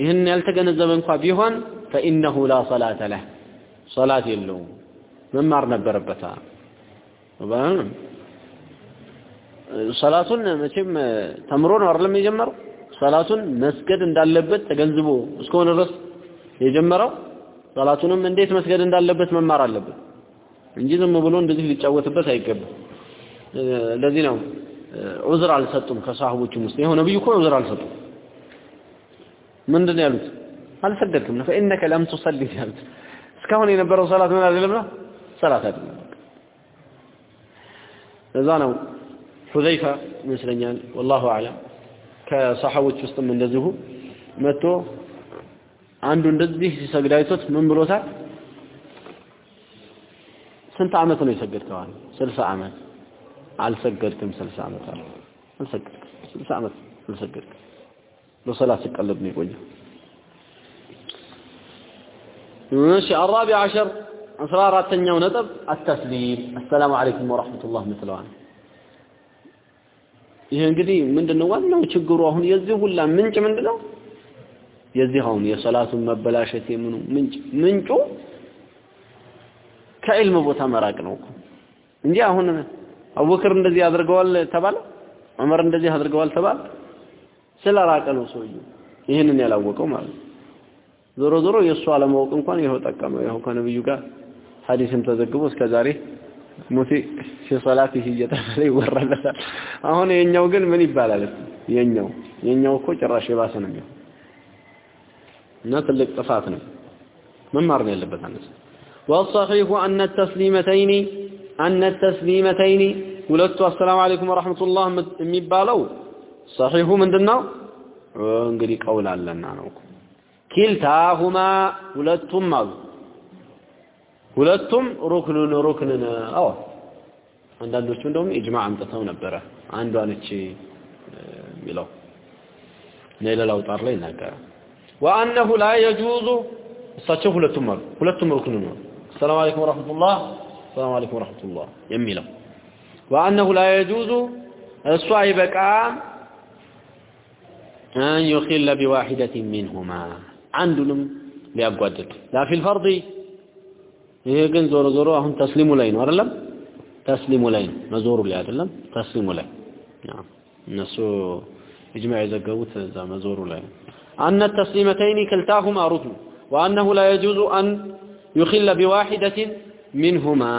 إن يلتقن الزمن بهن فإنه لا صلاة له صلاة اللوم መማር ነበረበታ ሰላቱን መቼም ተምሮ ነው አይደለም የጀመረው ሰላቱን መስገድ እንዳለበት ተገንዝቦ እስከሆነ ድረስ የጀመረው ሰላቱንም እንዴት መስገድ እንዳለበት መማር አለበት እንጂ ዝም ብሎ እንደዚህ ሊጫወትበት አይገባም። ለዚህ ነው ዑዝር አልሰጡም ከሳህቦችም ውስጥ የሆነ ነብዩ እኮ ዑዝር አልሰጡም። ምንድን ያሉት? አልሰገድክም ፈኢነከ ለም ቱሰሊ ያሉት። እስካሁን የነበረው ሰላት ምን አይደለም ነው ሰላት አይደለም። ለዛ ነው ሁዘይፋ ይመስለኛል ወላሁ አዕለም ከሰሐቦች ውስጥም እንደዚሁ መጥቶ አንዱ እንደዚህ ሲሰግድ ምን ብሎታል? ስንት ዓመት ነው የሰገድከው? አለ ስልሳ ዓመት አልሰገድክም። ስልሳ ዓመት አለ አልሰገድክም። ስልሳ ዓመት አልሰገድክም። በሰላት ሲቀለድ ነው የቆየው። እሺ አራቢ ዓሸር አስራ አራተኛው ነጥብ አተስሊም አሰላሙ አለይኩም ወረሕመቱላህ ምትለዋል። ይሄ እንግዲህ ምንድነው ዋናው ችግሩ አሁን የዚህ ሁላ ምንጭ ምንድነው? የዚህ አሁን የሰላቱን መበላሸት የምኑ ምንጭ ምንጩ ከዕልም ቦታ መራቅ ነው እንጂ አሁን አቡበክር እንደዚህ አድርገዋል ተባለ፣ ዑመር እንደዚህ አድርገዋል ተባለ። ስለራቀ ነው ሰውየው ይህንን ያላወቀው ማለት ነው። ዞሮ ዞሮ የእሱ አለማወቅ እንኳን ይኸው ጠቀመው። ይኸው ከነብዩ ጋር ሐዲስም ተዘግቦ እስከ ዛሬ ሙቲ ፊ ሶላቲሂ እየተባለ ይወራለታል። አሁን የኛው ግን ምን ይባላል? የኛው የኛው እኮ ጭራሽ የባሰ ነው የሚሆን እና ትልቅ ጥፋት ነው። መማር ነው ያለበት አንተ والصحيح أن التسليمتين أن التسليمتين ሁለቱ አሰላሙ አለይኩም ወራህመቱላህ የሚባለው ሰሒሁ ምንድነው? እንግዲህ ቀውል አለና ነው ኪልታሁማ ሁለቱም አሉ ሁለቱም ሩክኑን ሩክን ነው። አንዳንዶቹ እንደውም ኢጅማዕ አምጥተው ነበረ። አንዷ ነች የሚለው ሌላው ጣር ላይ ይናገራል። ወአነሁ ላ የጁዙ እሳቸው ሁለቱም አሉ ሁለቱም ሩክን ነው። ሰላም አለይኩም ወራህመቱላህ ሰላም አለይኩም ወራህመቱላህ የሚለው ወአነሁ ላ የጁዙ እሱ አይበቃም አን ዩኺለ ቢዋሂደቲን ሚንሁማ አንዱንም ሊያጓድል ላ ፊል ፈርድ ይሄ ግን ዞሮ ዞሮ አሁን ተስሊሙ ላይ ነው አይደለም ተስሊሙ ላይ ነው መዞሩ ላይ አይደለም ተስሊሙ ላይ እነሱ ኢጅማዕ የዘገቡት እዛ መዞሩ ላይ ነው أن التسليمتين كلتاهما ركن وأنه لا يجوز أن يخل بواحدة منهما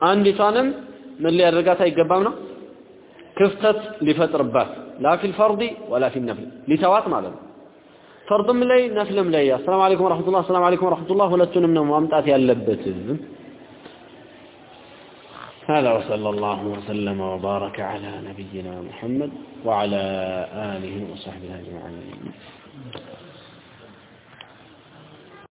አንድ ሷንም ምን ሊያደርጋት አይገባም ነው ክፍተት ሊፈጥርባት ላ ፊል ፈርድ ወላ ፊል ነፍል ሊተዋት ማለት ነው ፈርድም ላይ ነፍልም ላይ አሰላሙ አለይኩም ወራህመቱላህ አሰላሙ አለይኩም ወራህመቱላህ ሁለቱንም ነው ማምጣት ያለበት هذا وصلى الله وسلم وبارك على نبينا محمد وعلى آله وصحبه أجمعين